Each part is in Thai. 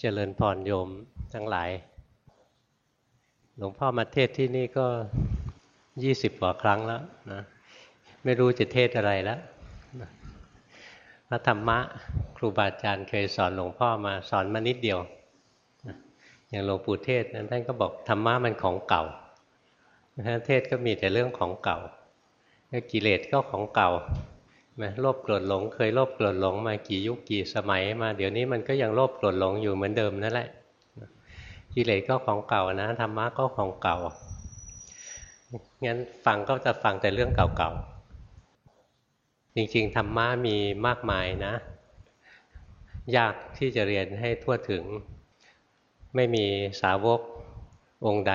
เจริญพรโยมทั้งหลาย หลวงพ่อมาเทศที่นี่ก็ยี่สิบกว่าครั้งแล้วนะไม่รู้จะเทศอะไรแล้วพระธรรมะครูบาอาจารย์เคยสอนหลวงพ่อมาสอนมานิดเดียว อย่างหลวงปู่เทศนั้นท่านก็บอกธรรมะมันของเก่าท่านเทศก็มีแต่เรื่องของเก่ากิเลสก็ของเก่า นะโลภโกรธหลง เคยโลภโกรธหลงมากี่ยุคกี่สมัยมาเดี๋ยวนี้มันก็ยังโลภโกรธหลงอยู่เหมือนเดิมนั่นแหละกิเลสก็ของเก่านะธรรมะก็ของเก่างั้นฟังก็จะฟังแต่เรื่องเก่าๆจริงๆธรรมะมีมากมายนะ ยากที่จะเรียนให้ทั่วถึง ไม่มีสาวกองค์ใด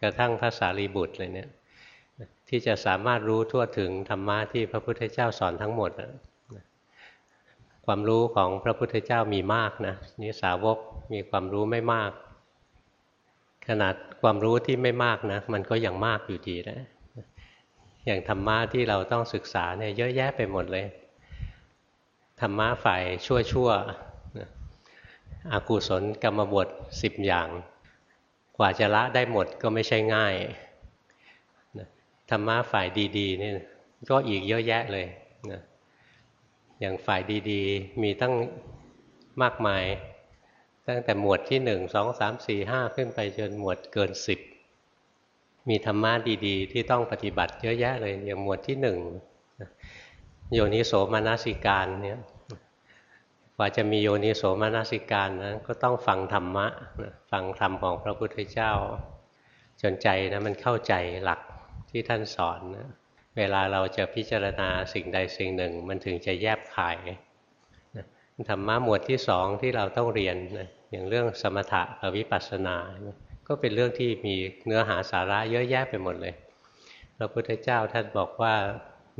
กระทั่งพระสารีบุตรเลยเนี่ย ที่จะสามารถรู้ทั่วถึงธรรมะที่พระพุทธเจ้าสอนทั้งหมดความรู้ของพระพุทธเจ้ามีมากนะนี่สาวกมีความรู้ไม่มาก ขนาดความรู้ที่ไม่มากนะมันก็ยังมากอยู่ดีนะอย่างธรรมะที่เราต้องศึกษาเนี่ยเยอะแยะไปหมดเลยธรรมะฝ่ายชั่วชั่วอากุศลกรรมบทสิบอย่าง กว่าจะละได้หมดก็ไม่ใช่ง่าย ธรรมะฝ่ายดีๆนี่ก็อีกเยอะแยะเลยนะอย่างฝ่ายดีๆ มีตั้งมากมาย ตั้งแต่หมวดที่หนึ่งสองสามสี่ห้าขึ้นไปจนหมวดเกินสิบมีธรรมะดี ๆ ที่ต้องปฏิบัติเยอะแยะเลย อย่างหมวดที่หนึ่งโยนิโสมนสิการเนี่ยกว่าจะมีโยนิโสมนสิการนะก็ต้องฟังธรรมะฟังธรรมของพระพุทธเจ้า จนใจนะมันเข้าใจหลัก ที่ท่านสอนนะเวลาเราจะพิจารณาสิ่งใดสิ่งหนึ่ง มันถึงจะแยบขายธรรมะหมวดที่สองที่เราต้องเรียนนะอย่างเรื่องสมถะกับวิปัสสนาก็เป็นเรื่องที่มีเนื้อหาสาระเยอะแยะไปหมดเลยพระพุทธเจ้าท่านบอกว่า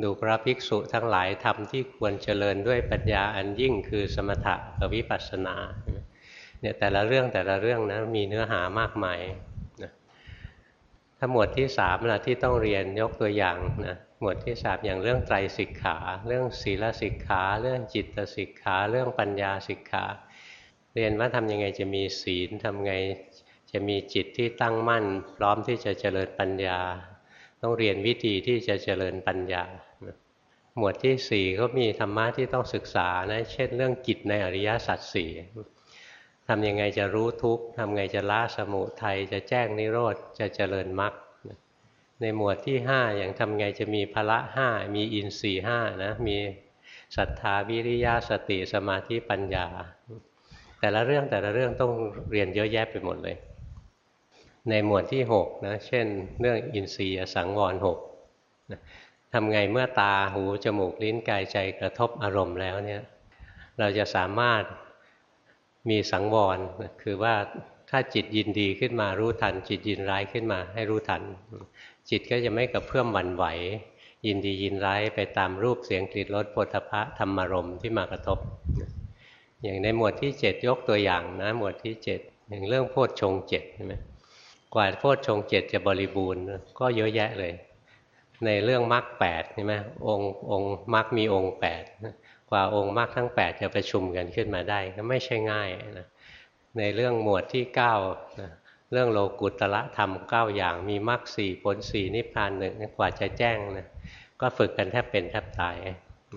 ดูพระภิกษุทั้งหลายทำที่ควรเจริญด้วยปัญญาอันยิ่งคือสมถะกับวิปัสสนาเนี่ยแต่ละเรื่องแต่ละเรื่องนะมีเนื้อหามากมาย หมวดที่สามนะที่ต้องเรียนยกตัวอย่างนะหมวดที่สามอย่างเรื่องไตรสิกขา เรื่องศีลสิกขา เรื่องจิตสิกขา เรื่องปัญญาสิกขา เรียนว่าทำยังไงจะมีศีลทำไงจะมีจิตที่ตั้งมั่น พร้อมที่จะเจริญปัญญา ต้องเรียนวิธีที่จะเจริญปัญญา หมวดที่สี่ก็มีธรรมะที่ต้องศึกษานะเช่น เรื่องกิจในอริยสัจสี่ ทำยังไงจะรู้ทุกข์ทำไงจะละสมุทัยจะแจ้งนิโรธจะเจริญมรรคในหมวดที่ห้าอย่างทำไงจะมีพละห้ามีอินทรีห้านะมีศรัทธาวิริยะสติสมาธิปัญญา แต่ละเรื่องแต่ละเรื่องต้องเรียนเยอะแยะไปหมดเลย ในหมวดที่6นะเช่น เรื่องอินทรียสังวรหกทำไงเมื่อตาหูจมูกลิ้นกายใจกระทบอารมณ์แล้วเนี่ยเราจะสามารถ มีสังวรคือว่าถ้าจิตยินดีขึ้นมารู้ทัน จิตยินร้ายขึ้นมาให้รู้ทัน จิตก็จะไม่กระเพื่อมหวั่นไหว ยินดียินร้ายไปตามรูปเสียงกลิ่นรสปุถะธรรมารมที่มากระทบ อย่างในหมวดที่ 7 ยกตัวอย่างนะหมวดที่ 7 อย่างเรื่องโพชฌงเจ็ดใช่ไหมกว่าโพชฌงเจ็ดจะบริบูรณ์ก็เยอะแยะเลย ในเรื่องมรรคแปดใช่ไหมองค์องค์มรรคมีองค์แปด กว่าองค์มรรคทั้ง 8 จะประชุมกันขึ้นมาได้ก็ไม่ใช่ง่ายนะในเรื่องหมวดที่9นะเรื่องโลกุตละธรรม 9 อย่างมีมรรคสี่ผลสี่นิพพานหนึ่งกว่าจะแจ้งนะก็ฝึกกันแทบเป็นแทบตาย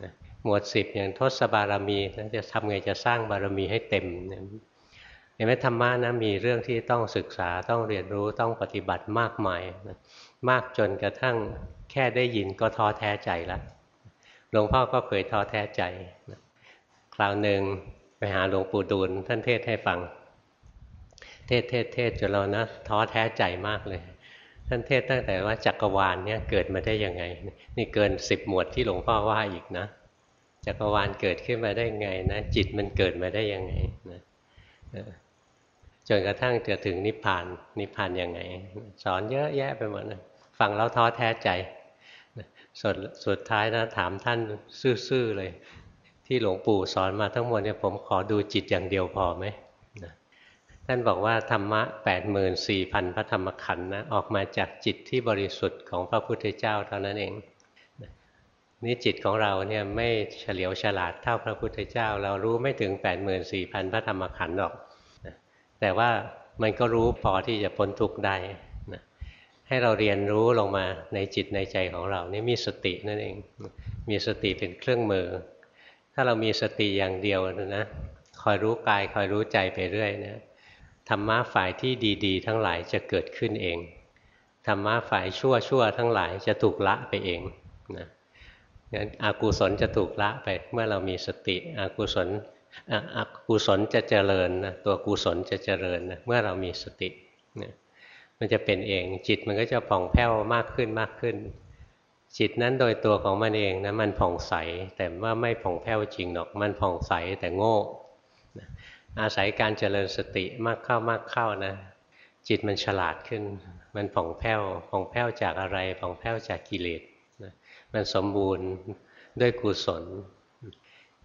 นะหมวดสิบอย่างทศบารมีนะจะทำไงจะสร้างบารมีให้เต็มนี่ยเห็นไหมธรรมะนะมีเรื่องที่ต้องศึกษาต้องเรียนรู้ต้องปฏิบัติมากมายนะมากจนกระทั่งแค่ได้ยินก็ท้อแท้ใจแล้ว หลวงพ่อก็เคยท้อแท้ใจ คราวหนึ่งไปหาหลวงปู่ดูลท่านเทศให้ฟัง เทศเทศเทศจนเรานะท้อแท้ใจมากเลย ท่านเทศตั้งแต่ว่าจักรวาลเนี่ยเกิดมาได้ยังไง นี่เกินสิบหมวดที่หลวงพ่อว่าอีกนะ จักรวาลเกิดขึ้นมาได้ไงนะจิตมันเกิดมาได้ยังไงนะจนกระทั่งจะถึงนิพพานนิพพานยังไง สอนเยอะแยะไปหมดนะฟังแล้วท้อแท้ใจ สุดสุดท้ายนะถามท่านซื่อๆเลย ที่หลวงปู่สอนมาทั้งหมดเนี่ยผมขอดูจิตอย่างเดียวพอไหมนะท่านบอกว่าธรรมะ 8 4 0 0 0 พระธรรมขันธ์นะออกมาจากจิตที่บริสุทธิ์ของพระพุทธเจ้าเท่านั้นเองนี่จิตของเราเนี่ยไม่เฉลียวฉลาดเท่าพระพุทธเจ้า เรารู้ไม่ถึง 84,000 พระธรรมขันธ์หรอก แต่ว่ามันก็รู้พอที่จะพ้นทุกข์ได้ ให้เราเรียนรู้ลงมาในจิตในใจของเรานี่มีสตินั่นเอง มีสติเป็นเครื่องมือ ถ้าเรามีสติอย่างเดียวนะคอยรู้กายคอยรู้ใจไปเรื่อยนะธรรมะฝ่ายที่ดี ๆ ทั้งหลายจะเกิดขึ้นเองธรรมะฝ่ายชั่วๆทั้งหลายจะถูกละไปเองนะงั้นอากุศลจะถูกละไปเมื่อเรามีสติอากุศลอกุศลจะเจริญนะตัวกุศลจะเจริญนะเมื่อเรามีสตินะ มันจะเป็นเอง จิตมันก็จะผ่องแผ้วมากขึ้นมากขึ้น จิตนั้นโดยตัวของมันเองนะมันผ่องใสแต่ว่าไม่ผ่องแผ้วจริงหรอก มันผ่องใสแต่โง่อาศัยการเจริญสติมากเข้ามากเข้านะ จิตมันฉลาดขึ้น มันผ่องแผ้วผ่องแผ้วจากอะไรผ่องแผ้วจากกิเลสมันสมบูรณ์ด้วยกุศล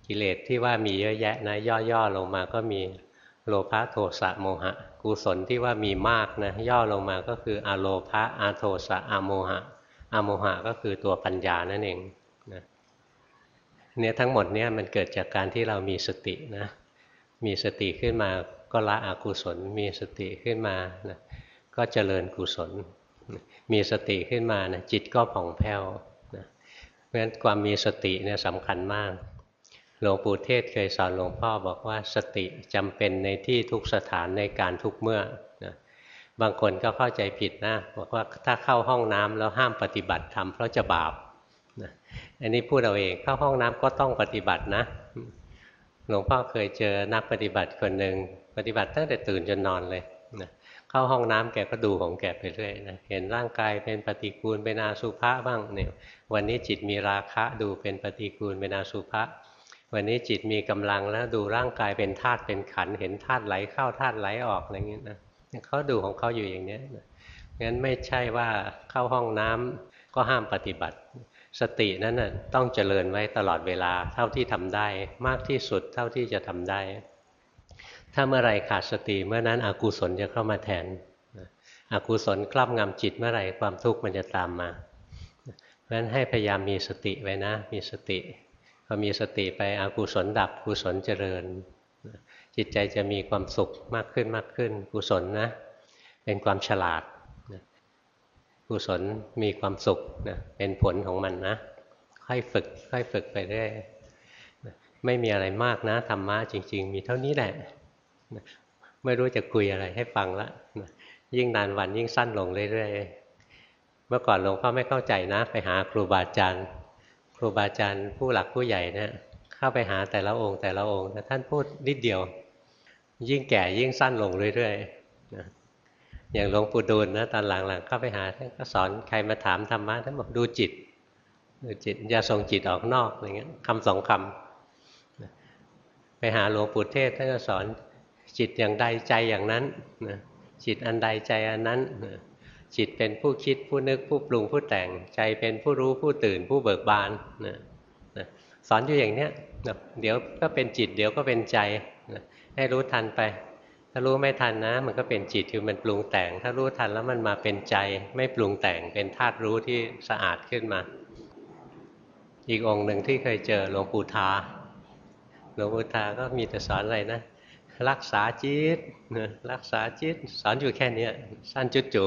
กิเลสที่ว่ามีเยอะแยะนะย่อๆลงมาก็มี โลภะโทสะโมหะ กุศลที่ว่ามีมากนะย่อลงมาก็คืออโลภะอาโทสะอโมหะอโมหะก็คือตัวปัญญานั่นเองนะเนี่ยทั้งหมดเนี่ยมันเกิดจากการที่เรามีสตินะมีสติขึ้นมาก็ละอกุศล มีสติขึ้นมานะก็เจริญกุศล มีสติขึ้นมานะจิตก็ผ่องแผ้วนะเพราะฉะนั้นความมีสติเนี่ยสำคัญมาก หลวงปู่เทศเคยสอนหลวงพ่อบอกว่าสติจำเป็นในที่ทุกสถานในการทุกเมื่อนะบางคนก็เข้าใจผิดนะบอกว่าถ้าเข้าห้องน้ำแล้วห้ามปฏิบัติทำเพราะจะบาปนะอันนี้พูดเอาเองเข้าห้องน้ำก็ต้องปฏิบัตินะ หลวงพ่อเคยเจอนักปฏิบัติคนหนึ่งปฏิบัติตั้งแต่ตื่นจนนอนเลยนะเข้าห้องน้ำแกก็ดูของแกไปเรื่อยนะเห็นร่างกายเป็นปฏิกูลเป็นอาสุภะบ้างเนี่ยวันนี้จิตมีราคะดูเป็นปฏิกูลเป็นอาสุภะ วันนี้จิตมีกำลังแล้วดูร่างกายเป็นธาตุเป็นขันเห็นธาตุไหลเข้าธาตุไหลออกอะไรเงี้ยนะเขาดูของเขาอยู่อย่างเนี้ยงั้นไม่ใช่ว่าเข้าห้องน้ำก็ห้ามปฏิบัติ สตินั้นน่ะต้องเจริญไว้ตลอดเวลาเท่าที่ทำได้มากที่สุดเท่าที่จะทำได้ ถ้าเมื่อไรขาดสติเมื่อนั้นอกุศลจะเข้ามาแทนอกุศลครอบงำจิตเมื่อไรความทุกข์มันจะตามมาเพราะฉะนั้นให้พยายามมีสติไว้นะ มีสติ พอมีสติไปอกุศลดับกุศลเจริญ จิตใจจะมีความสุขมากขึ้นมากขึ้น กุศลนะเป็นความฉลาดกุศลมีความสุขนะเป็นผลของมันนะค่อยฝึกค่อยฝึกไปเรื่อยไม่มีอะไรมากนะธรรมะจริง ๆ มีเท่านี้แหละไม่รู้จะคุยอะไรให้ฟังละยิ่งนานวันยิ่งสั้นลงเรื่อยๆเมื่อก่อนหลวงพ่อไม่เข้าใจนะ ไปหาครูบาอาจารย์ ครูบาอาจารย์ผู้หลักผู้ใหญ่เนะี่ยเข้าไปหาแต่ละองค์แต่ละองค์แต่ท่านพูดนิดเดียว ยิ่งแก่ยิ่งสั้นลงเรื่อยๆนะอย่างหลวงปู่ดูลนะตอนหลังๆเข้าไปหาท่านก็สอนใครมาถามธรรมะท่านบอกดูจิตดูจิตอย่าส่งจิตออกนอกอะไรเงี้ยคำสองคำไปหาหลวงปู่เทศท่านก็สอนจิตอย่างใดใจอย่างนั้นนะจิตอันใดใจอันนั้นนะ จิตเป็นผู้คิดผู้นึกผู้ปรุงผู้แต่งใจเป็นผู้รู้ผู้ตื่นผู้เบิกบานนะนะสอนอยู่อย่างเนี้ยนะเดี๋ยวก็เป็นจิตเดี๋ยวก็เป็นใจนะให้รู้ทันไป ถ้ารู้ไม่ทันนะ มันก็เป็นจิตคือมันปรุงแต่ง ถ้ารู้ทันแล้วมันมาเป็นใจไม่ปรุงแต่งเป็นธาตุรู้ที่สะอาดขึ้นมา อีกองค์หนึ่งที่เคยเจอหลวงปู่ทาหลวงปู่ทาก็มีแต่สอนอะไรนะรักษาจิตนะรักษาจิตสอนอยู่แค่นี้สั้นจุดจู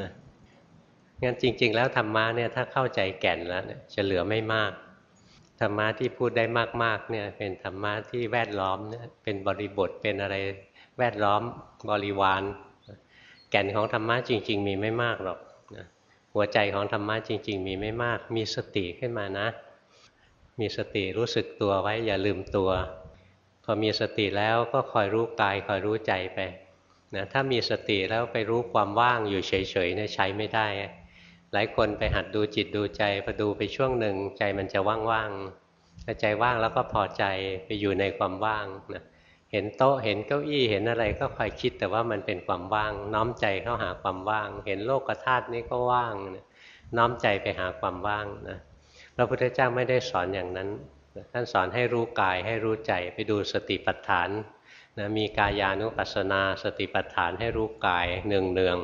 นะงั้นจริง ๆ แล้วธรรมะเนี่ยถ้าเข้าใจแก่นแล้วเนี่ยจะเหลือไม่มากธรรมะที่พูดได้มากๆเนี่ยเป็นธรรมะที่แวดล้อมเนี่ยเป็นบริบทเป็นอะไรแวดล้อมบริวาร แก่นของธรรมะจริง ๆ มีไม่มากหรอกนะหัวใจของธรรมะจริง ๆ มีไม่มาก มีสติขึ้นมานะ มีสติรู้สึกตัวไว้อย่าลืมตัว พอมีสติแล้วก็คอยรู้กายคอยรู้ใจไป นะถ้ามีสติแล้วไปรู้ความว่างอยู่เฉยๆเนี่ยใช้ไม่ได้ หลายคนไปหัดดูจิตดูใจพอดูไปช่วงหนึ่งใจมันจะว่างๆถ้าใจว่างแล้วก็พอใจไปอยู่ในความว่างนะเห็นโต๊ะเห็นเก้าอี้เห็นอะไรก็คอยคิดแต่ว่ามันเป็นความว่าง น้อมใจเข้าหาความว่าง เห็นโลกธาตุนี้ก็ว่างน้อมใจไปหาความว่างนะพระพุทธเจ้าไม่ได้สอนอย่างนั้นท่านสอนให้รู้กายให้รู้ใจไปดูสติปัฏฐาน นะมีกายานุปัสสนาสติปัฏฐานให้รู้กายเนืองเนือง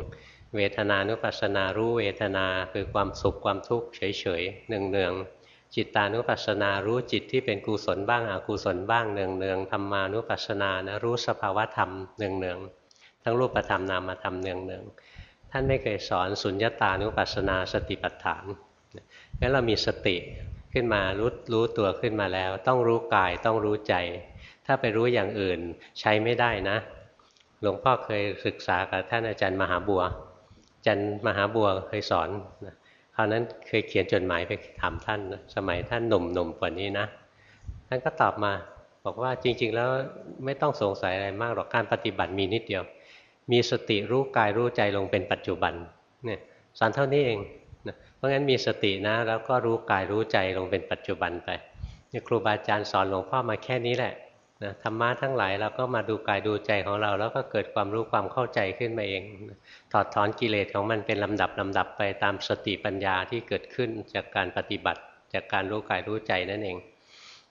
เวทนานุปัสสนารู้เวทนาคือความสุขความทุกข์เฉยๆเนืองเนืองจิตตานุปัสสนารู้จิตที่เป็นกุศลบ้างอกุศลบ้างเนืองเนืองธรรมานุปัสสนานะรู้สภาวะธรรมเนืองเนืองทั้งรูปธรรมนามธรรมเนืองเนืองท่านไม่เคยสอนสุญญตานุปัสสนาสติปัฏฐานงั้นเรามีสติขึ้นมารู้รู้ตัวขึ้นมาแล้ว ต้องรู้กายต้องรู้ใจ ถ้าไปรู้อย่างอื่นใช้ไม่ได้นะ หลวงพ่อเคยศึกษากับท่านอาจารย์มหาบัวอาจารย์มหาบัวเคยสอนนะคราวนั้นเคยเขียนจดหมายไปถามท่านนะสมัยท่านหนุ่มๆนกว่านี้นะท่านก็ตอบมาบอกว่าจริง ๆ แล้วไม่ต้องสงสัยอะไรมากหรอกการปฏิบัติมีนิดเดียว มีสติรู้กายรู้ใจลงเป็นปัจจุบันเนี่ยสอนเท่านี้เองนะเพราะงั้นมีสตินะ แล้วก็รู้กายรู้ใจลงเป็นปัจจุบันไปครูบาอาจารย์สอนหลวงพ่อมาแค่นี้แหละ นะธรรมะทั้งหลายเราก็มาดูกายดูใจของเรา แล้วก็เกิดความรู้ความเข้าใจขึ้นมาเอง ถอดถอนกิเลสของมันเป็นลำดับลำดับไปตามสติปัญญาที่เกิดขึ้นจากการปฏิบัติ จากการรู้กายรู้ใจนั่นเอง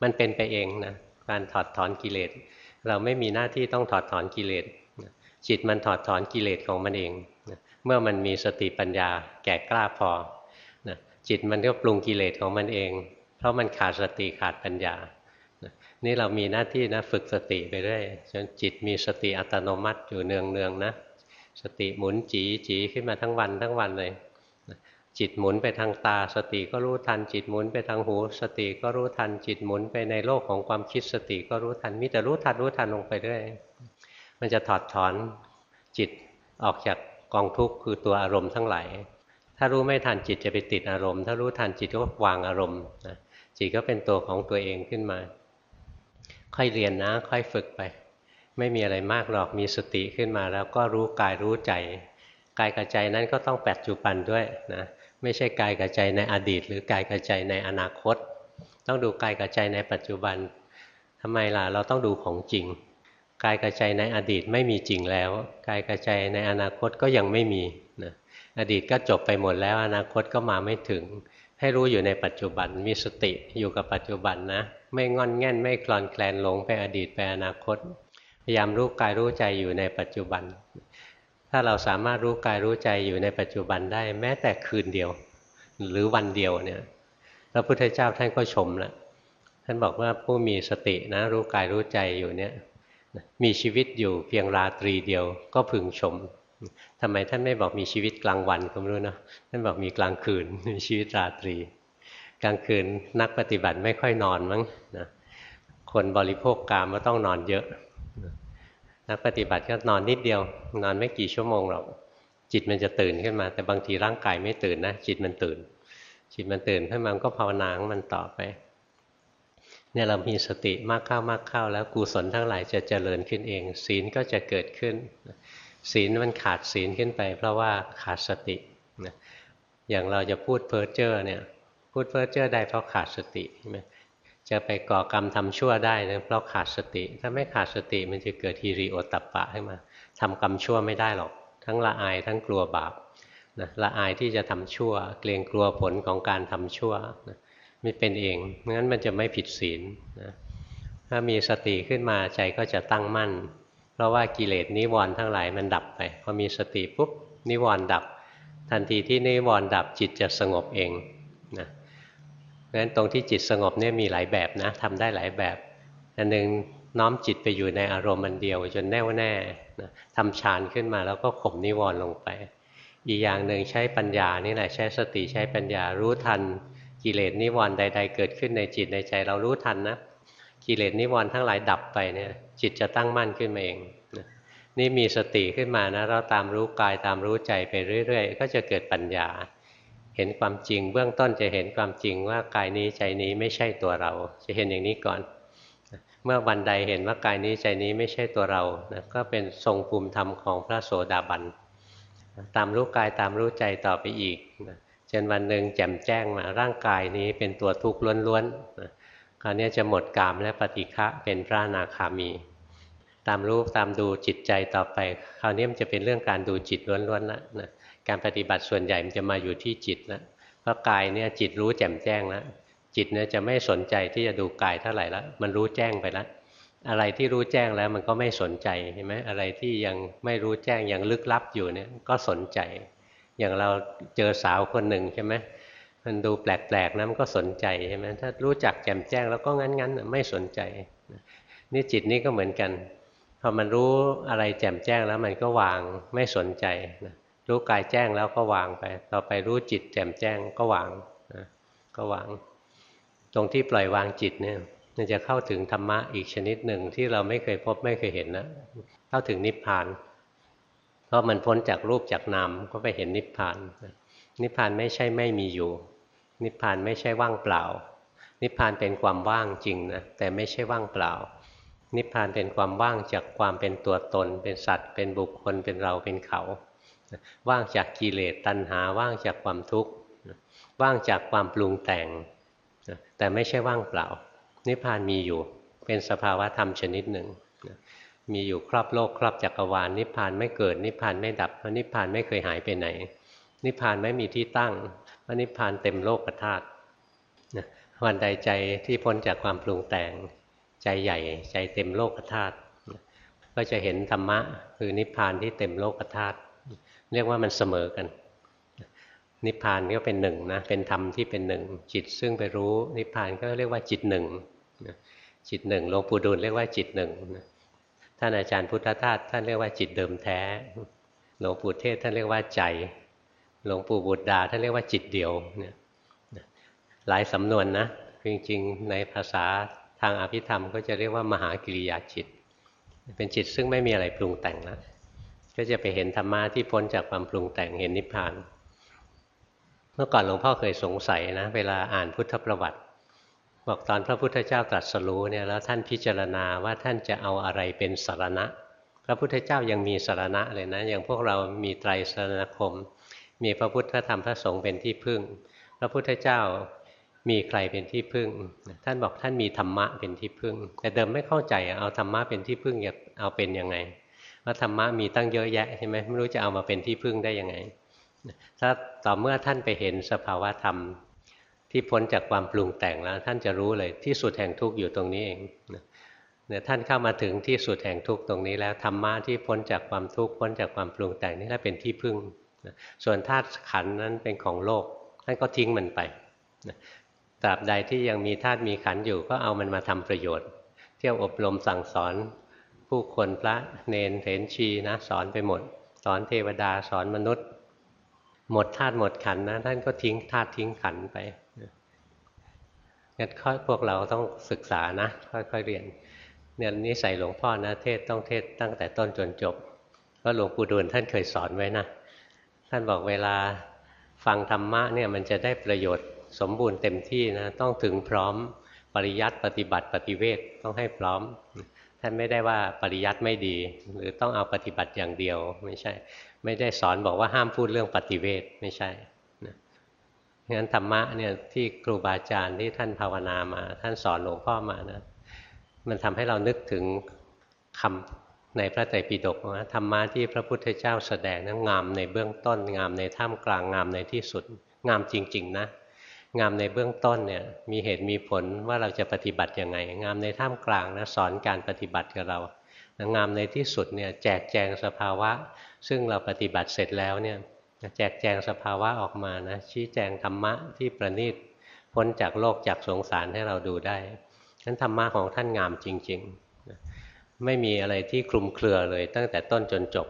มันเป็นไปเองนะการถอดถอนกิเลส เราไม่มีหน้าที่ต้องถอดถอนกิเลสจิตมันถอดถอนกิเลสของมันเอง เมื่อมันมีสติปัญญาแก่กล้าพอจิตมันก็ปรุงกิเลสของมันเอง เพราะมันขาดสติขาดปัญญา นี่เรามีหน้าที่นะฝึกสติไปเรื่อยจนจิตมีสติอัตโนมัติอยู่เนืองเนืองนะ สติหมุนจีจีขึ้นมาทั้งวันทั้งวันเลยจิตหมุนไปทางตา สติก็รู้ทัน จิตหมุนไปทางหู สติก็รู้ทัน จิตหมุนไปในโลกของความคิดสติก็รู้ทัน มีแต่รู้ทันรู้ทันลงไปเรื่อยมันจะถอดถอนจิตออกจากกองทุกข์คือตัวอารมณ์ทั้งหลายถ้ารู้ไม่ทันจิตจะไปติดอารมณ์ ถ้ารู้ทันจิตก็วางอารมณ์จิตก็เป็นตัวของตัวเองขึ้นมา ค่อยเรียนนะ ค่อยฝึกไป ไม่มีอะไรมากหรอกมีสติขึ้นมา แล้วก็รู้กายรู้ใจกายกับใจนั้นก็ต้องปัจจุบันด้วยนะไม่ใช่กายกับใจในอดีต หรือกายกับใจในอนาคต ต้องดูกายกับใจในปัจจุบันทำไมล่ะเราต้องดูของจริงกายกับใจในอดีตไม่มีจริงแล้วกายกับใจในอนาคตก็ยังไม่มีนะอดีตก็จบไปหมดแล้ว อนาคตก็มาไม่ถึง ให้รู้อยู่ในปัจจุบันมีสติอยู่กับปัจจุบันนะ ไม่งอนแง่นไม่คลอนแคลนหลงไปอดีตไปอนาคต พยายามรู้กายรู้ใจอยู่ในปัจจุบัน ถ้าเราสามารถรู้กายรู้ใจอยู่ในปัจจุบันได้แม้แต่คืนเดียว หรือวันเดียวเนี่ยพระพุทธเจ้าท่านก็ชมล้วท่านบอกว่าผู้มีสตินะรู้กายรู้ใจอยู่เนี่ยมีชีวิตอยู่เพียงราตรีเดียวก็พึงชมทำไมท่านไม่บอกมีชีวิตกลางวันก็ไม่รู้นะท่านบอกมีกลางคืนมีชีวิตราตรี กลางคืนนักปฏิบัติไม่ค่อยนอนมั้งนะคนบริโภคกามก็ต้องนอนเยอะ นักปฏิบัติก็นอนนิดเดียว นอนไม่กี่ชั่วโมงหรอกจิตมันจะตื่นขึ้นมา แต่บางทีร่างกายไม่ตื่นนะจิตมันตื่น จิตมันตื่นขึ้นมาก็ภาวนาของมันต่อไปเนี่ยเรามีสติมากเข้ามากเข้า แล้วกุศลทั้งหลายจะเจริญขึ้นเอง ศีลก็จะเกิดขึ้น ศีลมันขาดศีลขึ้นไป เพราะว่าขาดสติอย่างเราจะพูดเพ้อเจ้อเนี่ย พูดเพ้อเจ้อได้เพราะขาดสติใช่ไหมจะไปก่อกรรมทำชั่วได้นะเพราะขาดสติ ถ้าไม่ขาดสติมันจะเกิดฮีริโอตัปปะขึ้นมาทำกรรมชั่วไม่ได้หรอก ทั้งละอายทั้งกลัวบาปนะละอายที่จะทำชั่ว เกรงกลัวผลของการทำชั่วนะไม่เป็นเองงั้นมันจะไม่ผิดศีลนะถ้ามีสติขึ้นมาใจก็จะตั้งมั่น เพราะว่ากิเลสนิวรณ์ทั้งหลายมันดับไปพอมีสติปุ๊บนิวรณ์ดับ ทันทีที่นิวรณ์ดับจิตจะสงบเอง เพราะฉะนั้นตรงที่จิตสงบเนี่ยมีหลายแบบนะทำได้หลายแบบ อันหนึ่งน้อมจิตไปอยู่ในอารมณ์มันเดียว จนแน่วแน่นะทำฌานขึ้นมาแล้วก็ข่มนิวรณ์ลงไป อีกอย่างหนึ่งใช้ปัญญานี่แหละใช้สติใช้ปัญญารู้ทันกิเลสนิวรณ์ใด ๆ เกิดขึ้นในจิตในใจเรารู้ทันนะกิเลสนิวรณ์ทั้งหลายดับไปเนี่ยจิตจะตั้งมั่นขึ้นมาเองนี่มีสติขึ้นมานะเราตามรู้กายตามรู้ใจไปเรื่อย ๆ ก็จะเกิดปัญญา เห็นความจริง เบื้องต้นจะเห็นความจริงว่ากายนี้ใจนี้ไม่ใช่ตัวเรา จะเห็นอย่างนี้ก่อน เมื่อวันใดเห็นว่ากายนี้ใจนี้ไม่ใช่ตัวเรานะก็เป็นทรงภูมิธรรมของพระโสดาบันตามรู้กายตามรู้ใจต่อไปอีกนะจนวันหนึ่งแจ่มแจ้งมาร่างกายนี้เป็นตัวทุกข์ล้วนๆนะคราวนี้จะหมดกามและปฏิฆะเป็นพระนาคามี ตามรู้ตามดูจิตใจต่อไป คราวนี้มันจะเป็นเรื่องการดูจิตล้วนๆแล้วนะ การปฏิบัติส่วนใหญ่มันจะมาอยู่ที่จิตแล้วเพราะกายเนี่ยจิตรู้แจ่มแจ้งแล้วจิตเนี่ยจะไม่สนใจที่จะดูกายเท่าไหร่แล้วมันรู้แจ้งไปแล้วอะไรที่รู้แจ้งแล้วมันก็ไม่สนใจเห็นไหมอะไรที่ยังไม่รู้แจ้งยังลึกลับอยู่เนี่ยก็สนใจ อย่างเราเจอสาวคนหนึ่งใช่ไหมมันดูแปลกๆนะมันก็สนใจใช่ไหมถ้ารู้จักแจ่มแจ้งแล้วก็งั้นๆไม่สนใจนี่จิตนี่ก็เหมือนกันพอมันรู้อะไรแจ่มแจ้งแล้วมันก็วางไม่สนใจนะ รู้กายแจ้งแล้วก็วางไป ต่อไปรู้จิตแจ่มแจ้งก็วางนะก็วาง ตรงที่ปล่อยวางจิตเนี่ยมันจะเข้าถึงธรรมะอีกชนิดหนึ่งที่เราไม่เคยพบไม่เคยเห็นนะเข้าถึงนิพพาน เพราะมันพ้นจากรูปจากนามก็ไปเห็นนิพพาน นิพพานไม่ใช่ไม่มีอยู่ นิพพานไม่ใช่ว่างเปล่า นิพพานเป็นความว่างจริงนะแต่ไม่ใช่ว่างเปล่า นิพพานเป็นความว่างจากความเป็นตัวตน เป็นสัตว์ เป็นบุคคลเป็นเราเป็นเขา ว่างจากกิเลสตัณหาว่างจากความทุกข์ว่างจากความปรุงแต่ง แต่ไม่ใช่ว่างเปล่า นิพพานมีอยู่เป็นสภาวะธรรมชนิดหนึ่งมีอยู่ครอบโลกครอบจักรวาลนิพพานไม่เกิดนิพพานไม่ดับเพราะนิพพานไม่เคยหายไปไหน นิพพานไม่มีที่ตั้งเพราะนิพพานเต็มโลกธาตุวันใดใจที่พ้นจากความปรุงแต่งใจใหญ่ใจเต็มโลกธาตุก็จะเห็นธรรมะคือนิพพานที่เต็มโลกธาตุ เรียกว่ามันเสมอกัน นิพพานก็เป็นหนึ่งนะเป็นธรรมที่เป็นหนึ่ง จิตซึ่งไปรู้นิพพานก็เรียกว่าจิตหนึ่งจิตหนึ่งหลวงปู่ดูลเรียกว่าจิตหนึ่งท่านอาจารย์พุทธทาสท่านเรียกว่าจิตเดิมแท้หลวงปู่เทศท่านเรียกว่าใจหลวงปู่บุตรดาท่านเรียกว่าจิตเดียวเนี่ยหลายสำนวนนะจริงๆในภาษาทางอภิธรรมก็จะเรียกว่ามหากิริยาจิต เป็นจิตซึ่งไม่มีอะไรปรุงแต่งแล้ว ก็จะไปเห็นธรรมะที่พ้นจากความปรุงแต่งเห็นนิพพาน เมื่อก่อนหลวงพ่อเคยสงสัยนะ เวลาอ่านพุทธประวัติ บอกตอนพระพุทธเจ้าตรัสรู้เนี่ยแล้วท่านพิจารณาว่าท่านจะเอาอะไรเป็นสารณะ พระพุทธเจ้ายังมีสารณะเลยนะ อย่างพวกเรามีไตรสรณคม มีพระพุทธธรรมพระสงฆ์เป็นที่พึ่ง พระพุทธเจ้ามีใครเป็นที่พึ่ง ท่านบอกท่านมีธรรมะเป็นที่พึ่ง แต่เดิมไม่เข้าใจเอาธรรมะเป็นที่พึ่งอยากเอาเป็นยังไง ว่าธรรมะมีตั้งเยอะแยะใช่ไหมไม่รู้จะเอามาเป็นที่พึ่งได้ยังไง ถ้าต่อเมื่อท่านไปเห็นสภาวะธรรมที่พ้นจากความปรุงแต่งแล้ว ท่านจะรู้เลยที่สุดแห่งทุกข์อยู่ตรงนี้เองเนี่ยท่านเข้ามาถึงที่สุดแห่งทุกข์ตรงนี้แล้วธรรมะที่พ้นจากความทุกข์พ้นจากความปรุงแต่งนี่แหละเป็นที่พึ่งส่วนธาตุขันนั้นเป็นของโลก ท่านก็ทิ้งมันไปตราบใดที่ยังมีธาตุมีขันอยู่ก็เอามันมาทำประโยชน์ เที่ยวอบรมสั่งสอน ผู้คนพระเนนเถนชีนะสอนไปหมด สอนเทวดาสอนมนุษย์ หมดธาตุหมดขันนะ ท่านก็ทิ้งธาตุทิ้งขันไปงั้นค่อยพวกเราต้องศึกษานะ ค่อยๆเรียนเนี่ยนิสัยหลวงพ่อนะเทศต้องเทศตั้งแต่ต้นจนจบ ก็หลวงปู่ดูลท่านเคยสอนไว้นะ ท่านบอกเวลาฟังธรรมะเนี่ยมันจะได้ประโยชน์สมบูรณ์เต็มที่นะ ต้องถึงพร้อมปริยัติปฏิบัติปฏิเวทต้องให้พร้อม ท่านไม่ได้ว่าปริยัติไม่ดี หรือต้องเอาปฏิบัติอย่างเดียว ไม่ใช่ ไม่ได้สอนบอกว่าห้ามพูดเรื่องปฏิเวทไม่ใช่นะงั้นธรรมะเนี่ยที่ครูบาอาจารย์ที่ท่านภาวนามา ท่านสอนหลวงพ่อมานะมันทำให้เรานึกถึงคำในพระไตรปิฎกว่าธรรมะที่พระพุทธเจ้าแสดงนั้นงามในเบื้องต้นงามในท่ามกลางงามในที่สุด งามจริง ๆ นะ งามในเบื้องต้นเนี่ยมีเหตุมีผลว่าเราจะปฏิบัติยังไง งามในท่ามกลางนะสอนการปฏิบัติกับเรางามในที่สุดเนี่ยแจกแจงสภาวะ ซึ่งเราปฏิบัติเสร็จแล้วเนี่ยแจกแจงสภาวะออกมานะชี้แจงธรรมะที่ประณีตพ้นจากโลกจากสงสารให้เราดูได้นั้นธรรมะของท่านงามจริง ๆ ไม่มีอะไรที่คลุมเครือเลยตั้งแต่ต้นจนจบ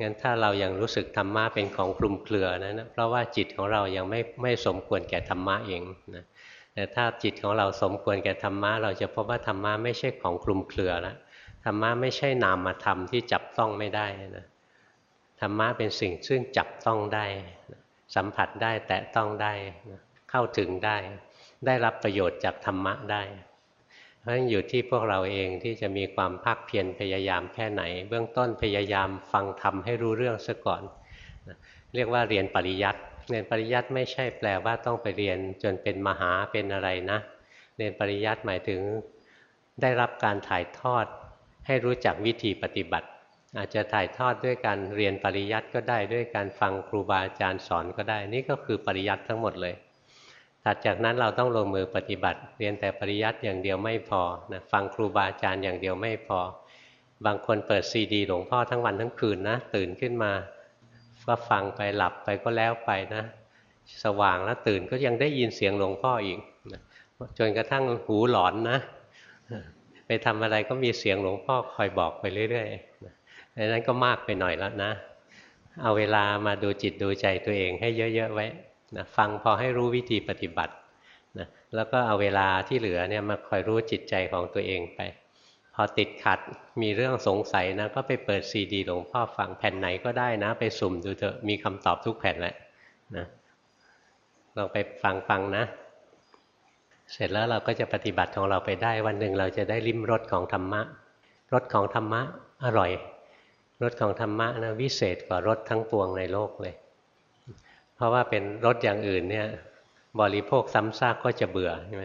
งั้นถ้าเรายังรู้สึกธรรมะเป็นของคลุมเครือนะนะเพราะว่าจิตของเรายังไม่ไม่สมควรแก่ธรรมะเองนะแต่ถ้าจิตของเราสมควรแก่ธรรมะเราจะพบว่าธรรมะไม่ใช่ของคลุมเครือแล้วธรรมะไม่ใช่นามธรรมที่จับต้องไม่ได้นะธรรมะเป็นสิ่งซึ่งจับต้องได้ สัมผัสได้แตะต้องได้ เข้าถึงได้ ได้รับประโยชน์จากธรรมะได้ เพราะฉะนั้นอยู่ที่พวกเราเองที่จะมีความภาคเพียรพยายามแค่ไหน เบื้องต้นพยายามฟังธรรมให้รู้เรื่องซะก่อน เรียกว่าเรียนปริยัติเรียนปริยัติไม่ใช่แปลว่าต้องไปเรียนจนเป็นมหาเป็นอะไรนะ เรียนปริยัติหมายถึงได้รับการถ่ายทอดให้รู้จักวิธีปฏิบัติ อาจจะถ่ายทอดด้วยการเรียนปริยัติก็ได้ด้วยการฟังครูบาอาจารย์สอนก็ได้ นี่ก็คือปริยัติทั้งหมดเลย ถัดจากนั้นเราต้องลงมือปฏิบัติ เรียนแต่ปริยัติอย่างเดียวไม่พอนะฟังครูบาอาจารย์อย่างเดียวไม่พอ บางคนเปิดซีดีหลวงพ่อทั้งวันทั้งคืนนะ ตื่นขึ้นมาก็ฟังไปหลับไปก็แล้วไปนะ สว่างแล้วตื่นก็ยังได้ยินเสียงหลวงพ่ออีกจนกระทั่งหูหลอนนะ ไปทำอะไรก็มีเสียงหลวงพ่อคอยบอกไปเรื่อยๆดังนั้นก็มากไปหน่อยแล้วนะ เอาเวลามาดูจิตดูใจตัวเองให้เยอะๆไว้ นะฟังพอให้รู้วิธีปฏิบัตินะแล้วก็เอาเวลาที่เหลือเนี่ยมาคอยรู้จิตใจของตัวเองไป พอติดขัดมีเรื่องสงสัยนะก็ไปเปิดซีดีหลวงพ่อฟังแผ่นไหนก็ได้นะ ไปสุ่มดูเถอะมีคำตอบทุกแผ่นแหละนะลองไปฟังฟังนะ เสร็จแล้วเราก็จะปฏิบัติของเราไปได้วันหนึ่งเราจะได้ลิ้มรสของธรรมะรสของธรรมะอร่อยรสของธรรมะนะวิเศษกว่ารสทั้งปวงในโลกเลย เพราะว่าเป็นรสอย่างอื่นเนี่ยบริโภคซ้ำซากก็จะเบื่อใช่ไหม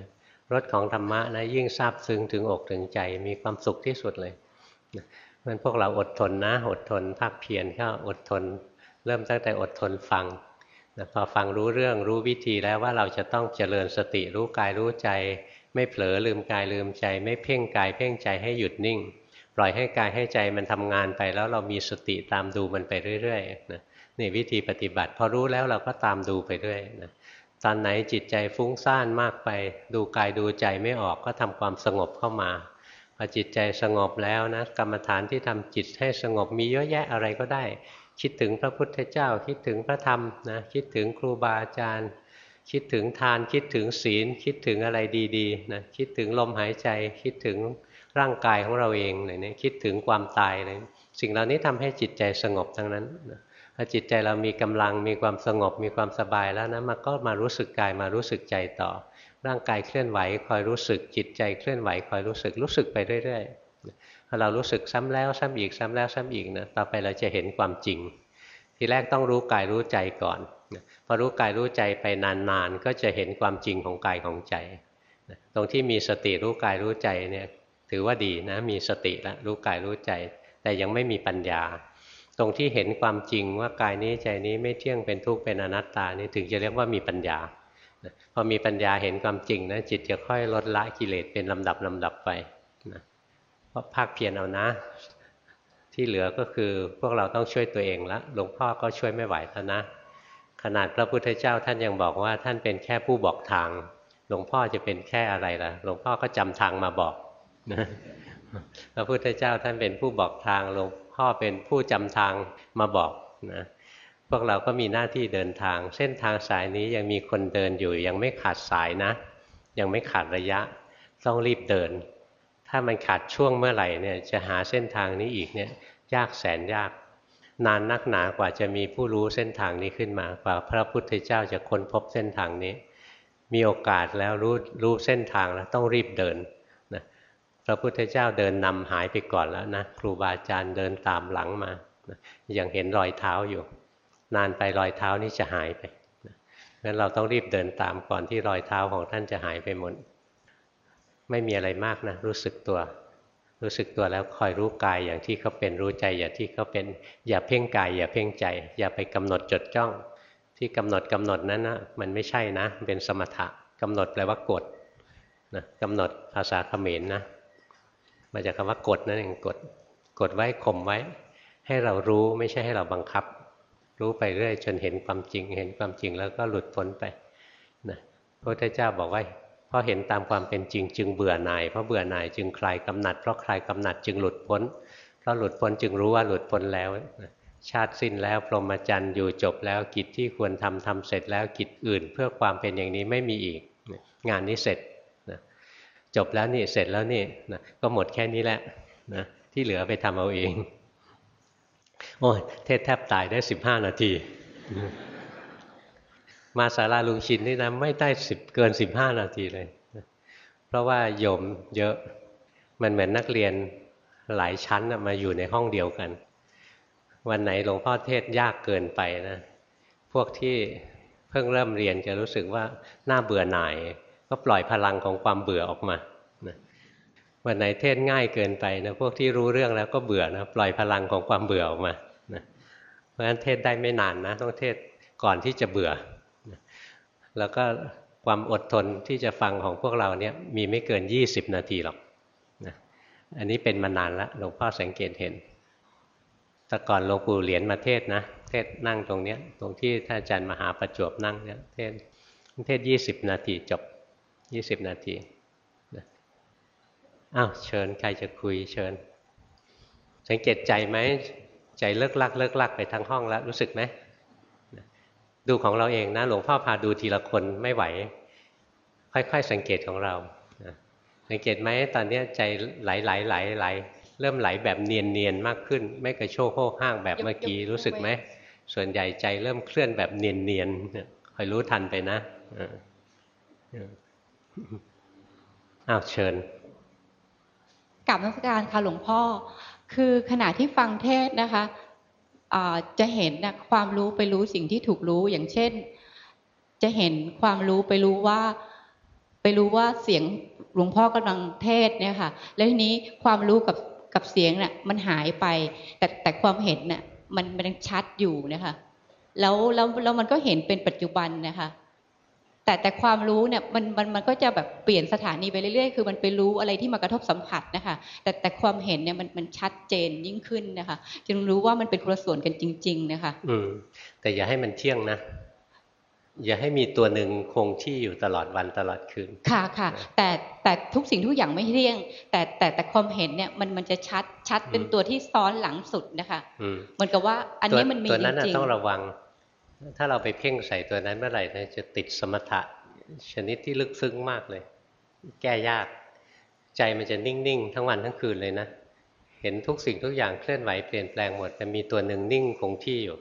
รสของธรรมะนะยิ่งซาบซึ้งถึงอกถึงใจมีความสุขที่สุดเลยมันพวกเราอดทนนะ อดทนภาคเพียรก็อดทน เริ่มตั้งแต่อดทนฟังนะพอฟังรู้เรื่องรู้วิธีแล้วว่าเราจะต้องเจริญสติรู้กายรู้ใจ ไม่เผลอลืมกายลืมใจ ไม่เพ่งกายเพ่งใจให้หยุดนิ่ง ปล่อยให้กายให้ใจมันทำงานไปแล้วเรามีสติตามดูมันไปเรื่อยๆนะ นี่วิธีปฏิบัติ พอรู้แล้วเราก็ตามดูไปเรื่อยนะตอนไหนจิตใจฟุ้งซ่านมากไป ดูกายดูใจไม่ออกก็ทำความสงบเข้ามาพอจิตใจสงบแล้วนะกรรมฐานที่ทำจิตให้สงบมีเยอะแยะอะไรก็ได้ คิดถึงพระพุทธเจ้า คิดถึงพระธรรมนะคิดถึงครูบาอาจารย์ คิดถึงทานคิดถึงศีล คิดถึงอะไรดีๆนะคิดถึงลมหายใจ คิดถึงร่างกายของเราเองอะไรนี้คิดถึงความตายอะไรสิ่งเหล่านี้ทำให้จิตใจสงบทั้งนั้นนะ พอจิตใจเรามีกำลังมีความสงบมีความสบายแล้วนะมันก็มารู้สึกกายมารู้สึกใจต่อ ร่างกายเคลื่อนไหวคอยรู้สึกจิตใจเคลื่อนไหวคอยรู้สึกรู้สึกไปเรื่อยๆพอเรารู้สึกซ้ำแล้วซ้ำอีกซ้ำแล้วซ้ำอีกนะต่อไปเราจะเห็นความจริง ทีแรกต้องรู้กายรู้ใจก่อนพอรู้กายรู้ใจไปนานๆก็จะเห็นความจริงของกายของใจตรงที่มีสติรู้กายรู้ใจเนี่ยถือว่าดีนะมีสติแล้วรู้กายรู้ใจ แต่ยังไม่มีปัญญา ตรงที่เห็นความจริงว่ากายนี้ใจนี้ไม่เที่ยงเป็นทุกข์เป็นอนัตตานี่ถึงจะเรียกว่ามีปัญญาพอมีปัญญาเห็นความจริงนะจิตจะค่อยลดละกิเลสเป็นลำดับลำดับไปนะเพราะภาคเพียรเอานะ ที่เหลือก็คือพวกเราต้องช่วยตัวเองละหลวงพ่อก็ช่วยไม่ไหวแล้วนะ ขนาดพระพุทธเจ้าท่านยังบอกว่าท่านเป็นแค่ผู้บอกทาง หลวงพ่อจะเป็นแค่อะไรล่ะ หลวงพ่อก็จำทางมาบอกนะพระพุทธเจ้าท่านเป็นผู้บอกทางหลวง พ่อเป็นผู้จำทางมาบอกนะพวกเราก็มีหน้าที่เดินทาง เส้นทางสายนี้ยังมีคนเดินอยู่ ยังไม่ขาดสายนะ ยังไม่ขาดระยะ ต้องรีบเดิน ถ้ามันขาดช่วงเมื่อไหร่เนี่ยจะหาเส้นทางนี้อีกเนี่ยยากแสนยาก นานนักหนากว่าจะมีผู้รู้เส้นทางนี้ขึ้นมากว่าพระพุทธเจ้าจะค้นพบเส้นทางนี้ มีโอกาสแล้วรู้รู้เส้นทางแล้วต้องรีบเดิน พระพุทธเจ้าเดินนำหายไปก่อนแล้วนะครูบาอาจารย์เดินตามหลังมายังเห็นรอยเท้าอยู่ นานไปรอยเท้านี้จะหายไปงั้นเราต้องรีบเดินตามก่อนที่รอยเท้าของท่านจะหายไปหมดไม่มีอะไรมากนะรู้สึกตัว รู้สึกตัวแล้วคอยรู้กายอย่างที่เขาเป็นรู้ใจอย่างที่เขาเป็นอย่าเพ่งกาย อย่าเพ่งใจ อย่าไปกำหนดจดจ้อง ที่กำหนดกำหนดนั้นนะมันไม่ใช่นะ เป็นสมถะกำหนดแปลว่ากดนะกำหนดภาษาเขมรนะ มาจากคำว่ากดนั่นเองกดกดไว้ข่มไว้ ให้เรารู้ไม่ใช่ให้เราบังคับ รู้ไปเรื่อยจนเห็นความจริง เห็นความจริงแล้วก็หลุดพ้นไปนะพระพุทธเจ้าบอกว่าเพราะเห็นตามความเป็นจริง จึงเบื่อหน่ายเพราะเบื่อหน่ายจึงคลายกำหนัดเพราะคลายกำหนัดจึงหลุดพ้น เพราะหลุดพ้นจึงรู้ว่าหลุดพ้นแล้วชาติสิ้นแล้วพรหมจรรย์อยู่จบแล้วกิจที่ควรทำทำเสร็จแล้วกิจอื่น เพื่อความเป็นอย่างนี้ไม่มีอีก งานนี้เสร็จ จบแล้วนี่เสร็จแล้วนี่นะก็หมดแค่นี้แหละนะที่เหลือไปทำเอาเอง โอ้ยเทศแทบตายได้สิบห้านาที มาสาราลุงชินนี่นะไม่ได้สิบเกินสิบห้านาทีเลย เพราะว่าโยมเยอะมันเหมือนนักเรียนหลายชั้นมาอยู่ในห้องเดียวกัน วันไหนหลวงพ่อเทศยากเกินไปนะ พวกที่เพิ่งเริ่มเรียนจะรู้สึกว่าน่าเบื่อหน่าย ก็ปล่อยพลังของความเบื่อออกมาวันไหนเทศง่ายเกินไปนะพวกที่รู้เรื่องแล้วก็เบื่อนะปล่อยพลังของความเบื่อออกมานะเพราะฉะนั้นเทศได้ไม่นานนะต้องเทศก่อนที่จะเบื่อนะแล้วก็ความอดทนที่จะฟังของพวกเราเนี่ยมีไม่เกิน 20 นาทีหรอกนะอันนี้เป็นมานานแล้วหลวงพ่อสังเกตเห็น แต่ก่อนหลวงปู่เหรียญมาเทศนะแกศนั่งตรงเนี้ยตรงที่ท่านอาจารย์มหาประจวบนั่งเนี่ยเทศเทศยี่สิบนาทีจบ ยี่สิบนาทีอ้าวเชิญใครจะคุยเชิญ สังเกตใจไหมใจเลิกลักเลิกลักไปทั้งห้องแล้วรู้สึกไหมดูของเราเองนะหลวงพ่อพาดูทีละคนไม่ไหว ค่อยๆสังเกตของเราสังเกตไหมตอนนี้ใจไหลไหลไหลไหลเริ่มไหลแบบเนียนเนียนมากขึ้น ไม่กระโชกโค้ห้างแบบเมื่อกี้รู้สึกไหมส่วนใหญ่ใจเริ่มเคลื่อนแบบเนียนเนียนคอยรู้ทันไปนะ อ้าวเชิญกลับนักการค่ะหลวงพ่อ คือขณะที่ฟังเทศนะคะจะเห็นนะความรู้ไปรู้สิ่งที่ถูกรู้อย่างเช่น จะเห็นความรู้ไปรู้ว่า ไปรู้ว่าเสียงหลวงพ่อกำลังเทศเนี่ยค่ะ แล้วทีนี้ความรู้กับกับเสียงเนี่ยมันหายไป แต่แต่ความเห็นเนี่ยมันมันยังชัดอยู่นะคะแล้วแล้วแล้วมันก็เห็นเป็นปัจจุบันนะคะ แต่แต่ความรู้เนี่ยมันมันมันก็จะแบบเปลี่ยนสถานีไปเรื่อยๆ คือมันไปรู้อะไรที่มากระทบสัมผัสนะคะ แต่แต่ความเห็นเนี่ยมันมันชัดเจนยิ่งขึ้นนะคะจึงรู้ว่ามันเป็นคนละส่วนกันจริง ๆ นะคะ อืมแต่อย่าให้มันเที่ยงนะอย่าให้มีตัวหนึ่งคงที่อยู่ตลอดวันตลอดคืน ค่ะค่ะ แต่แต่ทุกสิ่งทุกอย่างไม่เที่ยง แต่แต่แต่ความเห็นเนี่ยมันมันจะชัดชัดเป็นตัวที่ซ้อนหลังสุดนะคะเหมือนกับว่าอันนี้มันมีจริงตัวนั้นต้องระวัง ถ้าเราไปเพ่งใส่ตัวนั้นเมื่อไหร่จะติดสมถะชนิดที่ลึกซึ้งมากเลย แก้ยาก ใจมันจะนิ่ง ๆ ทั้งวันทั้งคืนเลยนะ เห็นทุกสิ่งทุกอย่างเคลื่อนไหวเปลี่ยนแปลงหมด แต่มีตัวหนึ่งนิ่งคงที่อยู่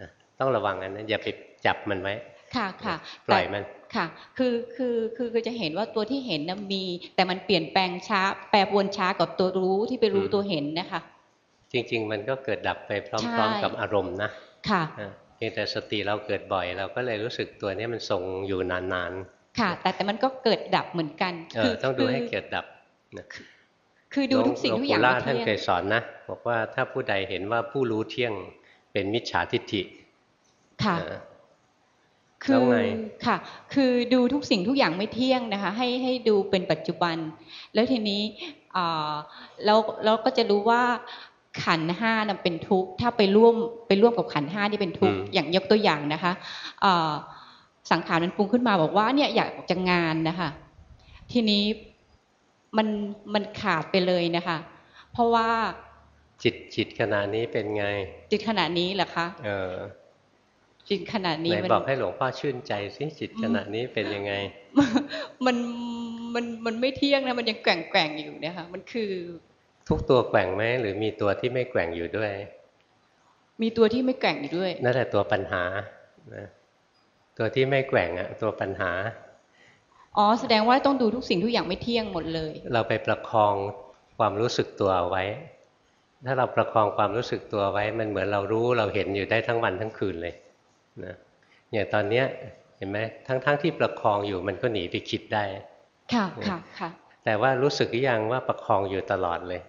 นะต้องระวังอันนั้นอย่าไปจับมันไว้ค่ะค่ะปล่อยมันค่ะ คือคือคือคือจะเห็นว่าตัวที่เห็นนะมี แต่มันเปลี่ยนแปลงช้า แปรปรวนช้ากับตัวรู้ที่ไปรู้ตัวเห็นนะคะ จริง ๆ มันก็เกิดดับไปพร้อม ๆ กับอารมณ์นะค่ะเพียงแต่สติเราเกิดบ่อย เราก็เลยรู้สึกตัวนี้มันทรงอยู่นานๆ ค่ะ แต่แต่มันก็เกิดดับเหมือนกันคือต้องดูให้เกิดดับคือดูทุกสิ่งทุกอย่างที่ท่านเคยสอนนะบอกว่าถ้าผู้ใดเห็นว่าผู้รู้เที่ยงเป็นมิจฉาทิฏฐิ ค่ะคือค่ะ คือดูทุกสิ่งทุกอย่างไม่เที่ยงนะคะ ให้ให้ดูเป็นปัจจุบัน แล้วทีนี้เราเราก็จะรู้ว่า ขันห้านั้นเป็นทุกข์ถ้าไปร่วมไปร่วมกับขันห้าที่เป็นทุกข์อย่างยกตัวอย่างนะคะสังขารมันปรุงขึ้นมาบอกว่าเนี่ยอยากจะงานนะคะทีนี้มันมันขาดไปเลยนะคะ เพราะว่าจิตจิตขณะนี้เป็นไง จิตขณะนี้เหรอคะเออจิตขนาดนี้ไหนบอกให้หลวงพ่อชื่นใจสิจิตขนาดนี้เป็นยังไง มันมันมันไม่เที่ยงนะมันยังแกว่งแกว่งอยู่เนี่ยค่ะมันคือ ทุกตัวแกว่งไหมหรือมีตัวที่ไม่แกว่งอยู่ด้วย มีตัวที่ไม่แกว่งอยู่ด้วยนั่นแหละตัวปัญหานะตัวที่ไม่แกว่งอะตัวปัญหาอ๋อแสดงว่าต้องดูทุกสิ่งทุกอย่างไม่เที่ยงหมดเลย เราไปประคองความรู้สึกตัวไว้ ถ้าเราประคองความรู้สึกตัวไว้ มันเหมือนเรารู้เราเห็นอยู่ได้ทั้งวันทั้งคืนเลยนะอย่างตอนเนี้ยเห็นไหมทั้งๆทที่ประคองอยู่มันก็หนีไปคิดได้ ค่ะค่ะค่ะแต่ว่ารู้สึกหรือยังว่าประคองอยู่ตลอดเลย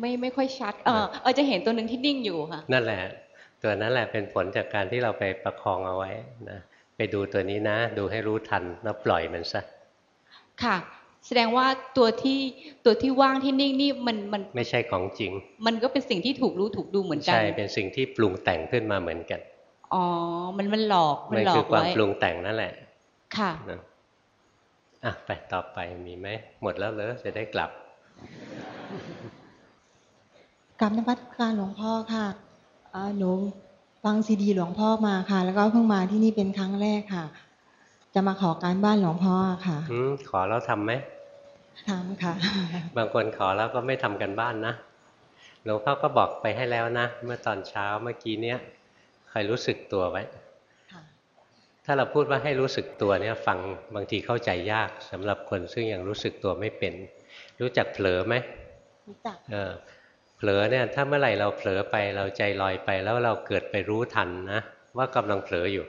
ไม่ไม่ค่อยชัด เออเออจะเห็นตัวหนึ่งที่นิ่งอยู่ค่ะ นั่นแหละ ตัวนั้นแหละเป็นผลจากการที่เราไปประคองเอาไว้นะไปดูตัวนี้นะ ดูให้รู้ทันแล้วปล่อยมันซะค่ะ แสดงว่าตัวที่ตัวที่ว่างที่นิ่งนี่มันมันไม่ใช่ของจริง มันก็เป็นสิ่งที่ถูกรู้ถูกดูเหมือนกันใช่เป็นสิ่งที่ปรุงแต่งขึ้นมาเหมือนกันอ๋อ มันมันหลอก มันหลอกไว้คือความปรุงแต่งนั่นแหละ ค่ะอะไปต่อไปมีไหมหมดแล้วเลยจะได้กลับ กลับนวัตการหลวงพ่อค่ะหนูฟังซีดีหลวงพ่อมาค่ะ แล้วก็เพิ่งมาที่นี่เป็นครั้งแรกค่ะ จะมาขอการบ้านหลวงพ่อค่ะอืมขอแล้วทำไหมทำค่ะ บางคนขอแล้วก็ไม่ทำกันบ้านนะหลวงพ่อก็บอกไปให้แล้วนะ เมื่อตอนเช้าเมื่อกี้เนี้ยคอยรู้สึกตัวไว้ถ้าเราพูดว่าให้รู้สึกตัวเนี่ยฟังบางทีเข้าใจยากสำหรับคนซึ่งยังรู้สึกตัวไม่เป็น รู้จักเผลอไหมรู้จักเออ เผลอเนี่ยถ้าเมื่อไหร่เราเผลอไปเราใจลอยไปแล้วเราเกิดไปรู้ทันนะว่ากำลังเผลออยู่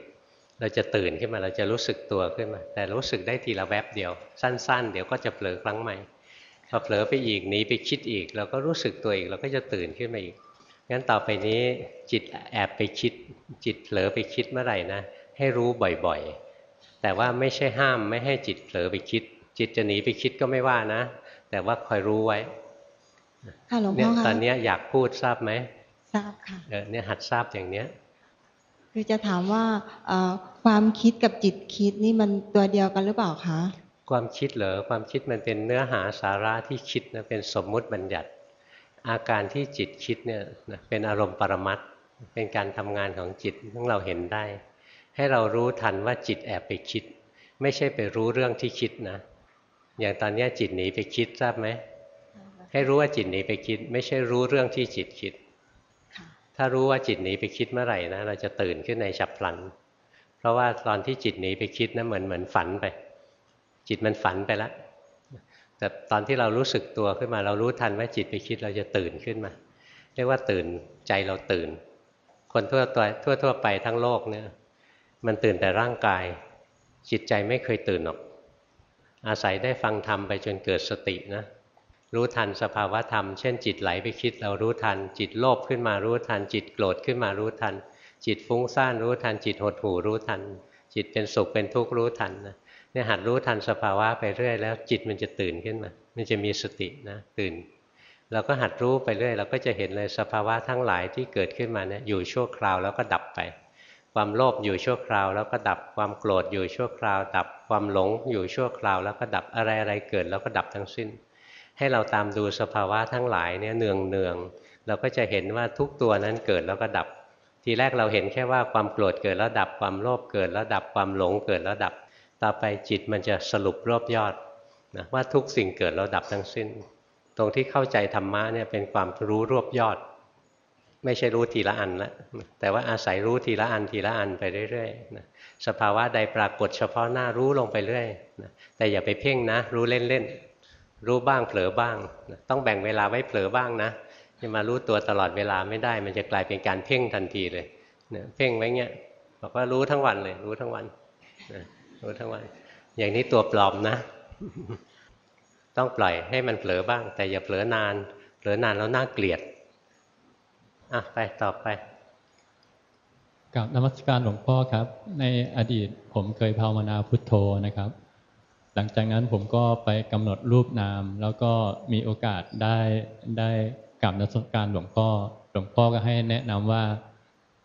เราจะตื่นขึ้นมาเราจะรู้สึกตัวขึ้นมา แต่รู้สึกได้ทีละแวบเดียว สั้น ๆ เดี๋ยวก็จะเผลอครั้งใหม่พอเผลอไปอีกหนีไปคิดอีก เราก็รู้สึกตัวอีกเราก็จะตื่นขึ้นมาอีกงั้นต่อไปนี้จิตแอบไปคิด จิตเผลอไปคิดเมื่อไหร่นะให้รู้บ่อยๆ แต่ว่าไม่ใช่ห้ามไม่ให้จิตเผลอไปคิด จิตจะหนีไปคิดก็ไม่ว่านะ แต่ว่าคอยรู้ไว้ ค่ะหลวงพ่อตอนนี้อยากพูดทราบไหมทราบค่ะเออเนี่ยหัดทราบอย่างเนี้ยคือจะถามว่าเอ่อความคิดกับจิตคิดนี่มันตัวเดียวกันหรือเปล่าคะความคิดเหรอความคิดมันเป็นเนื้อหาสาระที่คิดนะเป็นสมมุติบัญญัติ อาการที่จิตคิดเนี่ยนะเป็นอารมณ์ปรมัตถ์เป็นการทำงานของจิตซึ่งเราเห็นได้ ให้เรารู้ทันว่าจิตแอบไปคิด ไม่ใช่ไปรู้เรื่องที่คิดนะ อย่างตอนเนี้ยจิตหนีไปคิดทราบไหม ให้รู้ว่าจิตหนีไปคิด ไม่ใช่รู้เรื่องที่จิตคิดค่ะถ้ารู้ว่าจิตหนีไปคิดเมื่อไหร่นะเราจะตื่นขึ้นในฉับพลัน เพราะว่าตอนที่จิตหนีไปคิดนะเหมือนเหมือนฝันไป จิตมันฝันไปแล้วแต่ตอนที่เรารู้สึกตัวขึ้นมาเรารู้ทันว่าจิตไปคิดเราจะตื่นขึ้นมา เรียกว่าตื่นใจเราตื่น คนทั่วตัวทั่วทั่วไปทั้งโลกเนี่ยมันตื่นแต่ร่างกาย จิตใจไม่เคยตื่นหรอก อาศัยได้ฟังธรรมไปจนเกิดสตินะ รู้ทันสภาวะธรรม เช่นจิตไหลไปคิดเรารู้ทัน จิตโลภขึ้นมารู้ทัน จิตโกรธขึ้นมารู้ทัน จิตฟุ้งซ่านรู้ทัน จิตหดหู่รู้ทัน จิตเป็นสุขเป็นทุกข์รู้ทันนะเนี่ยหัดรู้ทันสภาวะไปเรื่อยแล้ว จิตมันจะตื่นขึ้นมา มันจะมีสตินะตื่น เราก็หัดรู้ไปเรื่อยเราก็จะเห็นเลยสภาวะทั้งหลายที่เกิดขึ้นมาเนี่ยอยู่ชั่วคราวแล้วก็ดับไป ความโลภอยู่ชั่วคราวแล้วก็ดับ ความโกรธอยู่ชั่วคราว ดับ ความหลงอยู่ชั่วคราวแล้วก็ดับ อะไรอะไรเกิดแล้วก็ดับทั้งสิ้น ให้เราตามดูสภาวะทั้งหลายเนี่ยเนืองเนืองเราก็จะเห็นว่าทุกตัวนั้นเกิดแล้วก็ดับ ทีแรกเราเห็นแค่ว่าความโกรธเกิดแล้วดับความโลภเกิดแล้วดับความหลงเกิดแล้วดับ ต่อไปจิตมันจะสรุปรวบยอดนะว่าทุกสิ่งเกิดแล้วดับทั้งสิ้น ตรงที่เข้าใจธรรมะเนี่ยเป็นความรู้รวบยอด ไม่ใช่รู้ทีละอันละแต่ว่าอาศัยรู้ทีละอันทีละอันไปเรื่อยๆนะสภาวะใดปรากฏเฉพาะหน้ารู้ลงไปเรื่อยนะแต่อย่าไปเพ่งนะ รู้เล่นๆ รู้บ้างเผลอบ้าง ต้องแบ่งเวลาไว้เผลอบ้างนะจะมารู้ตัวตลอดเวลาไม่ได้ มันจะกลายเป็นการเพ่งทันทีเลยนะเพ่งไว้เงี้ยบอกว่ารู้ทั้งวันเลย รู้ทั้งวันนะรู้ทั้งวัน อย่างนี้ตัวปลอมนะ ต้องปล่อยให้มันเผลอบ้าง แต่อย่าเผลอนานเผลอนานแล้วน่าเกลียดอะไปต่อไปกับนมัสการหลวงพ่อครับ ในอดีตผมเคยภาวนาพุทโธนะครับ ลังจากนั้นผมก็ไปกำหนดรูปนาม แล้วก็มีโอกาสได้ได้กลับนมัสการหลวงพ่อ หลวงพ่อก็ให้แนะนำว่า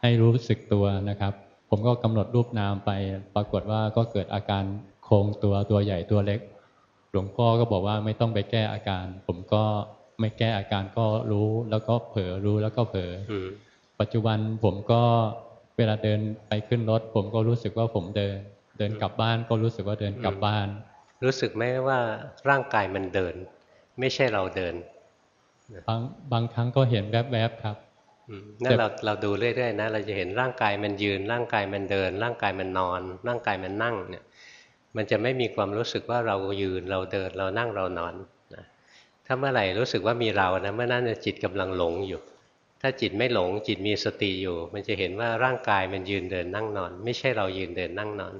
ให้รู้สึกตัวนะครับ ผมก็กำหนดรูปนามไป ปรากฏว่าก็เกิดอาการโครงตัวตัวใหญ่ตัวเล็ก หลวงพ่อก็บอกว่าไม่ต้องไปแก้อาการ ผมก็ไม่แก้อาการก็รู้แล้วก็เผลอรู้แล้วก็เผลออืมปัจจุบันผมก็เวลาเดินไปขึ้นรถ ผมก็รู้สึกว่าผมเดิน เดินกลับบ้านก็รู้สึกว่าเดินกลับบ้าน รู้สึกไหมว่าร่างกายมันเดิน ไม่ใช่เราเดิน บางบางครั้งก็เห็นแวบๆครับอืมนั่นเราเราดูเรื่อยๆนะ เราจะเห็นร่างกายมันยืน ร่างกายมันเดิน ร่างกายมันนอน ร่างกายมันนั่งเนี่ย มันจะไม่มีความรู้สึกว่าเรายืนเราเดินเรานั่งเรานอนนะถ้าเมื่อไหร่รู้สึกว่ามีเรานะเมื่อนั้นน่ะจิตกำลังหลงอยู่ ถ้าจิตไม่หลงจิตมีสติอยู่ มันจะเห็นว่าร่างกายมันยืนเดินนั่งนอน ไม่ใช่เรายืนเดินนั่งนอน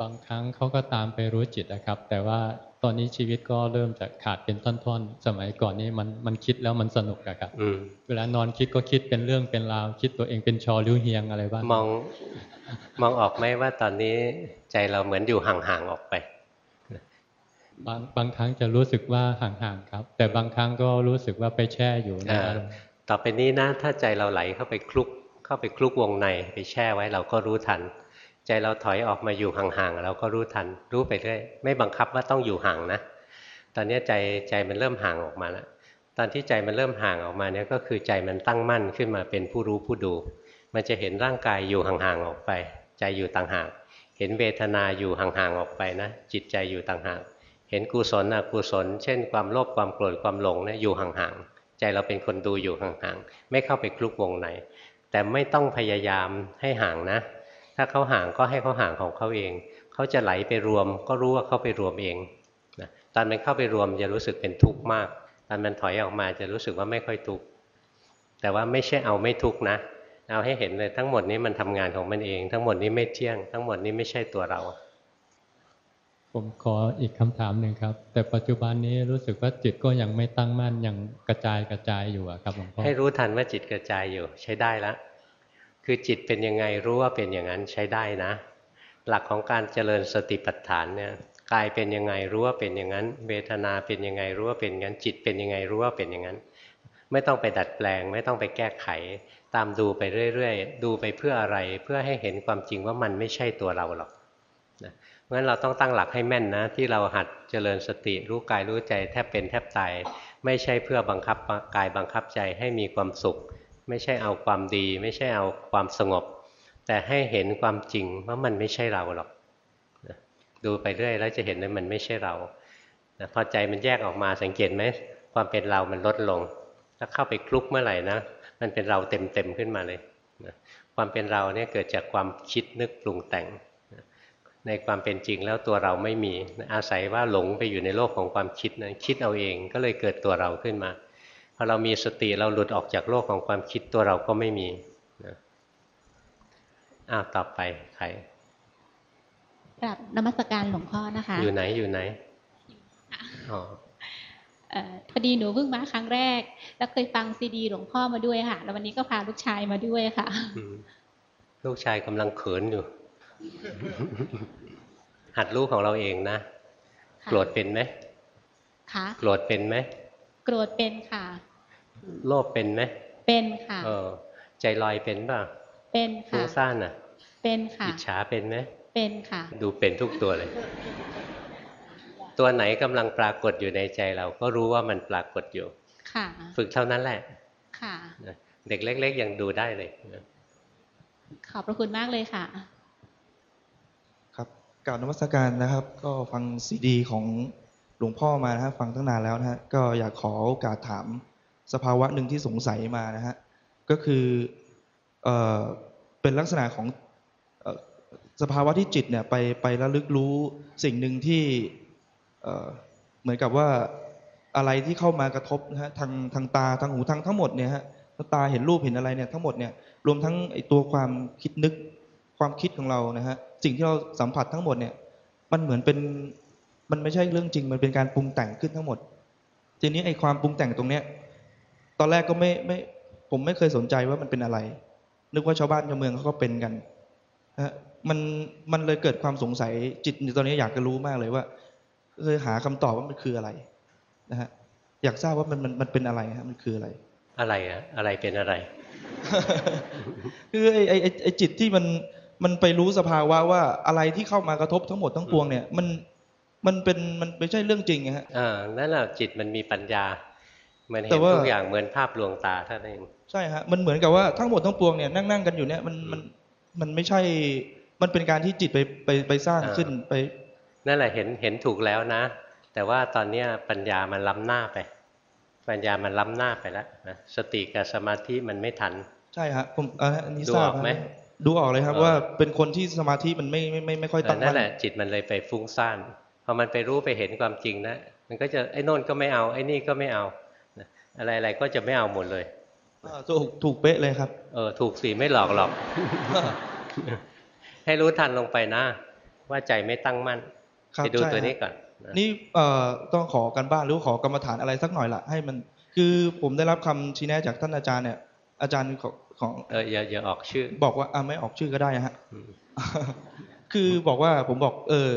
บางครั้งเขาก็ตามไปรู้จิตนะครับ แต่ว่าตอนนี้ชีวิตก็เริ่มจะขาดเป็นท่อนๆ สมัยก่อนนี้มันมันคิดแล้วมันสนุกอะครับอืมเวลานอนคิดก็คิดเป็นเรื่องเป็นราว คิดตัวเองเป็นชอริ้วเฮียงอะไรบ้างมองมองออกไหมว่าตอนนี้ใจเราเหมือนอยู่ห่างๆออกไป บางบางครั้งจะรู้สึกว่าห่างๆครับ แต่บางครั้งก็รู้สึกว่าไปแช่อยู่ในอ่าอารมณ์ต่อไปนี้นะถ้าใจเราไหลเข้าไปคลุก เข้าไปคลุกวงในไปแช่ไว้เราก็รู้ทัน ใจเราถอยออกมาอยู่ห่างๆเราก็รู้ทัน รู้ไปเรื่อยไม่บังคับว่าต้องอยู่ห่างนะตอนนี้ใจใจมันเริ่มห่างออกมาแล้วตอนที่ใจมันเริ่มห่างออกมาเนี่ยก็คือใจมันตั้งมั่นขึ้นมาเป็นผู้รู้ผู้ดู มันจะเห็นร่างกายอยู่ห่างๆออกไป ใจอยู่ต่างหากเห็นเวทนาอยู่ห่างๆออกไปนะจิตใจอยู่ต่างหากเห็นกุศลอกุศล เช่น ความโลภความโกรธความหลงเนี่ยอยู่ห่างๆใจเราเป็นคนดูอยู่ห่างๆไม่เข้าไปคลุกวงในแต่ไม่ต้องพยายามให้ห่างนะ ถ้าเขาห่างก็ให้เขาห่างของเขาเอง เขาจะไหลไปรวม ก็รู้ว่าเขาไปรวมเองนะตอนมันเข้าไปรวมจะรู้สึกเป็นทุกข์มาก ตอนมันถอยออกมาจะรู้สึกว่าไม่ค่อยทุกข์ แต่ว่าไม่ใช่เอาไม่ทุกข์นะ เอาให้เห็นเลยทั้งหมดนี้มันทำงานของมันเอง ทั้งหมดนี้ไม่เที่ยง ทั้งหมดนี้ไม่ใช่ตัวเรา ผมขออีกคำถามหนึ่งครับ แต่ปัจจุบันนี้รู้สึกว่าจิตก็ยังไม่ตั้งมั่นยังกระจายกระจายอยู่อะครับหลวงพ่อ ให้รู้ทันว่าจิตกระจายอยู่ใช้ได้แล้ว คือจิตเป็นยังไงรู้ว่าเป็นอย่างนั้นใช้ได้นะ หลักของการเจริญสติปัฏฐานเนี่ยกายเป็นยังไงรู้ว่าเป็นอย่างนั้น เวทนาเป็นยังไงรู้ว่าเป็นอย่างนั้น จิตเป็นยังไงรู้ว่าเป็นอย่างนั้น ไม่ต้องไปดัดแปลง ไม่ต้องไปแก้ไข ตามดูไปเรื่อยๆ ดูไปเพื่ออะไรเพื่อให้เห็นความจริงว่ามันไม่ใช่ตัวเราหรอกนะเพราะฉะนั้นเราต้องตั้งหลักให้แม่นนะ ที่เราหัดเจริญสติรู้กายรู้ใจแทบเป็นแทบตายไม่ใช่เพื่อบังคับกายบังคับใจให้มีความสุข ไม่ใช่เอาความดี ไม่ใช่เอาความสงบ แต่ให้เห็นความจริงว่ามันไม่ใช่เราหรอกดูไปเรื่อยแล้วจะเห็นว่ามันไม่ใช่เราพอใจมันแยกออกมาสังเกตไหมความเป็นเรามันลดลง ถ้าเข้าไปคลุกเมื่อไหร่นะมันเป็นเราเต็มๆขึ้นมาเลยความเป็นเราเนี่ยเกิดจากความคิดนึกปรุงแต่ง ในความเป็นจริงแล้วตัวเราไม่มีอาศัยว่าหลงไปอยู่ในโลกของความคิดนะคิดเอาเองก็เลยเกิดตัวเราขึ้นมา พอเรามีสติเราหลุดออกจากโลกของความคิดตัวเราก็ไม่มีนะอ้าวต่อไปใครกราบนมัสการหลวงพ่อนะคะ อยู่ไหนอยู่ไหนอ๋อเอ่อพอดีหนูเพิ่งมาครั้งแรก แล้วเคยฟังซีดีหลวงพ่อมาด้วยค่ะ แล้ววันนี้ก็พาลูกชายมาด้วยค่ะอืมลูกชายกำลังเขินอยู่ หัดรู้ของเราเองนะค่ะโกรธเป็นไหมค่ะโกรธเป็นไหมโกรธเป็นค่ะ โลภเป็นไหมเป็นค่ะเออใจลอยเป็นป่ะเป็นฟุ้ค่ะงซ่านอะ เป็นค่ะอิจฉาเป็นไหมเป็นค่ะ ดูเป็นทุกตัวเลย ตัวไหนกำลังปรากฏอยู่ในใจเราก็รู้ว่ามันปรากฏอยู่ ค่ะ ฝึกเท่านั้นแหละ ค่ะนะเด็กเล็ก ๆ ยังดูได้เลยนะขอบพระคุณมากเลยค่ะ ครับกล่าวนมัสการนะครับ ก็ฟังซีดีของหลวงพ่อมานะฮะฟังตั้งนานแล้วนะฮะก็อยากขอโอกาสถาม สภาวะหนึ่งที่สงสัยมานะฮะก็คือเออเป็นลักษณะของออสภาวะที่จิตเนี่ยไปไประลึกรู้สิ่งหนึ่งที่เเหมือนกับว่าอะไรที่เข้ามากระทบนะฮะทางทางตาทางหูทางทั้งหมดเนี่ยฮะตาเห็นรูปเห็นอะไรเนี่ยทั้งหมดเนี่ยรวมทั้งไอตัวความคิดนึกความคิดของเรานะฮะสิ่งที่เราสัมผัสทั้งหมดเนี่ยมันเหมือนเป็นมันไม่ใช่เรื่องจริงมันเป็นการปรุงแต่งขึ้นทั้งหมด ทีนี้ไอ้ความปรุงแต่งตรงเนี้ย ตอนแรกก็ไม่ไม่ ผมไม่เคยสนใจว่ามันเป็นอะไร นึกว่าชาวบ้านชาวเมืองเขาก็เป็นกันนะฮะมันมันเลยเกิดความสงสัยจิตตอนนี้อยากจะรู้มากเลยว่าเคยหาคำตอบว่ามันคืออะไรนะฮะอยากทราบว่ามันมันมันเป็นอะไรฮะมันคืออะไร อะไรอะอะไรเป็นอะไรคือไอ้ไอ้ไอ้ไอ้จิตที่มันมันไปรู้สภาวะว่าอะไรที่เข้ามากระทบทั้งหมดทั้งปวงเนี่ย มันมันเป็นมันไม่ใช่เรื่องจริงไงฮะอ่านั่นแหละจิตมันมีปัญญา มันแต่เห็นว่าทุกอย่างเหมือนภาพลวงตาเท่านั้นเองใช่ฮะมันเหมือนกับว่าทั้งหมดทั้งปวงเนี่ยนั่งนั่งกันอยู่เนี่ยมันมันมันไม่ใช่ มันเป็นการที่จิตไปไปไปสร้างขึ้นไป นั่นแหละเห็นเห็นถูกแล้วนะ แต่ว่าตอนเนี้ยปัญญามันล้ำหน้าไป ปัญญามันล้ำหน้าไปแล้วนะสติกับสมาธิมันไม่ทัน ใช่ฮะผมอ่าอันนี้ดูทราอบอกไหมฮะดูออกเลยครับเออว่าเป็นคนที่สมาธิมันไม่ไม่ไม่ไม่ค่อยเอตั้องมั่นั่นนแหละจิตมันเลยไปฟุ้งซ่านพอมันไปรู้ไปเห็นความจริงนะมันก็จะไอ้โน่นก็ไม่เอาไอ้นี่ก็ไม่เอานะ อะไรอะไรก็จะไม่เอาหมดเลยอ่าถูกถูกเป๊ะเลยครับเออถูกสิไม่หลอกหรอก ให้รู้ทันลงไปนะ ว่าใจไม่ตั้งมั่นครับไปดูใช่ตัวฮะนี้ก่อนนะนี่เอ่อต้องขอกันบ้านหรือขอกรรมฐานอะไรสักหน่อยละให้มัน คือผมได้รับคำชี้แนะจากท่านอาจารย์เนี่ย อาจารย์ของของเอออย่าอย่าออกชื่อ บอกว่าอะไม่ออกชื่อก็ได้ฮะอืมคือบอกว่าผมบอก เออ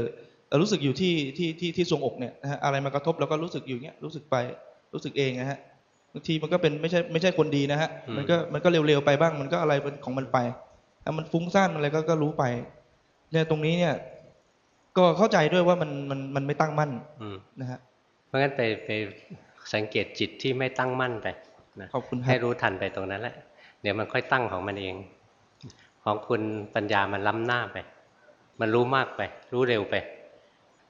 เอ่อรู้สึกอยู่ที่ที่ที่ที่ทรวงอกเนี่ยนะฮะอะไรมากระทบแล้วก็รู้สึกอยู่เงี้ยรู้สึกไปรู้สึกเองนะฮะ บางทีมันก็เป็นไม่ใช่ไม่ใช่คนดีนะฮะ มันก็มันก็เร็วๆไปบ้าง มันก็อะไรของมันไปถ้ามันฟุ้งซ่านอะไรก็ก็รู้ไปเนี่ยตรงนี้เนี่ย ก็เข้าใจด้วยว่ามันมันมันไม่ตั้งมั่นอืมนะฮะ เพราะงั้นไปไปสังเกตจิตที่ไม่ตั้งมั่นไปนะขอบคุณครัให้บรู้ทันไปตรงนั้นแหละเดี๋ยวมันค่อยตั้งของมันเอง ของคุณปัญญามันล้ำหน้าไป มันรู้มากไป รู้เร็วไป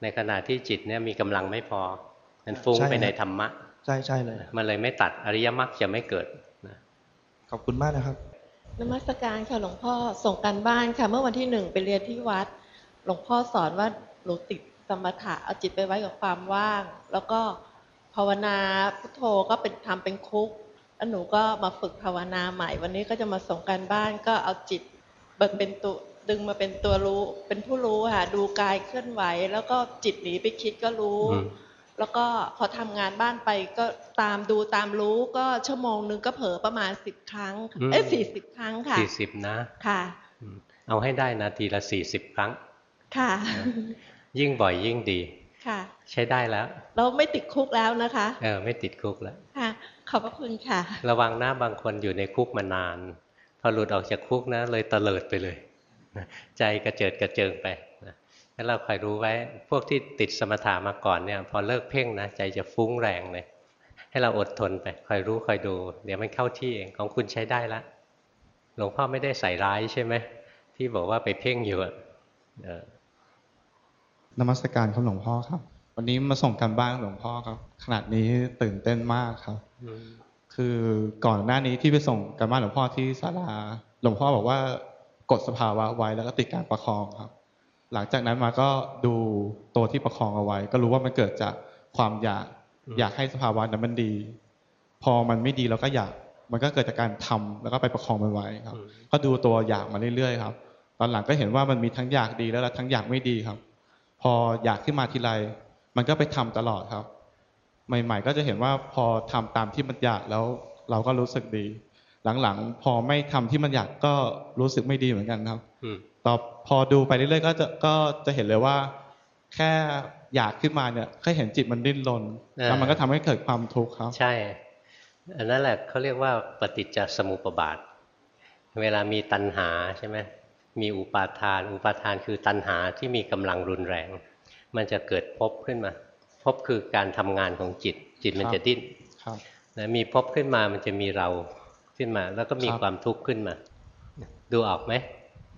ในขณะที่จิตเนี่ยมีกำลังไม่พอ มันฟุ้งไปในธรรมะ ใช่ใช่เลย มันเลยไม่ตัดอริยมรรคจะไม่เกิดนะขอบคุณมากนะครับนมัสการค่ะหลวงพ่อส่งการบ้านค่ะ เมื่อวันที่หนึ่งไปเรียนที่วัด หลวงพ่อสอนว่าหนูติดสมถะเอาจิตไปไว้กับความว่าง แล้วก็ภาวนาพุทโธก็เป็นทำเป็นคุกแล้วหนูก็มาฝึกภาวนาใหม่ วันนี้ก็จะมาส่งการบ้านก็เอาจิตเป็นตัวดึงมาเป็นตัวรู้ เป็นผู้รู้ค่ะดูกายเคลื่อนไหว แล้วก็จิตหนีไปคิดก็รู้อืม แล้วก็พอทำงานบ้านไปก็ตามดูตามรู้ก็ชั่วโมงหนึงก็เผลอประมาณสิบครั้งเอ้ยสี่สิบครั้งค่ะสี่สิบนะค่ะอืมเอาให้ได้นาทีละสี่สิบครั้ง ค่ะ ยิ่งบ่อยยิ่งดีค่ะ ใช้ได้แล้ว เราไม่ติดคุกแล้วนะคะ เออไม่ติดคุกแล้วค่ะ ขอบพระคุณค่ะ ระวังนะบางคนอยู่ในคุกมานาน พอหลุดออกจากคุกนะ เลยเตลิดไปเลยนะใจกระเจิดกระเจิงไป นะงั้นเราคอยรู้ไว้ พวกที่ติดสมถะมาก่อนเนี่ย พอเลิกเพ่งนะใจจะฟุ้งแรงเลย ให้เราอดทนไปคอยรู้คอยดู เดี๋ยวมันเข้าที่เองของคุณใช้ได้ละหลวงพ่อไม่ได้ใส่ร้ายใช่ไหมที่บอกว่าไปเพ่งอยู่อะเออนมัสการครับหลวงพ่อครับ วันนี้มาส่งการบ้านหลวงพ่อครับ ขนาดนี้ตื่นเต้นมากครับอืมคือก่อนหน้านี้ที่ไปส่งการบ้านหลวงพ่อที่ศาลาหลวงพ่อบอกว่ากดสภาวะไว้แล้วก็ติดการประคองครับ หลังจากนั้นมาก็ดูตัวที่ประคองเอาไว้ ก็รู้ว่ามันเกิดจากความอยากอยากให้สภาวะนั้นมันดี พอมันไม่ดีเราก็อยากมันก็เกิดจากการทำแล้วก็ไปประคองมันไว้ครับ ก็ดูตัวอยากมาเรื่อยๆครับ ตอนหลังก็เห็นว่ามันมีทั้งอยากดีแล้วทั้งอยากไม่ดีครับ พออยากขึ้นมาทีไรมันก็ไปทำตลอดครับ ใหม่ ๆ ก็จะเห็นว่าพอทำตามที่มันอยากแล้วเราก็รู้สึกดี หลังๆ พอไม่ทำที่มันอยากก็รู้สึกไม่ดีเหมือนกันครับอืมต่อ พอดูไปเรื่อยๆก็จะก็จะเห็นเลยว่า แค่อยากขึ้นมาเนี่ยแค่เห็นจิตมันดิ้นรนอ่าแล้วมันก็ทำให้เกิดความทุกข์ครับ ใช่ อันนั้นแหละเขาเรียกว่าปฏิจจสมุปบาท เวลามีตัณหาใช่ไหมมีอุปาทาน อุปาทานคือตัณหาที่มีกำลังรุนแรง มันจะเกิดภพขึ้นมาภพคือการทำงานของจิต จิตมันครับจะดิ้นครับนะมีภพขึ้นมามันจะมีเราขึ้นมา แล้วก็มีครับความทุกข์ขึ้นมา ดูออกไหม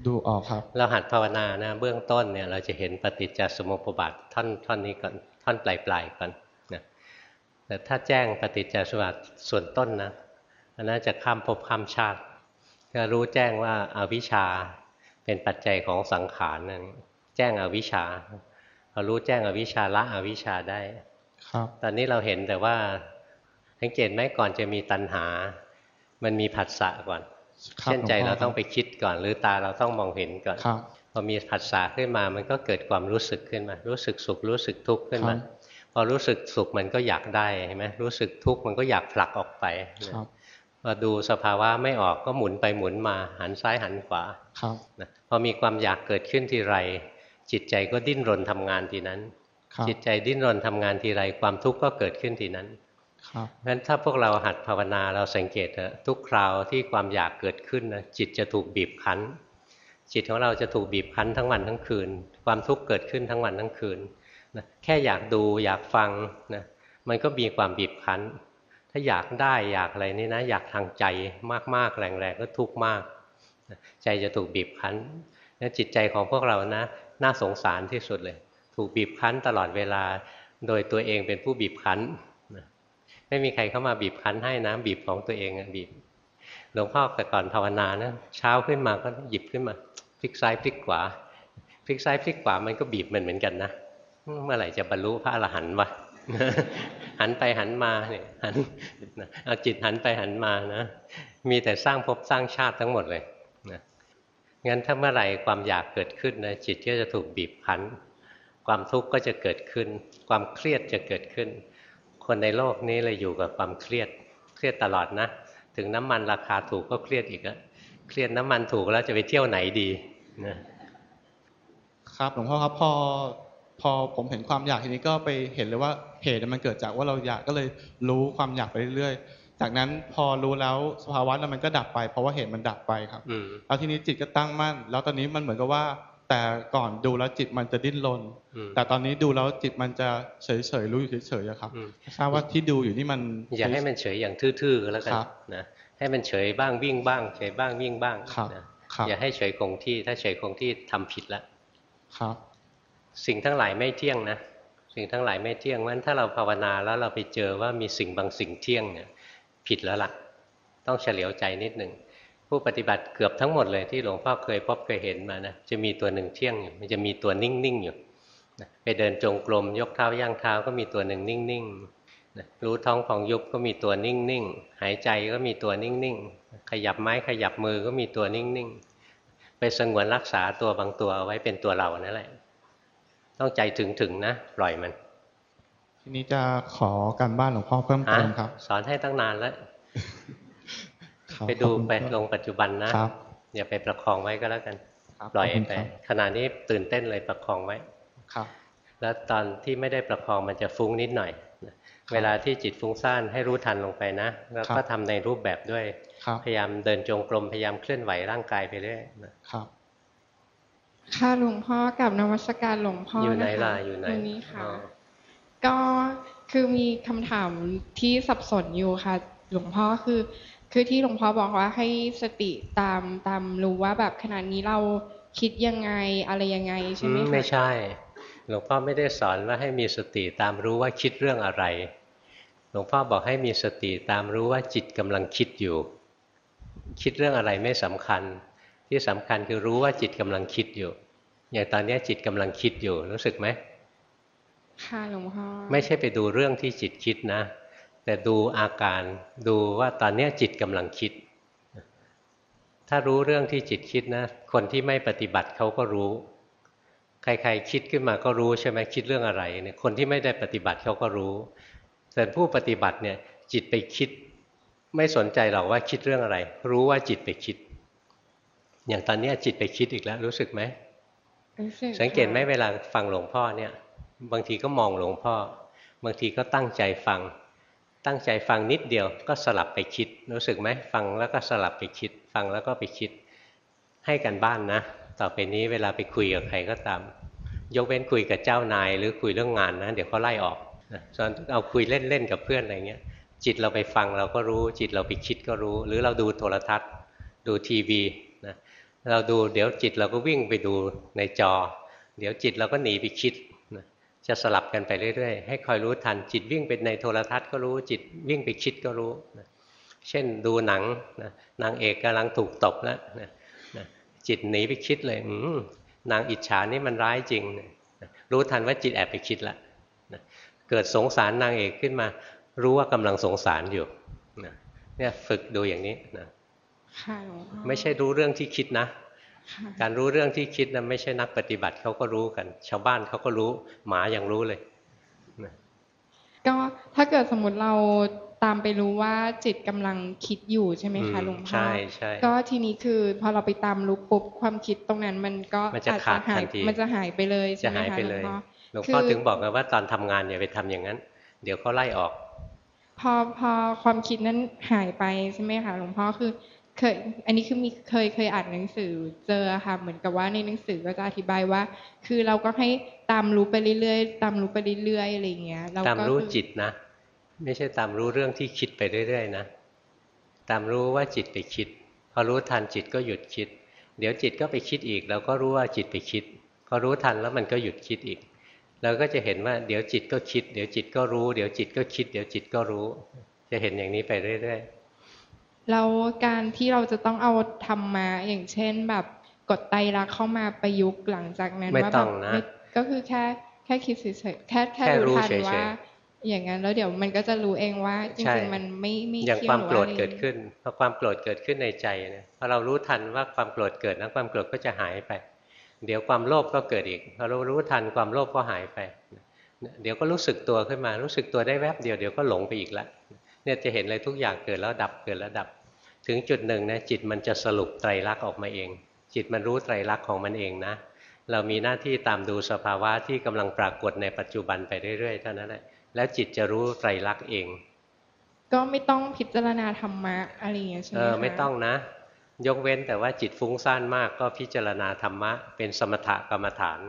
ดูออกครับ เราหัดภาวนานะเบื้องต้นเนี่ยเราจะเห็นปฏิจจสมุปบาทท่อนท่อนนี้ก่อนท่อนปลายปลายๆก่อนนะแต่ถ้าแจ้งปฏิจจสมุปบาทส่วนต้นนะอันนั้นจะข้ามภพข้ามชาติก็รู้แจ้งว่าอาวิชชาเป็นปัจจัยของสังขารนั่นแจ้งอวิชชาพอรู้แจ้งอวิชชาละอวิชชาได้ ครับ ตอนนี้เราเห็นแต่ว่าสังเกตไหมก่อนจะมีตัณหา มันมีผัสสะก่อนครับ เช่นใจหลวงพ่อเราต้องไปคิดก่อนหรือตาเราต้องมองเห็นก่อนครับพอมีผัสสะขึ้นมามันก็เกิดความรู้สึกขึ้นมา รู้สึกสุขรู้สึกทุกข์ขึ้นมาครับพอรู้สึกสุขมันก็อยากได้เห็นไหมรู้สึกทุกข์มันก็อยากผลักออกไปครับพอดูสภาวะไม่ออกก็หมุนไปหมุนมาหันซ้ายหันขวาครับนะพอมีความอยากเกิดขึ้นทีไร จิตใจก็ดิ้นรนทำงานทีนั้นครับจิตใจดิ้นรนทำงานทีไรความทุกข์ก็เกิดขึ้นทีนั้นครับ เพราะฉะนั้นถ้าพวกเราหัดภาวนาเราสังเกตเถอะทุกคราวที่ความอยากเกิดขึ้นนะจิตจะถูกบีบคั้น จิตของเราจะถูกบีบคั้นทั้งวันทั้งคืน ความทุกข์เกิดขึ้นทั้งวันทั้งคืนนะแค่อยากดูอยากฟังนะมันก็มีความบีบคั้น ถ้าอยากได้อยากอะไรนี่นะ อยากทางใจมากๆแรงๆก็ทุกข์มาก ใจจะถูกบีบคั้นแล้วจิตใจของพวกเรานะ น่าสงสารที่สุดเลย ถูกบีบคั้นตลอดเวลา โดยตัวเองเป็นผู้บีบคั้น ไม่มีใครเข้ามาบีบคั้นให้นะบีบของตัวเองอะบีบหลวงพ่อแต่ก่อนภาวนานะเช้าขึ้นมาก็หยิบขึ้นมาพลิกซ้ายพลิกขวาพลิกซ้ายพลิกขวามันก็บีบมันเหมือนกันนะเมื่อไหร่จะบรรลุพระอรหันต์วะหันไปหันมาเนี่ยหันเอาจิตหันไปหันมานะมีแต่สร้างภพสร้างชาติทั้งหมดเลยนะงั้นถ้าเมื่อไหร่ความอยากเกิดขึ้นนะจิตก็จะถูกบีบคั้น ความทุกข์ก็จะเกิดขึ้น ความเครียดจะเกิดขึ้น คนในโลกนี้เลยอยู่กับความเครียดเครียดตลอดนะ ถึงน้ำมันราคาถูกก็เครียดอีกอะเครียดน้ำมันถูกแล้วจะไปเที่ยวไหนดีนะครับหลวงพ่อครับพอพอผมเห็นความอยากทีนี้ก็ไปเห็นเลยว่าเหตุมันเกิดจากว่าเราอยากก็เลยรู้ความอยากไปเรื่อยๆ จากนั้นพอรู้แล้วสภาวะนั้นมันก็ดับไป เพราะว่าเหตุมันดับไปครับอืมแล้วทีนี้จิตก็ตั้งมั่น แล้วตอนนี้มันเหมือนกับว่า แต่ก่อนดูแล้วจิตมันจะดิ้นรนอืมแต่ตอนนี้ดูแล้วจิตมันจะเฉยๆรู้อยู่เฉยๆอะครับอืมทราบว่าที่ดูอยู่นี่มันอย่าให้มันเฉยอย่างทื่อๆก็แล้วกันครับนะให้มันเฉยบ้างวิ่งบ้างเฉยบ้างวิ่งบ้างครับนะครับอย่าให้เฉยคงที่ถ้าเฉยคงที่ทำผิดละครับ สิ่งทั้งหลายไม่เที่ยงนะสิ่งทั้งหลายไม่เที่ยงงั้นถ้าเราภาวนาแล้วเราไปเจอว่ามีสิ่งบางสิ่งเที่ยงเนี่ยผิดแล้วล่ะ ต้องเฉลียวใจนิดหนึ่ง ผู้ปฏิบัติเกือบทั้งหมดเลยที่หลวงพ่อเคยพบเคยเห็นมานะจะมีตัวหนึ่งเที่ยงอยู่มันจะมีตัวนิ่งๆอยู่นะไปเดินจงกรมยกเท้าย่างเท้าก็มีตัวหนึ่งนิ่งๆนะรู้ท้องของยุบก็มีตัวนิ่งๆหายใจก็มีตัวนิ่งๆขยับไม้ขยับมือก็มีตัวนิ่งๆไปสงวนรักษาตัวบางตัวเอาไว้เป็นตัวเรานั่นแหละ ต้องใจถึงๆนะปล่อยมัน ทีนี้จะขอการบ้านหลวงพ่อเพิ่มเติมครับ สอนให้ตั้งนานแล้วครับ ไปดูขอบคุณไปครับลงปัจจุบันนะครับอย่าไปประคองไว้ก็แล้วกันครับปล่อยขบคุณไปครับขณะนี้ตื่นเต้นเลยประคองไว้ครับ แล้วตอนที่ไม่ได้ประคองมันจะฟุ้งนิดหน่อยนะเวลาที่จิตฟุ้งซ่านให้รู้ทันลงไปนะ แล้วครัก็บทำในรูปแบบด้วยครับพยายามเดินจงกรมพยายามเคลื่อนไหวร่างกายไปเรื่อยนะครับค่ะหลวงพ่อกับนวัตการหลวงพ่ออยู่ไหนนะคะล่ะอยู่ไหนตรงนี้ค่ะอ๋อก็คือมีคำถามที่สับสนอยู่ค่ะ หลวงพ่อคือ คือที่หลวงพ่อบอกว่าให้สติตามตามรู้ว่าแบบขณะนี้เราคิดยังไงอะไรยังไงใช่ไหมอืมคะไม่ใช่ หลวงพ่อไม่ได้สอนว่าให้มีสติตามรู้ว่าคิดเรื่องอะไร หลวงพ่อบอกให้มีสติตามรู้ว่าจิตกำลังคิดอยู่ คิดเรื่องอะไรไม่สำคัญ ที่สำคัญคือรู้ว่าจิตกำลังคิดอยู่ อย่างตอนนี้จิตกำลังคิดอยู่รู้สึกไหมค่ะหลวงพ่อไม่ใช่ไปดูเรื่องที่จิตคิดนะ แต่ดูอาการดูว่าตอนนี้จิตกำลังคิด ถ้ารู้เรื่องที่จิตคิดนะ คนที่ไม่ปฏิบัติเขาก็รู้ ใครๆคิดขึ้นมาก็รู้ใช่ไหมคิดเรื่องอะไรเนี่ยคนที่ไม่ได้ปฏิบัติเขาก็รู้ แต่ผู้ปฏิบัติเนี่ยจิตไปคิด ไม่สนใจหรอกว่าคิดเรื่องอะไร รู้ว่าจิตไปคิด อย่างตอนนี้จิตไปคิดอีกแล้ว รู้สึกไหมรู้สึกสังเกตไหมค่ะเวลาฟังหลวงพ่อเนี่ย บางทีก็มองหลวงพ่อ บางทีก็ตั้งใจฟัง ตั้งใจฟังนิดเดียวก็สลับไปคิด รู้สึกไหมฟังแล้วก็สลับไปคิด ฟังแล้วก็ไปคิดให้กันบ้านนะ ต่อไปนี้เวลาไปคุยกับใครก็ตาม ยกเว้นคุยกับเจ้านาย หรือคุยเรื่องงานนะ เดี๋ยวเขาไล่ออกส่วนเอาคุยเล่นๆกับเพื่อนอะไรเงี้ย จิตเราไปฟังเราก็รู้ จิตเราไปคิดก็รู้ หรือเราดูโทรทัศน์ ดูทีวีนะเราดูเดี๋ยวจิตเราก็วิ่งไปดูในจอ เดี๋ยวจิตเราก็หนีไปคิด จะสลับกันไปเรื่อยๆ ให้คอยรู้ทันจิตวิ่งไปในโทรทัศน์ก็รู้จิตวิ่งไปคิดก็รู้นะเช่นดูหนังนะนางเอกกำลังถูกตบแล้วนะนะจิตหนีไปคิดเลยอืมนางอิจฉานี่มันร้ายจริงนะรู้ทันว่าจิตแอบไปคิดละนะเกิดสงสารนางเอกขึ้นมา รู้ว่ากำลังสงสารอยู่นะเนี่ยฝึกดูอย่างนี้นะค่ะหลวงพ่อไม่ใช่รู้เรื่องที่คิดนะค่ะ การรู้เรื่องที่คิดนะไม่ใช่นักปฏิบัติเขาก็รู้กัน ชาวบ้านเขาก็รู้หมายังรู้เลยก็ถ้าเกิดสมมติเราตามไปรู้ว่าจิตกำลังคิดอยู่ใช่ไหมคะอืมหลวงพ่อใช่ใช่ก็ทีนี้คือพอเราไปตามรู้ปุ๊บความคิดตรงนั้นมันก็มันจะอาจขาจะดหาทัยนทีมันจะหายไปเลยจะใช่ไหมหายคะไปหลเลวงยพ่อหลวงพ่อคือถึงบอกไงว่าตอนทำงานอย่าไปทำอย่างนั้น เดี๋ยวเขาไล่ออก พอพอความคิดนั้นหายไปใช่ไหมคะหลวงพ่อคือ เคย อันนี้คือมีเคยเคยอ่านหนังสือเจอค่ะเหมือนกับว่าในหนังสือก็จะอธิบายว่า คือเราก็ให้ตามรู้ไปเรื่อยๆตามรู้ไปเรื่อยๆอะไรอย่างเงี้ยแล้วตามรู้จิตนะ ไม่ใช่ตามรู้เรื่องที่คิดไปเรื่อยๆนะตามรู้ว่าจิตไปคิด พอรู้ทันจิตก็หยุดคิด เดี๋ยวจิตก็ไปคิดอีก เราก็รู้ว่าจิตไปคิด พอรู้ทันแล้วมันก็หยุดคิดอีกเราก็จะเห็นว่าเดี๋ยวจิตก็คิด เดี๋ยวจิตก็รู้ เดี๋ยวจิตก็คิด เดี๋ยวจิตก็รู้ จะเห็นอย่างนี้ไปเรื่อยๆ แล้วการที่เราจะต้องเอาธรรมะอย่างเช่นแบบกดไตรลักษณ์เข้ามาประยุกต์หลังจากนั้นไม่ว่าต้แบองบนะไม่ก็คือแค่แค่คิดเฉยๆแค่แค่แค่รู้รู้ทันเฉยๆว่าอย่างนั้นแล้วเดี๋ยวมันก็จะรู้เองว่าจใช่ริงๆมันไม่ไม่ๆอย่างเที่ยความหรือโกรธอะไรเกิดขึ้นพอความโกรธเกิดขึ้นในใจเนี่ยพอเรารู้ทันว่าความโกรธเกิดนะความโกรธก็จะหายไป เดี๋ยวความโลภก็เกิดอีกพอเรารู้ทันความโลภก็หายไป เดี๋ยวก็รู้สึกตัวขึ้นมารู้สึกตัวได้แวบเดียวเดี๋ยวก็หลงไปอีกแล้ว เนี่ยจะเห็นเลยทุกอย่างเกิดแล้วดับเกิดแล้วดับ ถึงจุดหนึ่งนะจิตมันจะสรุปไตรลักษณ์ออกมาเอง จิตมันรู้ไตรลักษณ์ของมันเองนะ เรามีหน้าที่ตามดูสภาวะที่กำลังปรากฏในปัจจุบันไปเรื่อยๆเท่านั้นแหละแล้วจิตจะรู้ไตรลักษณ์เอง ก็ไม่ต้องพิจารณาธรรมะอะไรอย่างเงี้ยใช่ไหเอมอคะไม่ต้องนะ ยกเว้นแต่ว่าจิตฟุ้งซ่านมากก็พิจารณาธรรมะ เป็นสมถกรรมฐาน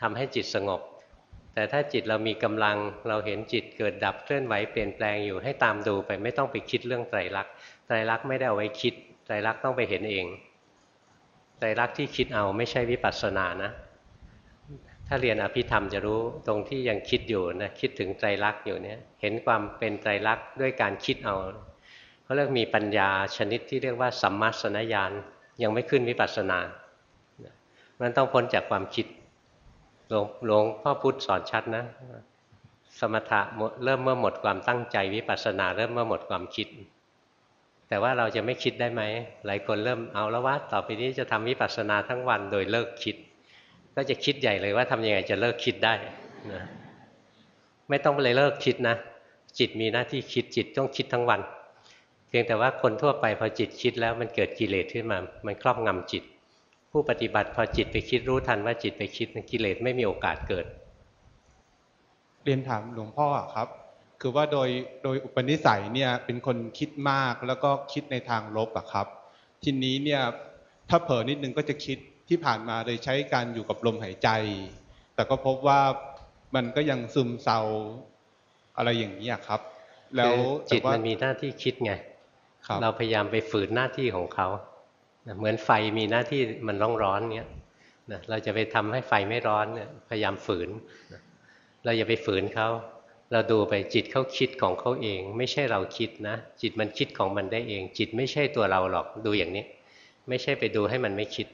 ทำให้จิตสงบ แต่ถ้าจิตเรามีกำลังเราเห็นจิตเกิดดับเคลื่อนไหวเปลี่ยนแปลงอยู่ให้ตามดูไปไม่ต้องไปคิดเรื่องไตรลักษณ์ไตรลักษณ์ไม่ได้เอาไว้คิดไตรลักษณ์ต้องไปเห็นเองไตรลักษณ์ที่คิดเอาไม่ใช่วิปัสสนานะ ถ้าเรียนอภิธรรมจะรู้ตรงที่ยังคิดอยู่นะคิดถึงไตรลักษณ์อยู่เนี่ยเห็นความเป็นไตรลักษณ์ด้วยการคิดเอาเขาเรียกมีปัญญาชนิดที่เรียกว่าสัมมาสนญาณยังไม่ขึ้นวิปัสสนามันต้องพ้นจากความคิด หลวงหลวงพ่อพุธสอนชัดนะ สมถะเริ่มเมื่อหมดความตั้งใจวิปัสสนา เริ่มเมื่อหมดความคิด แต่ว่าเราจะไม่คิดได้ไหมหลายคนเริ่มเอาแล้วว่าต่อไปนี้จะทำวิปัสสนาทั้งวันโดยเลิกคิด ก็จะคิดใหญ่เลยว่าทำยังไงจะเลิกคิดได้นะไม่ต้องเลยเลิกคิดนะ จิตมีหน้าที่คิดจิตต้องคิดทั้งวัน เพียงแต่ว่าคนทั่วไปพอจิตคิดแล้วมันเกิดกิเลสขึ้นมา มันครอบงำจิต ผู้ปฏิบัติพอจิตไปคิดรู้ทันว่าจิตไปคิดกิเลสไม่มีโอกาสเกิด เรียนถามหลวงพ่ออะครับ คือว่าโดยโดยอุปนิสัยเนี่ยเป็นคนคิดมากแล้วก็คิดในทางลบอะครับ ทีนี้เนี่ยถ้าเผลอนิดนึงก็จะคิดที่ผ่านมาเลยใช้การอยู่กับลมหายใจ แต่ก็พบว่ามันก็ยังซึมเศร้าอะไรอย่างนี้ยครับ แล้วคือจิตแต่ว่ามันมีหน้าที่คิดไงครับเราพยายามไปฝืนหน้าที่ของเขา นะเหมือนไฟมีหน้าที่มันร้อนร้อนเนี้ยนะเราจะไปทำให้ไฟไม่ร้อนเนี่ยพยายามฝืนนะเราอย่าไปฝืนเขาเราดูไปจิตเขาคิดของเขาเอง ไม่ใช่เราคิดนะ จิตมันคิดของมันได้เอง จิตไม่ใช่ตัวเราหรอกดูอย่างนี้ ไม่ใช่ไปดูให้มันไม่คิด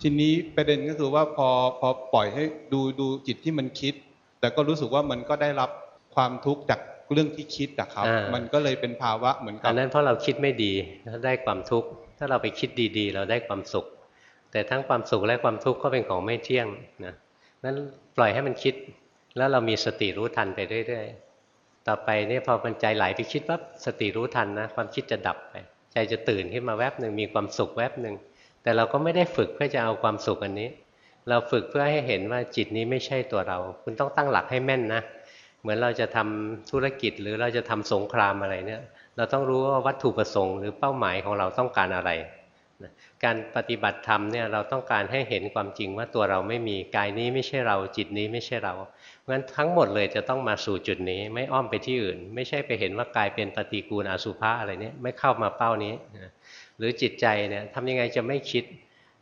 ทีนี้ประเด็นก็คือว่าพอพอปล่อยให้ดูดูจิตที่มันคิด แต่ก็รู้สึกว่ามันก็ได้รับความทุกข์จาก เรื่องที่คิดอะครับอ่ามัมันก็เลยเป็นภาวะเหมือนกัอับนนั้นเพราะเราคิดไม่ดีแล้วได้ความทุกข์ถ้าเราไปคิดดีๆ เราได้ความสุข แต่ทั้งความสุขและความทุกข์ก็เป็นของไม่เที่ยงนะนั้นปล่อยให้มันคิด แล้วเรามีสติรู้ทันไปเรื่อยๆต่อไปเนี่ยพอมันใจไหลไปคิดปั๊บสติรู้ทันนะความคิดจะดับไปใจจะตื่นขึ้นมาแวบหนึ่งมีความสุขแวบหนึ่งแต่เราก็ไม่ได้ฝึกเพื่อจะเอาความสุขอันนี้ เราฝึกเพื่อให้เห็นว่าจิตนี้ไม่ใช่ตัวเรา คุณต้องตั้งหลักให้แม่นนะเห มือนเราจะทำธุรกิจหรือเราจะทำสงครามอะไรเนี่ยเราต้องรู้ว่าวัตถุประสงค์หรือเป้าหมายของเราต้องการอะไรนะการปฏิบัติธรรมเนี่ยเราต้องการให้เห็นความจริงว่าตัวเราไม่มีกายนี้ไม่ใช่เราจิตนี้ไม่ใช่เราเพราะฉะนั้นทั้งหมดเลยจะต้องมาสู่จุดนี้ไม่อ้อมไปที่อื่น ไม่ใช่ไปเห็นว่ากายเป็นปฏิกูลอสุภะอะไรเนี่ยไม่เข้ามาเป้านี้นะหรือจิตใจเนี่ยทำยังไงจะไม่คิด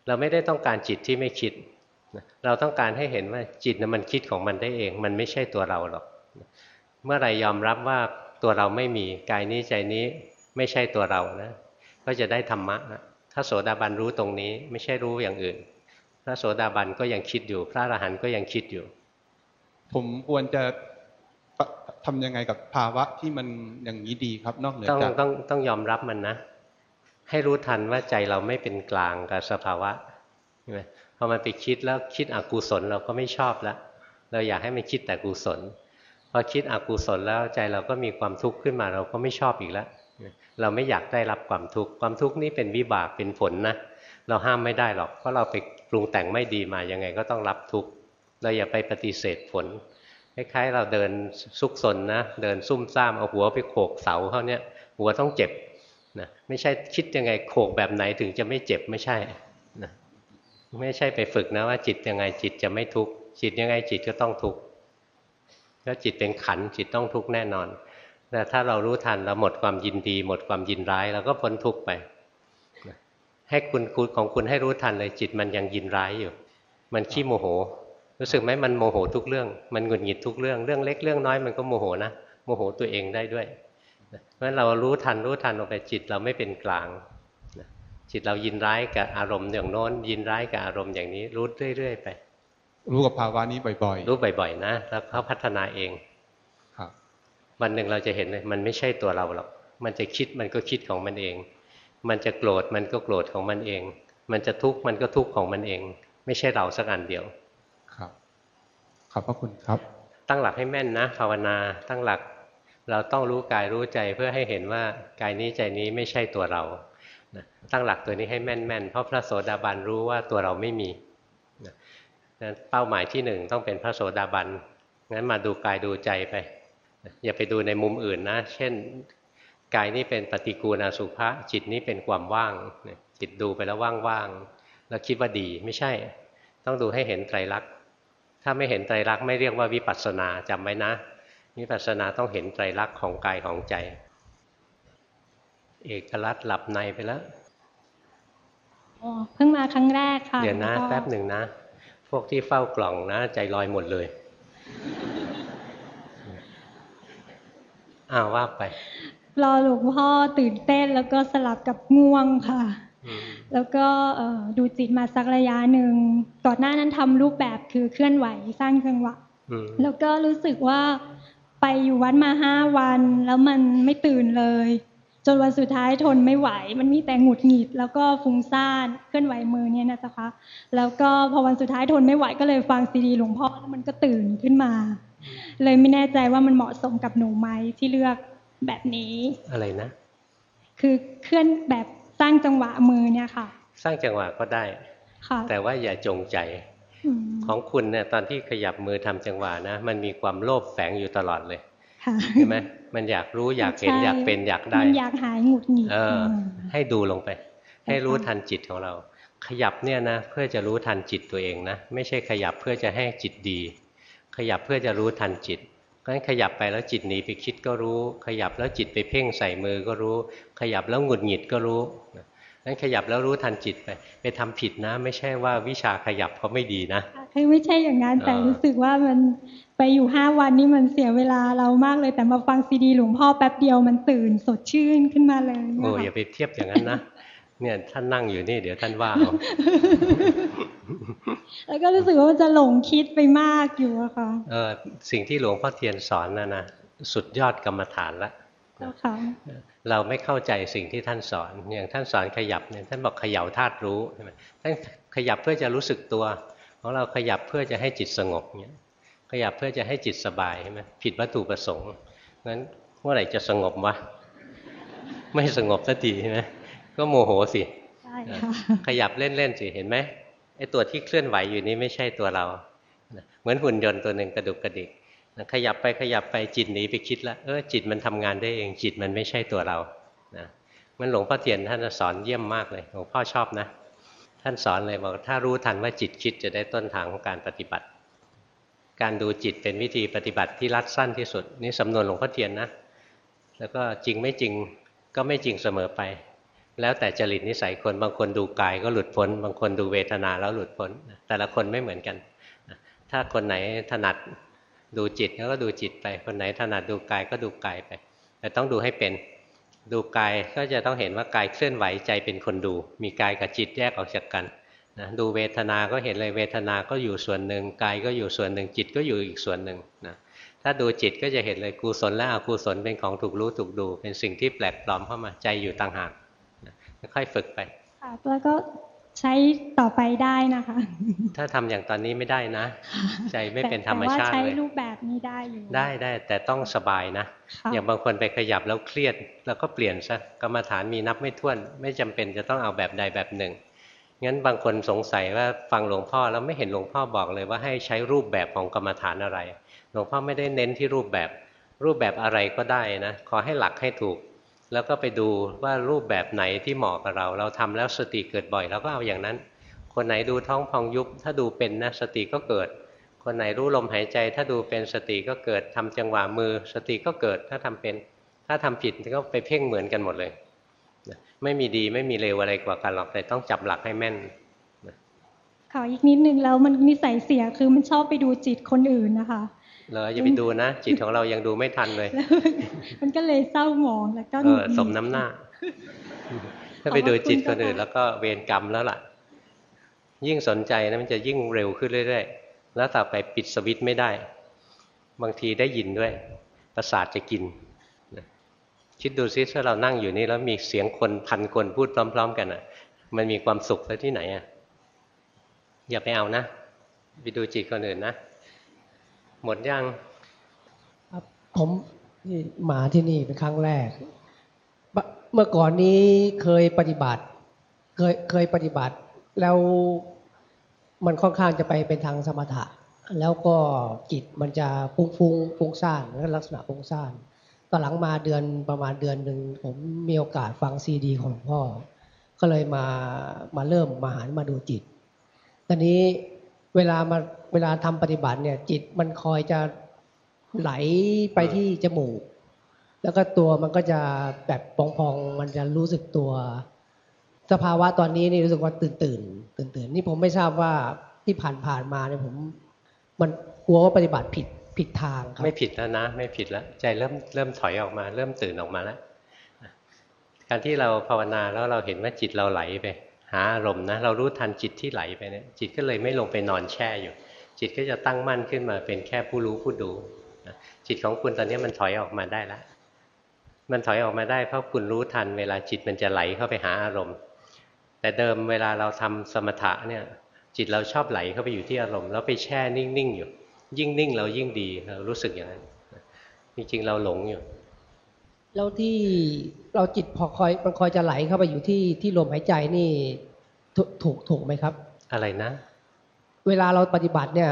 เราไม่ได้ต้องการจิตที่ไม่คิด เราต้องการให้เห็นว่าจิตนะมันคิดของมันได้เอง มันไม่ใช่ตัวเราหรอก เมื่อไหรยอมรับว่าตัวเราไม่มีกายนี้ใจนี้ไม่ใช่ตัวเรานะ ก็จะได้ธรรมะนะถ้าโสดาบันรู้ตรงนี้ไม่ใช่รู้อย่างอื่น พระโสดาบันก็ยังคิดอยู่ พระอรหันต์ก็ยังคิดอยู่ ผมควรจะปะทำยังไงกับภาวะที่มันอย่างนี้ดีครับ นอกเหนือต้องจากต้องต้องยอมรับมันนะ ให้รู้ทันว่าใจเราไม่เป็นกลางกับสภาวะใช่ไหมพอมันไปคิดแล้วคิดอกุศลเราก็ไม่ชอบแล้วเราอยากให้มันคิดแต่กุศลพ อคิดอกุศลแล้วใจเราก็มีความทุกข์ขึ้นมาเราก็ไม่ชอบอีกแล้วเราไม่อยากได้รับความทุกข์ความทุกข์นี้เป็นวิบากเป็นผลนะเราห้ามไม่ได้หรอกเพราะเราไปปรุงแต่งไม่ดีมายังไงก็ต้องรับทุกข์เราอย่าไปปฏิเสธผลคล้ายๆเราเดินซุกซนนะเดินซุ่มซ่ามเอาหัวไปโขกเสาเขาเนี่ยหัวต้องเจ็บนะไม่ใช่คิดยังไงโขกแบบไหนถึงจะไม่เจ็บไม่ใช่นะไม่ใช่ไปฝึกนะว่าจิตยังไงจิตจะไม่ทุกข์จิตยังไงจิตก็ต้องทุกข์ ถ้าจิตเป็นขันจิตต้องทุกข์แน่นอนแต่ถ้าเรารู้ทันเราหมดความยินดี หมดความยินร้ายเราก็พ้นทุกข์ไป ให้คุณคุณของคุณให้รู้ทันเลยจิตมันยังยินร้ายอยู่ มันขี้โมโห รู้สึกไหมมันโมโหทุกเรื่อง มันหงุดหงิดทุกเรื่องเรื่องเล็กเรื่องน้อยมันก็โมโหนะโมโหตัวเองได้ด้วยเพราะฉะนั้นเรารู้ทันรู้ทันออกไปจิตเราไม่เป็นกลางจิตเรายินร้ายกับอารมณ์อย่างโน้น ยินร้ายกับอารมณ์อย่างนี้รู้เรื่อย ๆ ไป รู้กับภาวะนี้บ่อยรู้บ่อยๆนะ แล้วเขาพัฒนาเองๆครับ วันหนึ่งเราจะเห็นเลยมันไม่ใช่ตัวเราหรอก มันจะคิดมันก็คิดของมันเอง มันจะโกรธมันก็โกรธของมันเอง มันจะทุกข์มันก็ทุกข์ของมันเอง ไม่ใช่เราสักอันเดียว ครับ ขอบพระคุณครับ ตั้งหลักให้แม่นนะภาวนา ตั้งหลัก เราต้องรู้กายรู้ใจเพื่อให้เห็นว่ากายนี้ใจนี้ไม่ใช่ตัวเรานะตั้งหลักตัวนี้ให้แม่นแม่นๆ เพราะพระโสดาบันรู้ว่าตัวเราไม่มีนะ นั้นเป้าหมายที่หนึ่งต้องเป็นพระโสดาบันงั้นมาดูกายดูใจไป อย่าไปดูในมุมอื่นนะ เช่นกายนี้เป็นปฏิกูลอสุภะจิตนี้เป็นความว่างเนี่ยจิตดูไปแล้วว่างๆแล้วคิดว่าดีไม่ใช่ ต้องดูให้เห็นไตรลักษณ์ถ้าไม่เห็นไตรลักษณ์ไม่เรียกว่าวิปัสสนาจำไว้นะ วิปัสสนาต้องเห็นไตรลักษณ์ของกายของใจ เอกลักษณ์หลับในไปแล้วอ๋อเพิ่งมาครั้งแรกค่ะเดี๋ยวนะล้วก็แป๊บหนึ่งนะ พวกที่เฝ้ากล่องนะใจลอยหมดเลยอ้าวว่าไป รอหลวงพ่อตื่นเต้นแล้วก็สลับกับง่วงค่ะอืมแล้วก็เอ่อดูจิตมาสักระยะหนึ่งก่อนหน้านั้นทำรูปแบบคือเคลื่อนไหวสร้างจังหวะอืมแล้วก็รู้สึกว่าไปอยู่วัดมาห้าวัน แล้วมันไม่ตื่นเลย จนวันสุดท้ายทนไม่ไหว มันมีแต่หงุดหงิด แล้วก็ฟุ้งซ่านเคลื่อนไหวมือเนี่ยนะจ๊ะคะแล้วก็พอวันสุดท้ายทนไม่ไหวก็เลยฟังซีดีหลวงพ่อแล้วมันก็ตื่นขึ้นมา เลยไม่แน่ใจว่ามันเหมาะสมกับหนูไหมที่เลือกแบบนี้อะไรนะ คือเคลื่อนแบบสร้างจังหวะมือเนี่ยค่ะ สร้างจังหวะก็ได้ค่ะแต่ว่าอย่าจงใจอืมของคุณเนี่ยตอนที่ขยับมือทำจังหวะนะ มันมีความโลภแฝงอยู่ตลอดเลยค่ะ ใช่ไหมมันอยากรู้อยากเห็นใช่อยากเป็นอยากได้มันอยากหายหงุดหงิดเออมให้ดูลงไป ให้รู้ทันจิตของเรา ขยับเนี่ยนะเพื่อจะรู้ทันจิตตัวเองนะ ไม่ใช่ขยับเพื่อจะให้จิตดี ขยับเพื่อจะรู้ทันจิตเพราะฉะนั้นขยับไปแล้วจิตหนีไปคิดก็รู้ ขยับแล้วจิตไปเพ่งใส่มือก็รู้ ขยับแล้วหงุดหงิดก็รู้ นั้นขยับแล้วรู้ทันจิตไป ไปทำผิดนะ ไม่ใช่ว่าวิชาขยับเขาไม่ดีนะคือไม่ใช่อย่างนั้นแต่เออรู้สึกว่ามันไปอยู่ห้าวันนี่มันเสียเวลาเรามากเลยแต่มาฟังซีดีหลวงพ่อแป๊บเดียวมันตื่นสดชื่นขึ้นมาเลยโอ้นะคะอย่าไปเทียบอย่างนั้นนะเนี่ยท่านนั่งอยู่นี่เดี๋ยวท่านว่าเอาแล้วก็รู้สึกว่ามันจะหลงคิดไปมากอยู่อะค่ะเออสิ่งที่หลวงพ่อเทียนสอนนะนะสุดยอดกรรมฐานละ เจ้าค่ะเราไม่เข้าใจสิ่งที่ท่านสอนอย่างท่านสอนขยับเนี่ยท่านบอกเขย่าธาตุรู้ใช่ไหมท่านขยับเพื่อจะรู้สึกตัว ของเราขยับเพื่อจะให้จิตสงบเนี่ยขยับเพื่อจะให้จิตสบายใช่ไหมผิดวัตถุประสงค์งั้นเมื่อไหร่จะสงบวะไม่สงบสักทีใช่ไหมก็โมโหสิใช่ค่ะขยับเล่นๆสิเห็นไหมไอ้ตัวที่เคลื่อนไหวอยู่นี้ไม่ใช่ตัวเรา เหมือนหุ่นยนต์ตัวหนึ่งกระดุกกระดิก ขยับไปขยับไปจิตหนีไปคิดแล้วเออจิตมันทำงานได้เองจิตมันไม่ใช่ตัวเรานะมันหลวงพ่อเทียนท่านสอนเยี่ยมมากเลยหลวงพ่อชอบนะ ท่านสอนเลยบอกถ้ารู้ทันว่าจิตคิดจะได้ต้นทางของการปฏิบัติ การดูจิตเป็นวิธีปฏิบัติที่รัดสั้นที่สุด นี่สำนวนหลวงพ่อเทียนนะ แล้วก็จริงไม่จริงก็ไม่จริงเสมอไป แล้วแต่จริตนิสัยคนบางคนดูกายก็หลุดพ้น บางคนดูเวทนาแล้วหลุดพ้น แต่ละคนไม่เหมือนกันถ้าคนไหนถนัด ดูจิตก็ดูจิตไป คนไหนถนัดดูกายก็ดูกายไป แต่ต้องดูให้เป็น ดูกายก็จะต้องเห็นว่ากายเคลื่อนไหวใจเป็นคนดู มีกายกับจิตแยกออกจากกันนะดูเวทนาก็เห็นเลยเวทนาก็อยู่ส่วนหนึ่งกายก็อยู่ส่วนหนึ่งจิตก็อยู่อีกส่วนหนึ่งนะถ้าดูจิตก็จะเห็นเลยกุศลและอกุศลเป็นของถูกรู้ถูกดู เป็นสิ่งที่แปลกปลอมเข้ามาใจอยู่ต่างหากนะค่อยฝึกไปค่ะแล้วก็ ใช้ต่อไปได้นะคะ ถ้าทำอย่างตอนนี้ไม่ได้นะ ใจไม่เป็นธรรมชาติแต่ว่าใช้เลยรูปแบบนี้ได้อยู่ได้ได้แต่ต้องสบายนะค่ะอย่างบางคนไปขยับแล้วเครียด แล้วก็เปลี่ยนซะกรรมฐานมีนับไม่ถ้วน ไม่จำเป็นจะต้องเอาแบบใดแบบหนึ่งงั้นบางคนสงสัยว่าฟังหลวงพ่อแล้วไม่เห็นหลวงพ่อบอกเลยว่าให้ใช้รูปแบบของกรรมฐานอะไร หลวงพ่อไม่ได้เน้นที่รูปแบบ รูปแบบอะไรก็ได้นะขอให้หลักให้ถูก แล้วก็ไปดูว่ารูปแบบไหนที่เหมาะกับเรา เราทำแล้วสติเกิดบ่อยเราก็เอาอย่างนั้น คนไหนดูท้องพองยุบ ถ้าดูเป็นนะสติก็เกิด คนไหนรู้ลมหายใจ ถ้าดูเป็นสติก็เกิดทำจังหวะมือ สติก็เกิดถ้าทำเป็น ถ้าทำผิดก็ไปเพ่งเหมือนกันหมดเลยไม่มีดีไม่มีเลวอะไรกว่ากันหรอกแต่ต้องจับหลักให้แม่นขออีกนิดนึงแล้วมันนิสัยเสียคือมันชอบไปดูจิตคนอื่นนะคะ เลยอย่าไปดูนะ จิตของเรายังดูไม่ทันเลย มันก็เลยเศร้าหมองแล้วก็เอหงุอดหงิดสมน้ำหน้า ถ้าไปดูจิตคนอื่นแล้วก็เวรกรรมแล้วล่ะ ยิ่งสนใจนะมันจะยิ่งเร็วขึ้นเรื่อยๆแล้วต่อไปปิดสวิตช์ไม่ได้ บางทีได้ยินด้วย ประสาทจะกินนะคิดดูซิถ้าเรานั่งอยู่นี่แล้วมีเสียงคนพันคนพูดพร้อม ๆ กันอะ มันมีความสุขซะที่ไหนอะอย่าไปเอานะไปดูจิตคนอื่นนะ หมดยังผมมาที่นี่เป็นครั้งแรก เมื่อก่อนนี้เคยปฏิบัติ เคยเคยปฏิบัติ แล้วมันค่อนข้างจะไปเป็นทางสมถะ แล้วก็จิตมันจะฟุ้งฟุ้งฟุ้งซ่านแล้วลักษณะฟุ้งซ่านตอนหลังมาเดือนประมาณเดือนหนึ่งผมมีโอกาสฟังซีดี ของพ่อ ก็เลยมามาเริ่มมาหันมาดูจิตตอนนี้ เวลามาเวลาทำปฏิบัติเนี่ย จิตมันคอยจะไหลไปที่จมูก แล้วก็ตัวมันก็จะแบบพองๆ มันจะรู้สึกตัว สภาวะตอนนี้นี่รู้สึกว่าตื่นตื่นตื่นตื่นนี่ผมไม่ทราบว่าที่ผ่านผ่านมาเนี่ยผม มันกลัวว่าปฏิบัติผิดผิดทางครับไม่ผิดแล้วนะ ไม่ผิดแล้ว ใจเริ่มเริ่มถอยออกมา เริ่มตื่นออกมาแล้วการที่เราภาวนาแล้วเราเห็นว่าจิตเราไหลไป หาอารมณ์นะเรารู้ทันจิตที่ไหลไปเนี่ยจิตก็เลยไม่ลงไปนอนแช่อยู่ จิตก็จะตั้งมั่นขึ้นมาเป็นแค่ผู้รู้ผู้ดูจิตของคุณตอนนี้มันถอยออกมาได้แล้วมันถอยออกมาได้เพราะคุณรู้ทันเวลาจิตมันจะไหลเข้าไปหาอารมณ์ แต่เดิมเวลาเราทำสมถะเนี่ยจิตเราชอบไหลเข้าไปอยู่ที่อารมณ์แล้วไปแช่นิ่งๆอยู่ ยิ่งนิ่งเรายิ่งดีเรารู้สึกอย่างนั้นจริงๆเราหลงอยู่ แล้วที่เราจิตพอคอยมันคอยจะไหลเข้าไปอยู่ที่ที่ลมหายใจนี่ถูกถูกถูกไหมครับ อะไรนะ เวลาเราปฏิบัติเนี่ย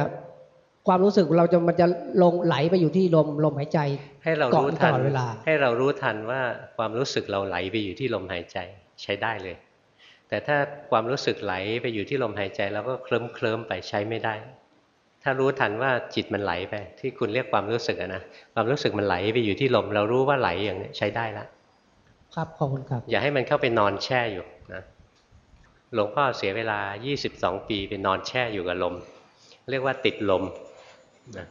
ความรู้สึกเราจะมันจะลงไหลไปอยู่ที่ลมลมหายใจ ให้เราก่อนรู้ทัตนลอดเวลา ให้เรารู้ทันว่าความรู้สึกเราไหลไปอยู่ที่ลมหายใจใช้ได้เลย แต่ถ้าความรู้สึกไหลไปอยู่ที่ลมหายใจ แล้วก็เคลิ้มเคลิ้มๆไปใช้ไม่ได้ ถ้ารู้ทันว่าจิตมันไหลไป ที่คุณเรียกความรู้สึกอะนะความรู้สึกมันไหลไปอยู่ที่ลม เรารู้ว่าไหลอย่างนี้ใช้ได้ละครับขอบคุณครับ อย่าให้มันเข้าไปนอนแช่อยู่นะหลวงพ่อเสียเวลา 22 ปีไปนอนแช่อยู่กับลม เรียกว่าติดลมนะ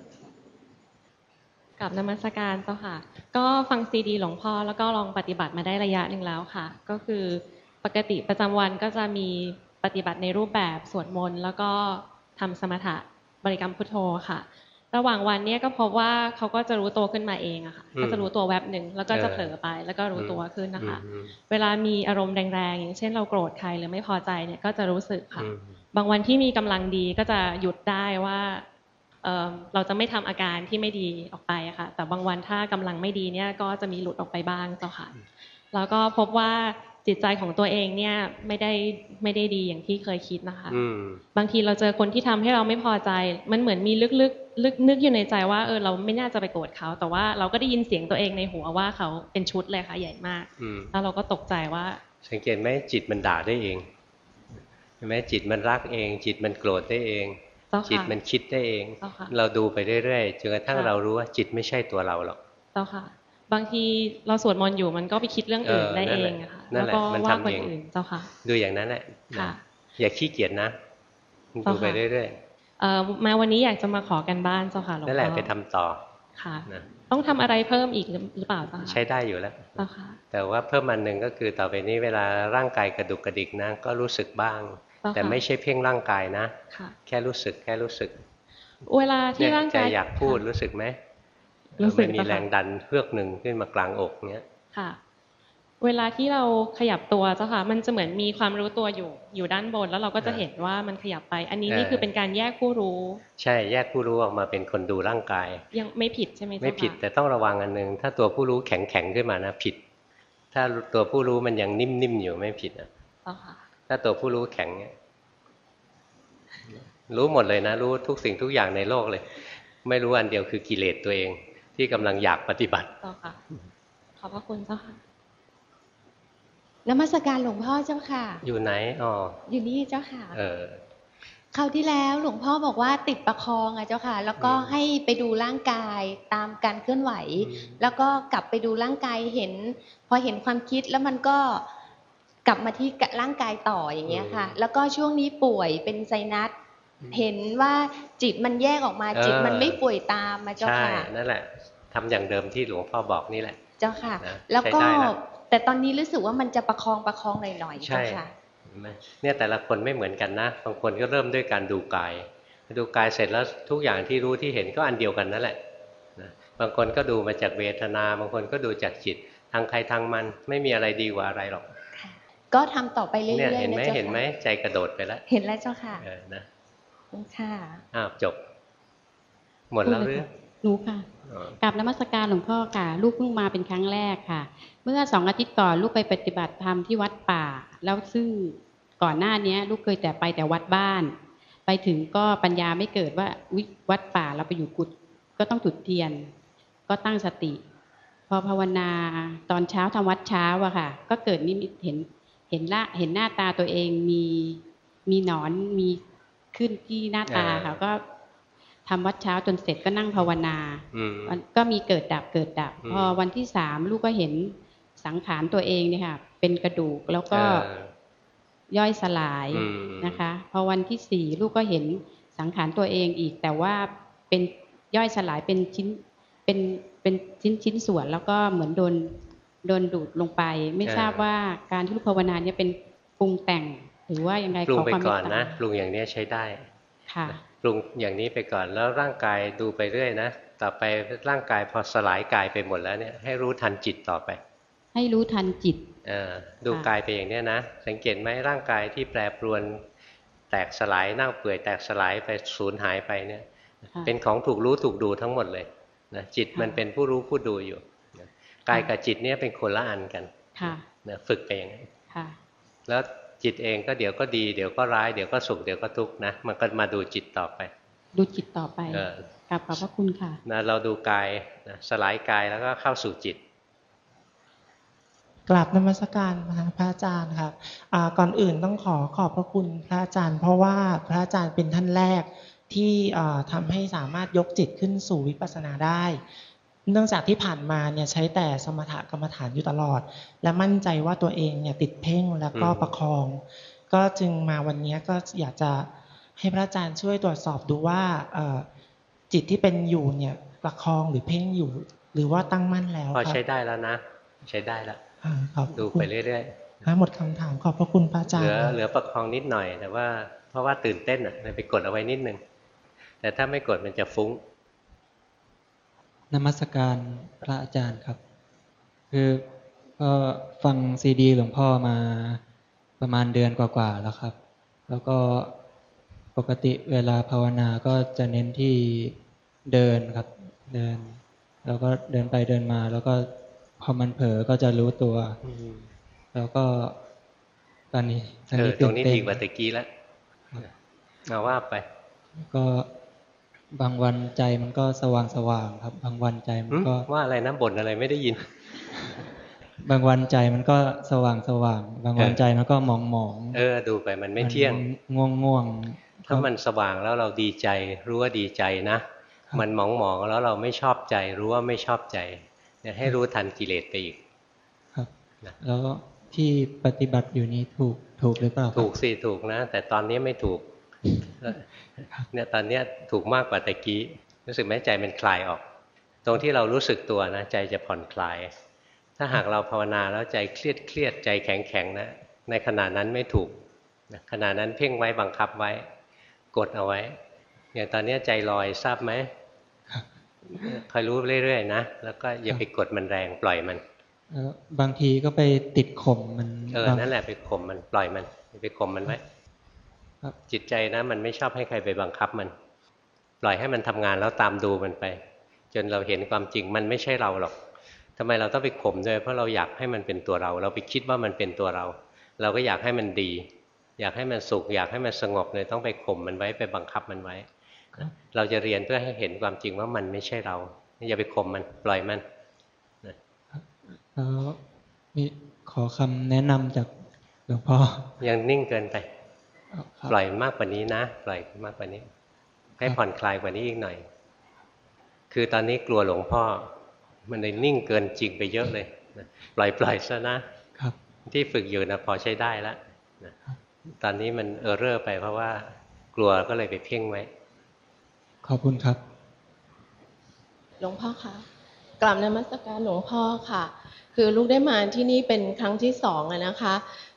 กับนมัสการเจ้าค่ะ ก็ฟังซีดีหลวงพ่อแล้วก็ลองปฏิบัติมาได้ระยะหนึ่งแล้วค่ะ ก็คือปกติประจำวันก็จะมีปฏิบัติในรูปแบบสวดมนต์แล้วก็ทำสมถะ บริกรรมพุทโธค่ะ ระหว่างวันเนี้ยก็พบว่าเขาก็จะรู้ตัวขึ้นมาเองอะค่ะอืมก็จะรู้ตัวแวบหนึ่งแล้วก็จะเออเผลอไป แล้วก็รู้ตัวขึ้นนะคะอืมเวลามีอารมณ์แรงๆอย่างเช่นเราโกรธใครหรือไม่พอใจเนี่ยก็จะรู้สึกค่ะอืมบางวันที่มีกำลังดีก็จะหยุดได้ว่าเอ่อเราจะไม่ทำอาการที่ไม่ดีออกไปอะค่ะ แต่บางวันถ้ากำลังไม่ดีเนี่ยก็จะมีหลุดออกไปบ้างเจ้าค่ะ แล้วก็พบว่า จิตใจของตัวเองเนี่ยไม่ได้ไม่ได้ดีอย่างที่เคยคิดนะคะอืมบางทีเราเจอคนที่ทำให้เราไม่พอใจ มันเหมือนมีลึกๆลึกนึกอยู่ในใจว่าเออเราไม่น่าจะไปโกรธเขา แต่ว่าเราก็ได้ยินเสียงตัวเองในหัวว่าเขาเป็นชุดเลยค่ะใหญ่มากอืมแล้วเราก็ตกใจว่า สังเกตไหมจิตมันด่าได้เองเห็นไหมจิตมันรักเอง จิตมันโกรธได้เองเจ้าค่ะจิตมันคิดได้เองเจ้าค่ะเราดูไปเรื่อยๆจนกระทั่งค่ะเรารู้ว่าจิตไม่ใช่ตัวเราหรอกเจ้าค่ะ บางทีเราสวดมนต์อยู่มันก็ไปคิดเรื่องอื่นเออได้นั่เอนแหละงอะค่ะนั่แล้นวแหละก็มันว่าทำคนเองอื่นเจ้าค่ะ ดูอย่างนั้นแหละค่ะอย่าขี้เกียจนะเจ้าดูค่ะไปเรื่อยเอ่อมาวันนี้อยากจะมาขอกันบ้านเจ้าค่ะหลวๆงนั่นแหละพ่อไปทำต่อค่ะนะต้องทำอะไรเพิ่มอีกหรือเปล่าเจ้าค่ะใช้ได้อยู่แล้วเจ้าค่ะแต่ว่าเพิ่มอันหนึ่งก็คือต่อไปนี้เวลาร่างกายกระดุกกระดิกนะก็รู้สึกบ้างเจ้าค่ะแต่ไม่ใช่เพ่งร่างกายนะค่ะแค่รู้สึกแค่รู้สึก เวลาที่เนี่ยร่างใจกายอยากพูดรู้สึกไหม รู้สึกมันมีเจ้าค่ะแรงดันเพือกหนึ่งขึ้นมากลางอกเนี้ยค่ะ เวลาที่เราขยับตัวเจ้าค่ะ มันจะเหมือนมีความรู้ตัวอยู่อยู่ด้านบน แล้วเราก็จะเห็นว่ามันขยับไป อันนี้นี่คือเป็นการแยกผู้รู้ ใช่แยกผู้รู้ออกมาเป็นคนดูร่างกาย ยังไม่ผิดใช่ไหมเจ้าค่ะไม่ผิดแต่ต้องระวังอันหนึ่งถ้าตัวผู้รู้แข็งแข็งๆขึ้นมานะผิด ถ้าตัวผู้รู้มันยังนิ่มๆอยู่ไม่ผิดนะเจ้าค่ะถ้าตัวผู้รู้แข็งเนี่ยรู้หมดเลยนะ รู้ทุกสิ่งทุกอย่างในโลกเลย ไม่รู้อันเดียวคือกิเลสตัวเอง ที่กำลังอยากปฏิบัติเจ้าค่ะ ขอบพระคุณเจ้าค่ะนมัสการหลวงพ่อเจ้าค่ะ อยู่ไหนอ๋ออยู่นี่เจ้าค่ะ เออคราวที่แล้วหลวงพ่อบอกว่าติดประคองอะเจ้าค่ะ แล้วก็อืมให้ไปดูร่างกายตามการเคลื่อนไหว แล้วก็กลับไปดูร่างกายเห็น พอเห็นความคิดแล้วมันก็กลับมาที่ร่างกายต่ออย่างเงี้ยค่ะ แล้วก็ช่วงนี้ป่วยเป็นไซนัส เห็นว่าจิตมันแยกออกมาเออจิตมันไม่ป่วยตามมาเจ้าใช่ค่ะนั่นแหละทำอย่างเดิมที่หลวงพ่อบอกนี่แหละ เจ้าค่ะนะแล้วก็ใช้ได้ละแต่ตอนนี้รู้สึกว่ามันจะประคองประคองหน่อยๆใช่เจ้าค่ะเห็นไหมเนี่ยแต่ละคนไม่เหมือนกันนะบางคนก็เริ่มด้วยการดูกาย ดูกายเสร็จแล้วทุกอย่างที่รู้ที่เห็นก็อันเดียวกันนั่นแหละนะบางคนก็ดูมาจากเวทนา บางคนก็ดูจากจิต ทางใครทางมันไม่มีอะไรดีกว่าอะไรหรอกก็ทำต่อไปเรื่อยเนี่ยๆเห็นไหมนะเจ้าเห็นไหมค่ะใจกระโดดไปแล้ว เห็นแล้วเจ้าค่ะเออนะขอบ คุณค่ะอ้าวจบ หมดแล้วหรือหนูค่ะอ๋อกราบนมัสการหลวงพ่อค่ะ ลูกเพิ่งมาเป็นครั้งแรกค่ะ เมื่อสองอาทิตย์ก่อนลูกไปปฏิบัติธรรมที่วัดป่า แล้วซึ่งก่อนหน้าเนี้ยลูกเคยแต่ไปแต่วัดบ้าน ไปถึงก็ปัญญาไม่เกิดว่าวิวัดป่าเราไปอยู่กุฏก็ต้องจุดเทียน ก็ตั้งสติ พอภาวนาตอนเช้าทำวัดเช้าอะค่ะ ก็เกิดนิมิตเห็นเห็นละเห็นหน้าตาตัวเองมีมีหนอนมี ขึ้นที่หน้าตาค่ะก็ทำวัดเช้าจนเสร็จก็นั่งภาวนาอืมมันก็มีเกิดดับเกิดดับอืมพอวันที่สามลูกก็เห็นสังขารตัวเองเนี่ยค่ะ เป็นกระดูกแล้วก็เออย่อยสลายอืมนะคะ พอวันที่สี่ลูกก็เห็นสังขารตัวเองอีก แต่ว่าเป็นย่อยสลายเป็นชิ้นเป็นเป็นชิ้นชิ้นส่วน แล้วก็เหมือนโดนโดนดูดลงไป ไม่เออทราบว่าการที่ลูกภาวนาเนี่ยเป็นปรุงแต่ง หรือว่ายังไงปรุงขอไปความเมก่อตนตานะปรุงอย่างเนี้ยใช้ได้ค่ะปรุงอย่างนี้ไปก่อนแล้วร่างกายดูไปเรื่อยนะต่อไปร่างกายพอสลายกายไปหมดแล้วเนี่ยให้รู้ทันจิตต่อไป ให้รู้ทันจิตเออดูค่ะกายไปอย่างเนี้ยนะ สังเกตไหมร่างกายที่แปรปรวนแตกสลายเน่าเปื่อยแตกสลายไปสูญหายไปเนี่ยค่ะเป็นของถูกรู้ถูกดูทั้งหมดเลยนะจิตมันเป็นผู้รู้ผู้ดูอยู่นะกายกับจิตเนี่ยเป็นคนละอันกันค่ะนะฝึกไปอย่างนี้นค่ะแล้ว จิตเองก็เดี๋ยวก็ดีเดี๋ยวก็ร้ายเดี๋ยวก็สุขเดี๋ยวก็ทุกข์นะมันก็มาดูจิตต่อไป ดูจิตต่อไปเออกราบขอบพระคุณค่ะนะเราดูกายนะสลายกายแล้วก็เข้าสู่จิตกราบนมัสการพระอาจารย์ครับอ่าก่อนอื่นต้องขอขอบพระคุณพระอาจารย์ เพราะว่าพระอาจารย์เป็นท่านแรกที่อ่าทำให้สามารถยกจิตขึ้นสู่วิปัสสนาได้ เนื่องจากที่ผ่านมาเนี่ยใช้แต่สมถกรรมฐานอยู่ตลอด และมั่นใจว่าตัวเองเนี่ยติดเพ่งแล้วก็อืมประคอง ก็จึงมาวันนี้ก็อยากจะให้พระอาจารย์ช่วยตรวจสอบดูว่าเอ่อจิตที่เป็นอยู่เนี่ยประคองหรือเพ่งอยู่ หรือว่าตั้งมั่นแล้วพอครับใช้ได้แล้วนะ ใช้ได้แล้วอ่าขอบดูคุณไปเรื่อยทั้งหมดคำถามขอบพระคุณพระอาๆจารเหลืย์อเหลือประคองนิดหน่อย แต่ว่าเพราะว่าตื่นเต้นอะเลยไปกดเอาไว้นิดนึงแต่ถ้าไม่กดมันจะฟุ้ง นมัสการพระอาจารย์ครับ คือก็ฟังซีดีหลวงพ่อมาประมาณเดือนกว่าๆแล้วครับ แล้วก็ปกติเวลาภาวนาก็จะเน้นที่เดินครับ เดิน แล้วก็เดินไปเดินมา แล้วก็พอมันเผลอก็จะรู้ตัวแล้วก็ตอนนี้ตอนเออนี้ตรงนี้เต้ดีกว่าตะกี้แล้วเอาว่าไป ก็ บางวันใจมันก็สว่างสว่างๆครับ บางวันใจมันหึก็ว่าอะไรนะบ่นอะไรไม่ได้ยิน บางวันใจมันก็สว่างสว่างๆบางวันเออใจมันก็หมองหมองเออ ดูไปมันไม่เที่ยงง่วงง่วงถ้ามันสว่างแล้วเราดีใจ รู้ว่าดีใจนะ มันหมองหมองๆแล้วเราไม่ชอบใจ รู้ว่าไม่ชอบใจเนี่ยให้รู้ทันกิเลสไปอีกๆครับแล้วที่ปฏิบัติอยู่นี้ถูกถูกหรือเปล่าครับถูกสิถูกนะ แต่ตอนนี้ไม่ถูก เนี่ยตอนเนี้ยถูกมากกว่าตะกี้ รู้สึกไหมใจมันคลายออก ตรงที่เรารู้สึกตัวนะใจจะผ่อนคลาย ถ้าหากเราภาวนาแล้วใจเครียดเครียดใจแข็งแข็งนะ ในขณะนั้นไม่ถูกนะขณะนั้นเพ่งไว้บังคับไว้ กดเอาไว้ อย่างตอนเนี้ยใจลอยทราบไหมคอยรู้เรื่อยๆนะ แล้วก็อย่าไปกดมันแรงปล่อยมันแล้วบางทีก็ไปติดข่มมัน เออบางนั่นแหละไปข่มมันปล่อยมันอย่าไปข่มมันไว้ครับ จิตใจนะมันไม่ชอบให้ใครไปบังคับมัน ปล่อยให้มันทำงานแล้วตามดูมันไป จนเราเห็นความจริงมันไม่ใช่เราหรอกทำไมเราต้องไปข่มด้วย เพราะเราอยากให้มันเป็นตัวเรา เราไปคิดว่ามันเป็นตัวเรา เราก็อยากให้มันดี อยากให้มันสุข อยากให้มันสงบเลยต้องไปข่มมันไว้ไปบังคับมันไว้ เราจะเรียนเพื่อให้เห็นความจริงว่ามันไม่ใช่เรา อย่าไปข่มมันปล่อยมันแล้วมีขอคำแนะนำจากหลวงพ่อยังนิ่งเกินไปครับ ปล่อยมากกว่านี้นะปล่อยมากกว่านี้ ให้ผ่อนคลายกว่านี้อีกหน่อย คือตอนนี้กลัวหลวงพ่อ มันเลยนิ่งเกินจริงไปเยอะเลยนะปล่อยปล่อยซะนะครับที่ฝึกอยู่นะพอใช้ได้แล้วนะตอนนี้มันเออเรอร์ไปเพราะว่า กลัวก็เลยไปเพ่งไว้ ขอบคุณครับ หลวงพ่อคะกลับนมัสการหลวงพ่อค่ะ คือลูกได้มาที่นี่เป็นครั้งที่สองอะนะคะ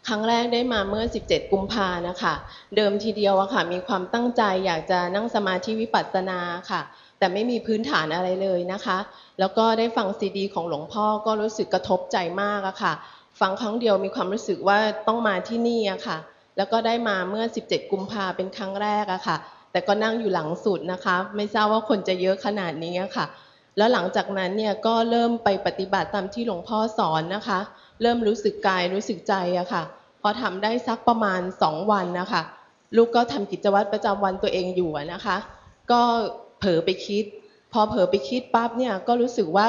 ครั้งแรกได้มาเมื่อ 17 กุมภานะคะ เดิมทีเดียวอะค่ะ มีความตั้งใจอยากจะนั่งสมาธิวิปัสสนาค่ะ แต่ไม่มีพื้นฐานอะไรเลยนะคะ แล้วก็ได้ฟังซีดี ของหลวงพ่อก็รู้สึกกระทบใจมากอะค่ะ ฟังครั้งเดียวมีความรู้สึกว่าต้องมาที่นี่อะค่ะ แล้วก็ได้มาเมื่อ 17 กุมภาเป็นครั้งแรกอะค่ะ แต่ก็นั่งอยู่หลังสุดนะคะ ไม่ทราบว่าคนจะเยอะขนาดนี้ค่ะ แล้วหลังจากนั้นเนี่ยก็เริ่มไปปฏิบัติตามที่หลวงพ่อสอนนะคะ เริ่มรู้สึกกายรู้สึกใจอะค่ะ พอทำได้สักประมาณสองวันนะคะลูกก็ทำกิจวัตรประจำวันตัวเองอยู่อะนะคะ ก็เผลอไปคิด พอเผลอไปคิดปั๊บเนี่ยก็รู้สึกว่า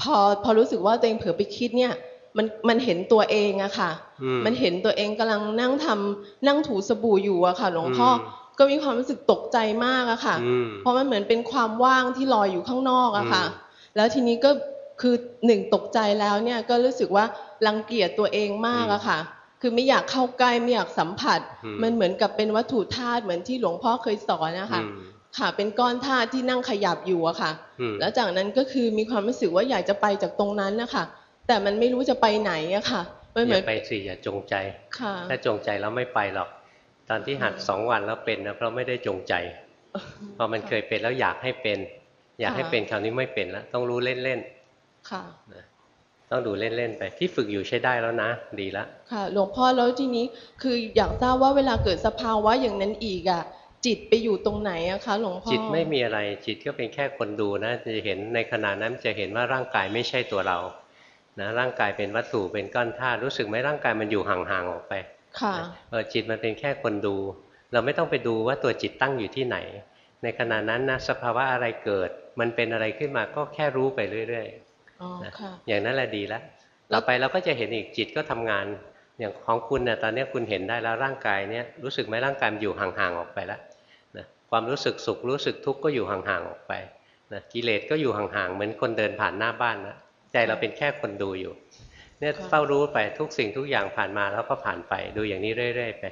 พอพอรู้สึกว่าตัวเองเผลอไปคิดเนี่ยมันมันเห็นตัวเองอะค่ะอืมมันเห็นตัวเองกำลังนั่งทำนั่งถูสบู่อยู่อะค่ะ หลวงพ่ออมก็มีความรู้สึกตกใจมากอะค่ะอืมเพราะมันเหมือนเป็นความว่างที่ลอยอยู่ข้างนอกอะค่ะอืมแล้วทีนี้ก็คือหนึ่งตกใจแล้วเนี่ยก็รู้สึกว่า รังเกียจตัวเองมากอะค่ะ คือไม่อยากเข้าใกล้ไม่อยากสัมผัสอืมมันเหมือนกับเป็นวัตถุธาตุเหมือนที่หลวงพ่อเคยสอนนะคะอืมค่ะ เป็นก้อนธาตุที่นั่งขยับอยู่อะค่ะอืมแล้วจากนั้นก็คือมีความรู้สึกว่าอยากจะไปจากตรงนั้นนะคะแต่มันไม่รู้จะไปไหนอะค่ะมันเหอมือนย่าไปสิอย่าจงใจค่ะถ้าจงใจแล้วไม่ไปหรอก ตอนที่หัดสองวันแล้วเป็นนะเพราะไม่ได้จงใจพอมันเคยเป็นแล้วอยากให้เป็น อยากให้เป็นคราวนี้ไม่เป็นแล้วต้องรู้เล่นค่ะๆ ต้องดูเล่นๆไปที่ฝึกอยู่ใช้ได้แล้วนะ ดีละค่ะ หลวงพ่อแล้วทีนี้คืออยากทราบว่าเวลาเกิดสภาวะอย่างนั้นอีกอะจิตไปอยู่ตรงไหนอะคะหลวงพ่อจิตไม่มีอะไรจิตก็เป็นแค่คนดูนะ จะเห็นในขณะนั้นจะเห็นว่าร่างกายไม่ใช่ตัวเรานะร่างกายเป็นวัตถุเป็นก้อนธาตุรู้สึกไหมร่างกายมันอยู่ห่างๆออกไป ค่ะเออจิตมันเป็นแค่คนดู เราไม่ต้องไปดูว่าตัวจิตตั้งอยู่ที่ไหน ในขณะนั้นนะสภาวะอะไรเกิด มันเป็นอะไรขึ้นมาก็แค่รู้ไปเรื่อยอ๋ อค่ะๆอย่างนั้นแหละดีแล้วต่อไปเราก็จะเห็นอีกจิตก็ทำงาน อย่างของคุณเนี่ยตอนนี้คุณเห็นได้แล้วร่างกายเนี่ยรู้สึกไหมร่างกายมันอยู่ห่างๆออกไปแล้วนะความรู้สึกสุขรู้สึกทุกข์ก็อยู่ห่างๆออกไปนะกิเลสก็อยู่ห่างๆเหมือนคนเดินผ่านหน้าบ้านนะใจเราเป็นแค่คนดูอยู่เนี่ยเฝ้ารู้ไปทุกสิ่งทุกอย่างผ่านมาแล้วก็ผ่านไปดูอย่างนี้เรื่อยๆไป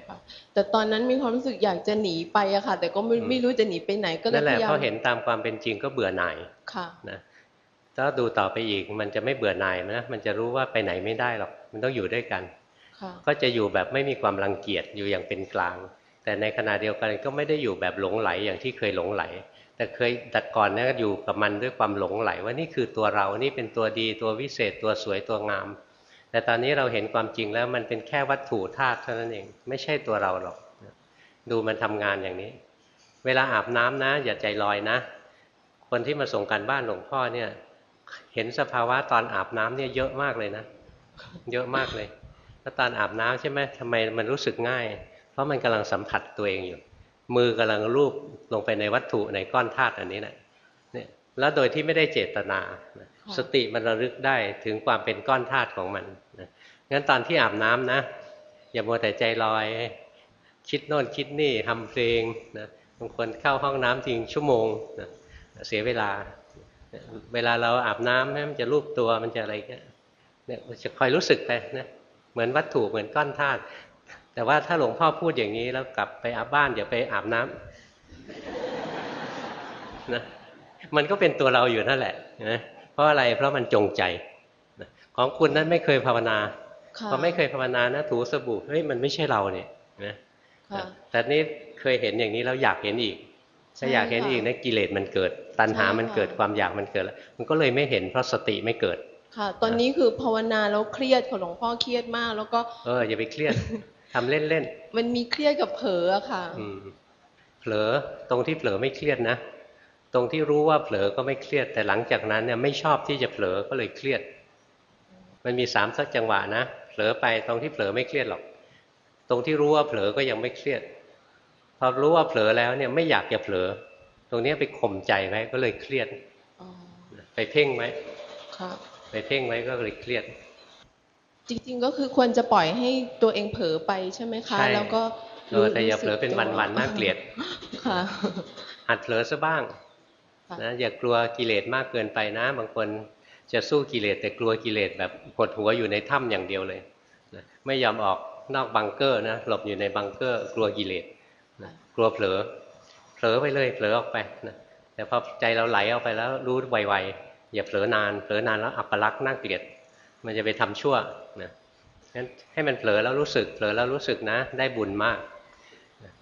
แต่ตอนนั้นมีความรู้สึกอยากจะหนีไปอะค่ะ แต่ก็ไม่ไม่รู้จะหนีไปไหนก็เลยนั่นแหพละยายามพอเห็นตามความเป็นจริงก็เบื่อหน่ายค่ะนะ ถ้าดูต่อไปอีกมันจะไม่เบื่อหน่ายนะมันจะรู้ว่าไปไหนไม่ได้หรอกมันต้องอยู่ด้วยกันค่ะก็จะอยู่แบบไม่มีความรังเกียจอยู่อย่างเป็นกลาง แต่ในขณะเดียวกันก็ไม่ได้อยู่แบบหลงไหลอย่างที่เคยหลงไหล แต่เคยแต่ก่อนเนี่ยอยู่กับมันด้วยความหลงไหล ว่านี่คือตัวเรานี่เป็นตัวดีตัววิเศษตัวสวยตัวงาม แต่ตอนนี้เราเห็นความจริงแล้วมันเป็นแค่วัตถุธาตุเท่านั้นเองไม่ใช่ตัวเราหรอก ดูมันทำงานอย่างนี้ เวลาอาบน้ำนะ อย่าใจลอยนะ คนที่มาส่งการบ้านหลวงพ่อเนี่ย เห็นสภาวะตอนอาบน้ำเนี่ยเยอะมากเลยนะ เยอะมากเลยแล้วตอนอาบน้ำใช่ไหมทำไมมันรู้สึกง่าย เพราะมันกำลังสัมผัสตัวเองอยู่ มือกำลังรูปลงไปในวัตถุในก้อนธาตุอันนี้แหละเนี่ยแล้วโดยที่ไม่ได้เจตนา สติมันระลึกได้ถึงความเป็นก้อนธาตุของมันนะงั้นตอนที่อาบน้ำนะ อย่ามัวแต่ใจลอย คิดโน่นคิดนี่ทำเพลงนะบางคนเข้าห้องน้ำจริงชั่วโมงนะเสียเวลา เวลาเราอาบน้ำนะมันจะรูปตัวมันจะอะไรเงี้ยเนี่ยมันจะคอยรู้สึกไปนะเหมือนวัตถุเหมือนก้อนธาตุแต่ว่าถ้าหลวงพ่อพูดอย่างนี้แล้วกลับไปอาบบ้านอย่าไปอาบน้ำนะมันก็เป็นตัวเราอยู่นั่นแหละนะเพราะอะไรเพราะมันจงใจนะของคุณนั้นไม่เคยภาวนาค่ะพอไม่เคยภาวนานะถูสบู่เฮ้ยมันไม่ใช่เราเนี่ยนะค่ะแต่นี่เคยเห็นอย่างนี้แล้วอยากเห็นอีกใช่ ถ้าอยากเห็นอีกนะกิเลสมันเกิด ตัณหาใช่ค่ะมันเกิดความอยากมันเกิดแล้วมันก็เลยไม่เห็นเพราะสติไม่เกิด ค่ะ ตอนนี้คือภาวนาแล้วเครียดของหลวงพ่อเครียดมาก แล้วก็ เอออย่าไปเครียดทำเล่นมันมีเครียดกับเผลออะค่ะๆอืมเผลอตรงที่เผลอไม่เครียดนะตรงที่รู้ว่าเผลอก็ไม่เครียด แต่หลังจากนั้นเนี่ยไม่ชอบที่จะเผลอก็เลยเครียด มันมีสามสักจังหวะนะเผลอไปตรงที่เผลอไม่เครียดหรอก ตรงที่รู้ว่าเผลอก็ยังไม่เครียด พอรู้ว่าเผลอแล้วเนี่ยไม่อยากจะเผลอ ตรงเนี้ยไปข่มใจไว้ก็เลยเครียดอ๋อไปเพ่งไว้ค่ะไปเพ่งไว้ก็เลยเครียด จริง ๆ ก็คือควรจะปล่อยให้ตัวเองเผลอไปใช่ไหมคะใช่แล้วก็เออแต่อย่าเผลอเป็นวันๆน่าเกลียดค่ะหัดเผลอซะบ้างค่ะนะอย่ากลัวกิเลสมากเกินไปนะ บางคนจะสู้กิเลสแต่กลัวกิเลสแบบกดหัวอยู่ในถ้ำอย่างเดียวเลยนะไม่ยอมออกนอกบังเกอร์นะหลบอยู่ในบังเกอร์ กลัวกิเลสนะ กลัวเผลอ เผลอไปเลยเผลอออกไปนะแต่พอใจเราไหลออกไปแล้วรู้ไวๆอย่าเผลอนานเผลอนานแล้วอัปลักษณ์น่าเกลียด มันจะไปทำชั่วนะงั้นให้มันเผลอแล้วรู้สึกเผลอแล้วรู้สึกนะ ได้บุญมาก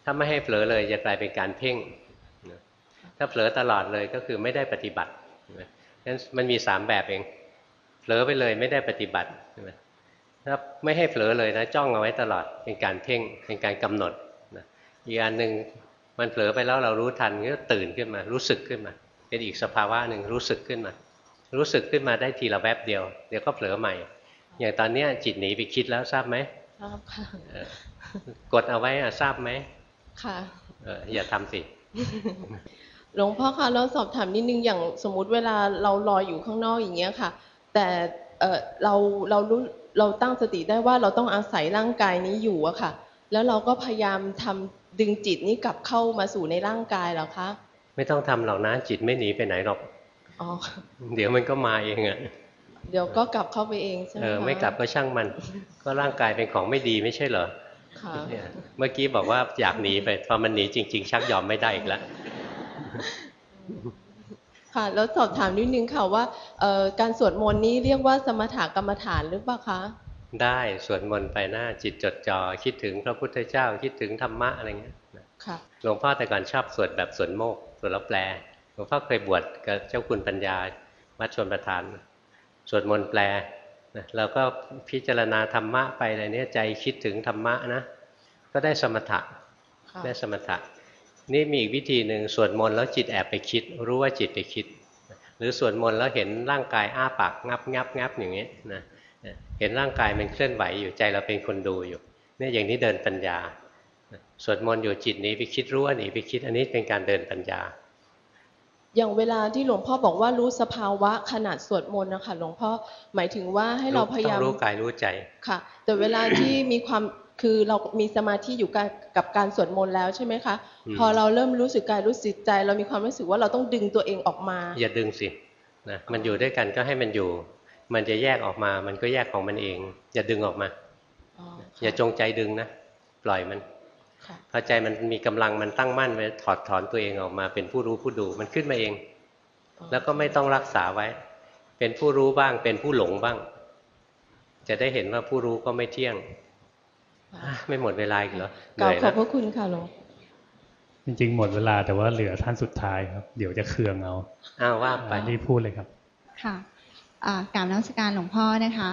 ถ้าไม่ให้เผลอเลยจะกลายเป็นการเพ่งถ้าเผลอตลอดเลยก็คือไม่ได้ปฏิบัติงั้นมันมีสามแบบเอง เผลอไปเลยไม่ได้ปฏิบัติถ้าไม่ให้เผลอเลยนะจ้องเอาไว้ตลอดเป็นการเพ่งเป็นการกำหนด อีกอันหนึ่งมันเผลอไปแล้วเรารู้ทันก็ตื่นขึ้นมา รู้สึกขึ้นมาเป็นอีกสภาวะหนึ่งรู้สึกขึ้นมา รู้สึกขึ้นมาได้ทีละแวบเดียว เดี๋ยวก็เผลอใหม่ อย่างตอนเนี้ยจิตหนีไปคิดแล้วทราบไหมทราบค่ะเออกดเอาไว้อะทราบไหมค่ะเอออย่าทำสิหลวงพ่อคะแล้วสอบถามนิดนึงอย่างสมมุติเวลาเรารออยู่ข้างนอกอย่างเงี้ยค่ะ แต่เออเราเรารู้เราตั้งสติได้ว่าเราต้องอาศัยร่างกายนี้อยู่อะค่ะ แล้วเราก็พยายามทำดึงจิตนี้กลับเข้ามาสู่ในร่างกายเหรอคะ ไม่ต้องทำหรอกนะจิตไม่หนีไปไหนหรอกอ๋อเดี๋ยวมันก็มาเองอะเดี๋ยวก็กลับเข้าไปเองใช่ไหมเออคะไม่กลับก็ช่างมัน ก็ร่างกายเป็นของไม่ดีไม่ใช่เหรอค่ะเนี่ยเมื่อกี้บอกว่าอยากหนีไปพอมันหนีจริง ๆ ชักยอมไม่ได้อีกแล้วค่ะแล้วสอบถามนิดนึงค่ะว่าเอ่อการสวดมนต์นี้เรียกว่าสมถกรรมฐานหรือเปล่าคะ ได้สวดมนต์ไปหน้าจิตจดจ่อคิดถึงพระพุทธเจ้าคิดถึงธรรมะอะไรเงี้ยค่ะหลวงพ่อแต่ก่อนชอบสวดแบบสวดโมกข์สวดแล้วแปลหลวงพ่อเคยบวชกับเจ้าคุณปัญญาวัดชนประทาน สวดมนต์แปลนะเราก็พิจารณาธรรมะไปอะไรเนี้ยใจคิดถึงธรรมะนะ ก็ได้สมถะค่ะได้สมถะ นี่มีอีกวิธีหนึ่งสวดมนต์แล้วจิตแอบไปคิด รู้ว่าจิตไปคิด หรือสวดมนต์แล้วเห็นร่างกายอ้าปากงับงับงับอย่างเงี้ยนะ เห็นร่างกายมันเคลื่อนไหวอยู่ใจเราเป็นคนดูอยู่เนี่ยอย่างนี้เดินปัญญาสวดมนต์อยู่จิตหนีไปคิดรู้ว่าหนีไปคิดอันนี้เป็นการเดินปัญญา อย่างเวลาที่หลวงพ่อบอกว่ารู้สภาวะขนาดสวดมนต์นะคะหลวงพ่อหมายถึงว่าให้เราพยายามต้องรู้กายรู้ใจค่ะ แต่เวลาที่มีความคือเรามีสมาธิอยู่กับกับการสวดมนต์แล้วใช่ไหมคะอืมพอเราเริ่มรู้สึกกายรู้สึกใจ เรามีความรู้สึกว่าเราต้องดึงตัวเองออกมา อย่าดึงสินะมันอยู่ด้วยกันก็ให้มันอยู่ มันจะแยกออกมา มันก็แยกของมันเอง อย่าดึงออกมา อย่าจงใจดึงนะ ปล่อยมันค่ะพอใจมันมีกำลังมันตั้งมั่นไว้ถอดถอนตัวเองออกมา เป็นผู้รู้ผู้ดูมันขึ้นมาเอง แล้วก็ไม่ต้องรักษาไว้ เป็นผู้รู้บ้าง เป็นผู้หลงบ้าง จะได้เห็นว่าผู้รู้ก็ไม่เที่ยงอะไม่หมดเวลาอีกเหรอเหกราบนื่อยขอแล้บวพระคุณค่ะหลวงจริงๆ หมดเวลาแต่ว่าเหลือท่านสุดท้ายครับ เดี๋ยวจะเคืองเอาอ้าวว่าไปรีบพูดเลยครับ ค่ะอ่า กราบนมัสการหลวงพ่อนะคะ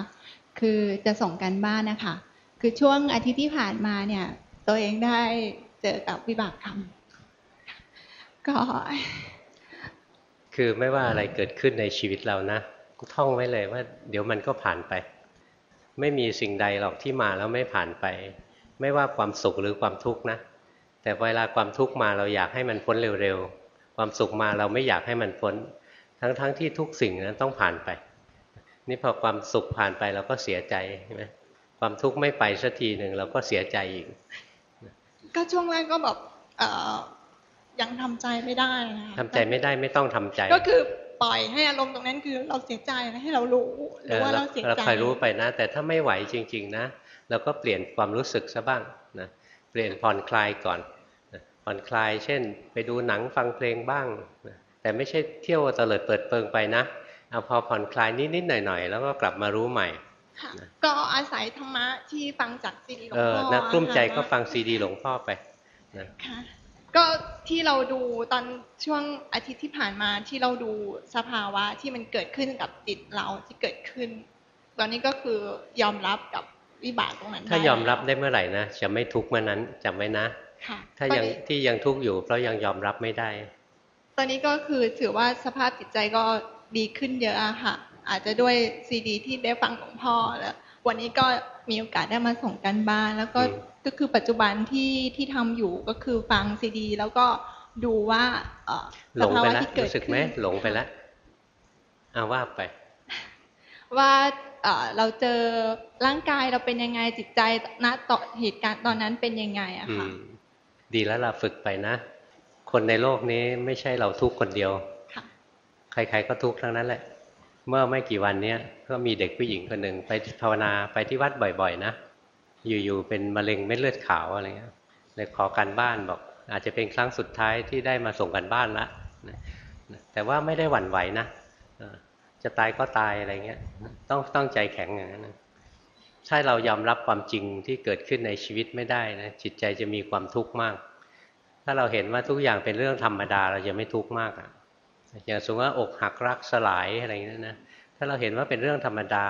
คือจะส่งกันบ้านนะคะ คือช่วงอาทิตย์ที่ผ่านมาเนี่ย ตัวเองได้เจอกับวิบากกรรมก็คือไม่ว่าอะไรเกิดขึ้นในชีวิตเรานะท่องไว้เลยว่า เดี๋ยวมันก็ผ่านไป ไม่มีสิ่งใดหรอกที่มาแล้วไม่ผ่านไป ไม่ว่าความสุขหรือความทุกข์นะ แต่เวลาความทุกข์มาเราอยากให้มันพ้นเร็วๆ ความสุขมาเราไม่อยากให้มันพ้น ทั้งๆทที่ทุกสิ่งนั้นต้องผ่านไป นี่พอความสุขผ่านไปเราก็เสียใจใช่ไหมความทุกข์ไม่ไปสักทีหนึ่งเราก็เสียใจอีก ก็ช่วงแรกก็แบบเอ่อยังทำใจไม่ได้นะคะทำใจไม่ได้ไม่ต้องทำใจ ก็คือปล่อยให้อารมณ์ตรงนั้นคือเราเสียใจนะให้เรารู้หรือว่าเราเสียเราใจคอยรู้ไปนะ แต่ถ้าไม่ไหวจริง ๆ นะเราก็เปลี่ยนความรู้สึกซะบ้างนะเปลี่ยนผ่อนคลายก่อนนะผ่อนคลาย เช่น ไปดูหนังฟังเพลงบ้างนะแต่ไม่ใช่เที่ยวเตลิดเปิดเปิงไปนะ เอาพอผ่อนคลายนิดๆหน่อยๆ แล้วก็กลับมารู้ใหม่ค่ะก็อาศัยธรรมะที่ฟังจากซีดีหลวเองอพ่อนักกลุ้มใจก็ค่ะฟังซีดีหลวงพ่อไปนะค่ะก็ที่เราดูตอนช่วงอาทิตย์ที่ผ่านมาที่เราดูสภาวะที่มันเกิดขึ้นกับจิตเราที่เกิดขึ้น ตอนนี้ก็คือยอมรับกับวิบากตรงนั้น ถ้ายอมรับได้ได้เมื่อไหร่นะจะไม่ทุกข์เมื่อนั้นจำไว้นะค่ะถ้าตอนยังนี้ที่ยังทุกข์อยู่เพราะยังยอมรับไม่ได้ ตอนนี้ก็คือถือว่าสภาพจิตใจก็ ดีขึ้นเยอะอะค่ะ อาจจะด้วยซีดี ที่ได้ฟังของพ่อแล้ว วันนี้ก็มีโอกาสได้มาส่งกันบ้าน แล้วก็ก็คือปัจจุบันที่ที่ทำอยู่ก็คือฟังซีดี แล้วก็ดูว่าเอ่อหลสงภาไปวะแล้วที่เกิดรู้สึกไหมขึ้นหลงไปแล้วเอาว่าไป ว่าเอ่อเราเจอร่างกายเราเป็นยังไงจิตใจณต่อเหตุการณ์ตอนนั้นเป็นยังไงอะอืค่ะมดีแล้วเราฝึกไปนะ คนในโลกนี้ไม่ใช่เราทุกข์คนเดียวค่ะ ใครๆก็ทุกข์ทั้งนั้นแหละ เมื่อไม่กี่วันเนี้ยก็มีเด็กผู้หญิงคนหนึ่งไปภาวนาไปที่วัดบ่อยๆ นะ อยู่ๆเป็นมะเร็งเม็ดเลือดขาวอะไรเงี้ยเลยขอการบ้านบอก อาจจะเป็นครั้งสุดท้ายที่ได้มาส่งกันบ้านละแต่ว่าไม่ได้หวั่นไหวนะจะตายก็ตายอะไรเงี้ย ต้องต้องใจแข็งอย่างนั้นถ้าเรายอมรับความจริงที่เกิดขึ้นในชีวิตไม่ได้นะจิตใจจะมีความทุกข์มาก ถ้าเราเห็นว่าทุกอย่างเป็นเรื่องธรรมดา เราจะไม่ทุกข์มากอะ อย่างสมมติว่าอกหักรักสลายอะไรอย่างนี้ยนะถ้าเราเห็นว่าเป็นเรื่องธรรมดา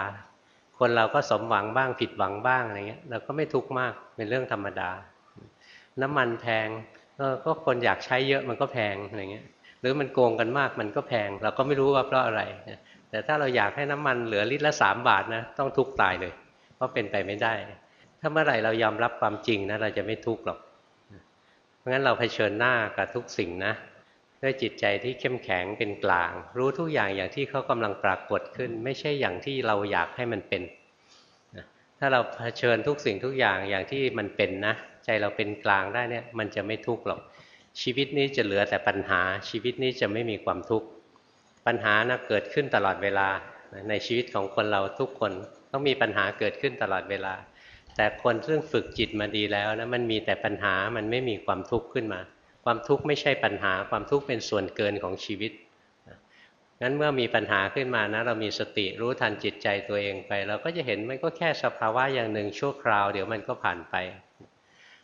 คนเราก็สมหวังบ้างผิดหวังบ้างอะไรเงี้ยเราก็ไม่ทุกข์มากเป็นเรื่องธรรมดา น้ำมันแพงก็คนอยากใช้เยอะมันก็แพงอะไรเงี้ยหรือมันโกงกันมากมันก็แพง เราก็ไม่รู้ว่าเพราะอะไร แต่ถ้าเราอยากให้น้ำมันเหลือลิตรละสามบาทนะต้องทุกข์ตายเลย เพราะเป็นไปไม่ได้ ถ้าเมื่อไหร่เรายอมรับความจริงนะเราจะไม่ทุกข์หรอกเพราะงั้นเราเผชิญหน้ากับทุกสิ่งนะ ด้วยจิตใจที่เข้มแข็งเป็นกลาง รู้ทุกอย่างอย่างที่เขากำลังปรากฏขึ้น ไม่ใช่อย่างที่เราอยากให้มันเป็นถ้าเราเผชิญทุกสิ่งทุกอย่างอย่างที่มันเป็นนะ ใจเราเป็นกลางได้เนี่ยมันจะไม่ทุกข์หรอก ชีวิตนี้จะเหลือแต่ปัญหาชีวิตนี้จะไม่มีความทุกข์ปัญหานะเกิดขึ้นตลอดเวลาในชีวิตของคนเราทุกคนต้องมีปัญหาเกิดขึ้นตลอดเวลา แต่คนซึ่งฝึกจิตมาดีแล้วนะมันมีแต่ปัญหามันไม่มีความทุกข์ขึ้นมา ความทุกข์ไม่ใช่ปัญหา ความทุกข์เป็นส่วนเกินของชีวิตงั้นเมื่อมีปัญหาขึ้นมานะเรามีสติรู้ทันจิตใจตัวเองไป เราก็จะเห็นมันก็แค่สภาวะอย่างหนึ่งชั่วคราว เดี๋ยวมันก็ผ่านไป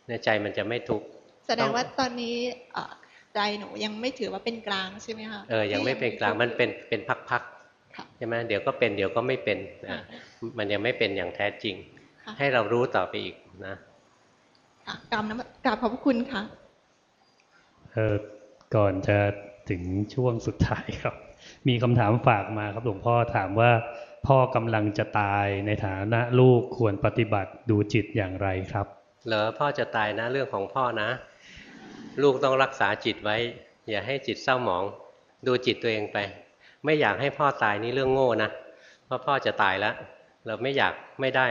ในใจมันจะไม่ทุกข์แสดงว่าตอนนี้เอ่อใจหนูยังไม่ถือว่าเป็นกลางใช่ไหมคะเออยังไม่เป็นกลางมันเป็นเป็นพักๆใช่ไหมเดี๋ยวก็เป็นเดี๋ยวก็ไม่เป็นนะมันยังไม่เป็นอย่างแท้จริงค่ะให้เรารู้ต่อไปอีกนะค่ะกราบน้ำกราบขอบพระคุณค่ะเออก่อนจะถึงช่วงสุดท้ายครับ มีคำถามฝากมาครับหลวงพ่อถามว่า พ่อกำลังจะตายในฐานะลูกควรปฏิบัติดูจิตอย่างไรครับ เหรอพ่อจะตายนะเรื่องของพ่อนะ ลูกต้องรักษาจิตไว้ อย่าให้จิตเศร้าหมอง ดูจิตตัวเองไป ไม่อยากให้พ่อตายนี่เรื่องโง่นะเพราะพ่อจะตายแล้ว เราไม่อยากไม่ได้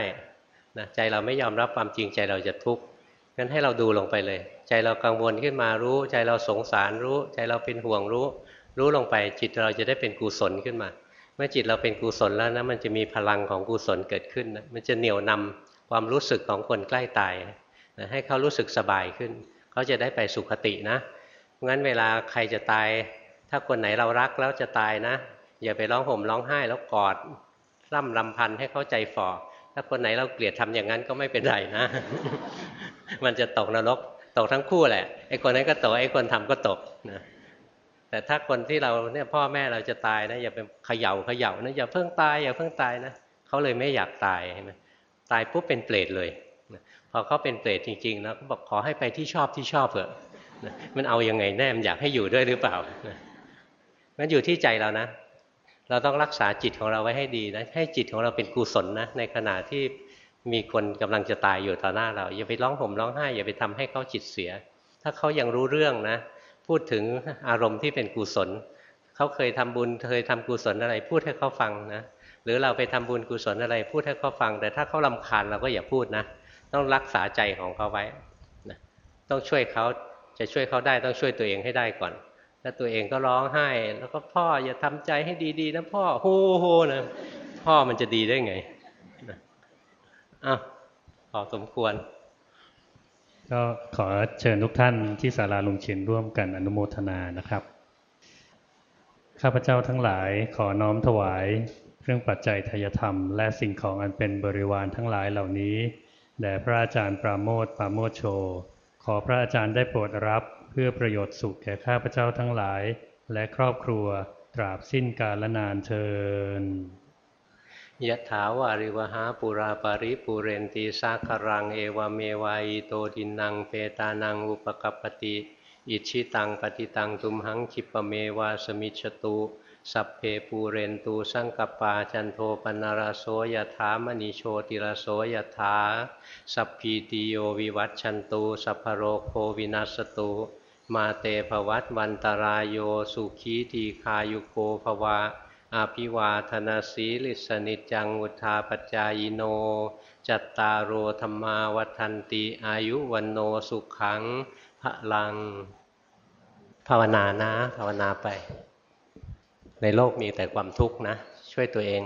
นะใจเราไม่ยอมรับความจริงใจเราจะทุกข์ งั้นให้เราดูลงไปเลย ใจเรากังวลขึ้นมารู้ ใจเราสงสารรู้ ใจเราเป็นห่วงรู้ รู้ลงไป จิตเราจะได้เป็นกุศลขึ้นมา เมื่อจิตเราเป็นกุศลแล้วนะมันจะมีพลังของกุศลเกิดขึ้นนะมันจะเหนี่ยวนำความรู้สึกของคนใกล้ตายนะให้เขารู้สึกสบายขึ้น เขาจะได้ไปสุขตินะงั้นเวลาใครจะตาย ถ้าคนไหนเรารักแล้วจะตายนะ อย่าไปร้องห่มร้องไห้แล้วกอดร่ำรำพันให้เขาใจฝ่อถ้าคนไหนเราเกลียดทำอย่างนั้นก็ไม่เป็นไรนะ มันจะตกนรกตกทั้งคู่แหละไอ้คนนั้นก็ตกไอ้คนทำก็ตกนะแต่ถ้าคนที่เราเนี่ยพ่อแม่เราจะตายนะอย่าไปเขย่าเขย่านะอย่าเพิ่งตายอย่าเพิ่งตายนะเขาเลยไม่อยากตายใช่ไหมตายปุ๊บเป็นเปรตเลยพอเขาเป็นเปรตจริงๆนะเขาบอกขอให้ไปที่ชอบที่ชอบเถอะมันเอาอยัางไงแน่มันอยากให้อยู่ด้วยหรือเปล่ามันอยู่ที่ใจเรานะ เราต้องรักษาจิตของเราไว้ให้ดีนะให้จิตของเราเป็นกุศลนะในขณะที่ มีคนกำลังจะตายอยู่ต่อหน้าเรา อย่าไปร้องห่มร้องไห้อย่าไปทำให้เขาจิตเสีย ถ้าเขายังรู้เรื่องนะ พูดถึงอารมณ์ที่เป็นกุศลเขาเคยทำบุญเคยทำกุศลอะไร พูดให้เขาฟังนะหรือเราไปทำบุญกุศลอะไร พูดให้เขาฟัง แต่ถ้าเขาลาคาญเราก็อย่าพูดนะ ต้องรักษาใจของเขาไว้นะต้องช่วยเขาจะช่วยเขาได้ต้องช่วยตัวเองให้ได้ก่อนถ้าตัวเองก็ร้องไห้ แล้วก็พ่ออย่าทำใจให้ดีๆนะพ่อโฮโฮนะพ่อมันจะดีได้ไง อะพอสมควร ก็ขอเชิญทุกท่านที่ศาลาลุงเชียนร่วมกันอนุโมทนานะครับ ข้าพเจ้าทั้งหลายขอน้อมถวายเครื่องปัจจัยทายธรรม และสิ่งของอันเป็นบริวารทั้งหลายเหล่านี้แด่พระอาจารย์ปราโมทปราโมทโช ขอพระอาจารย์ได้โปรดรับเพื่อประโยชน์สุขแก่ข้าพเจ้าทั้งหลาย และครอบครัวตราบสิ้นกาลนานเทิน ยะถาวาริวหาปุราปาริปุเรนตีสาครังเอวเมวายโตดินังเปตานังอุปะกัปปะติ อิจฉิตังปัตถิตังตุมหัง ขิปปะเมวะ สะมิชฌะตุสัพเพปูเรนตุ สังกัปปาจันโทปัณณะระโส ยะถา มะณิ โชติระโส ยะถาสัพพีติโยวิวัชชันตุ สัพพะโรโควินัสสะตุมาเต ภะวัตวันตะราโยสุขีทีฆายุโก ภะวะ อะภิวาทะนะสีลิสสะ นิจจัง วุฑฒาปะจายิโน จัตตารโอธรรมาวันติอายุวันโนสุขังพระลัง ภาวนานะ ภาวนาไป ในโลกมีแต่ความทุกข์นะ ช่วยตัวเอง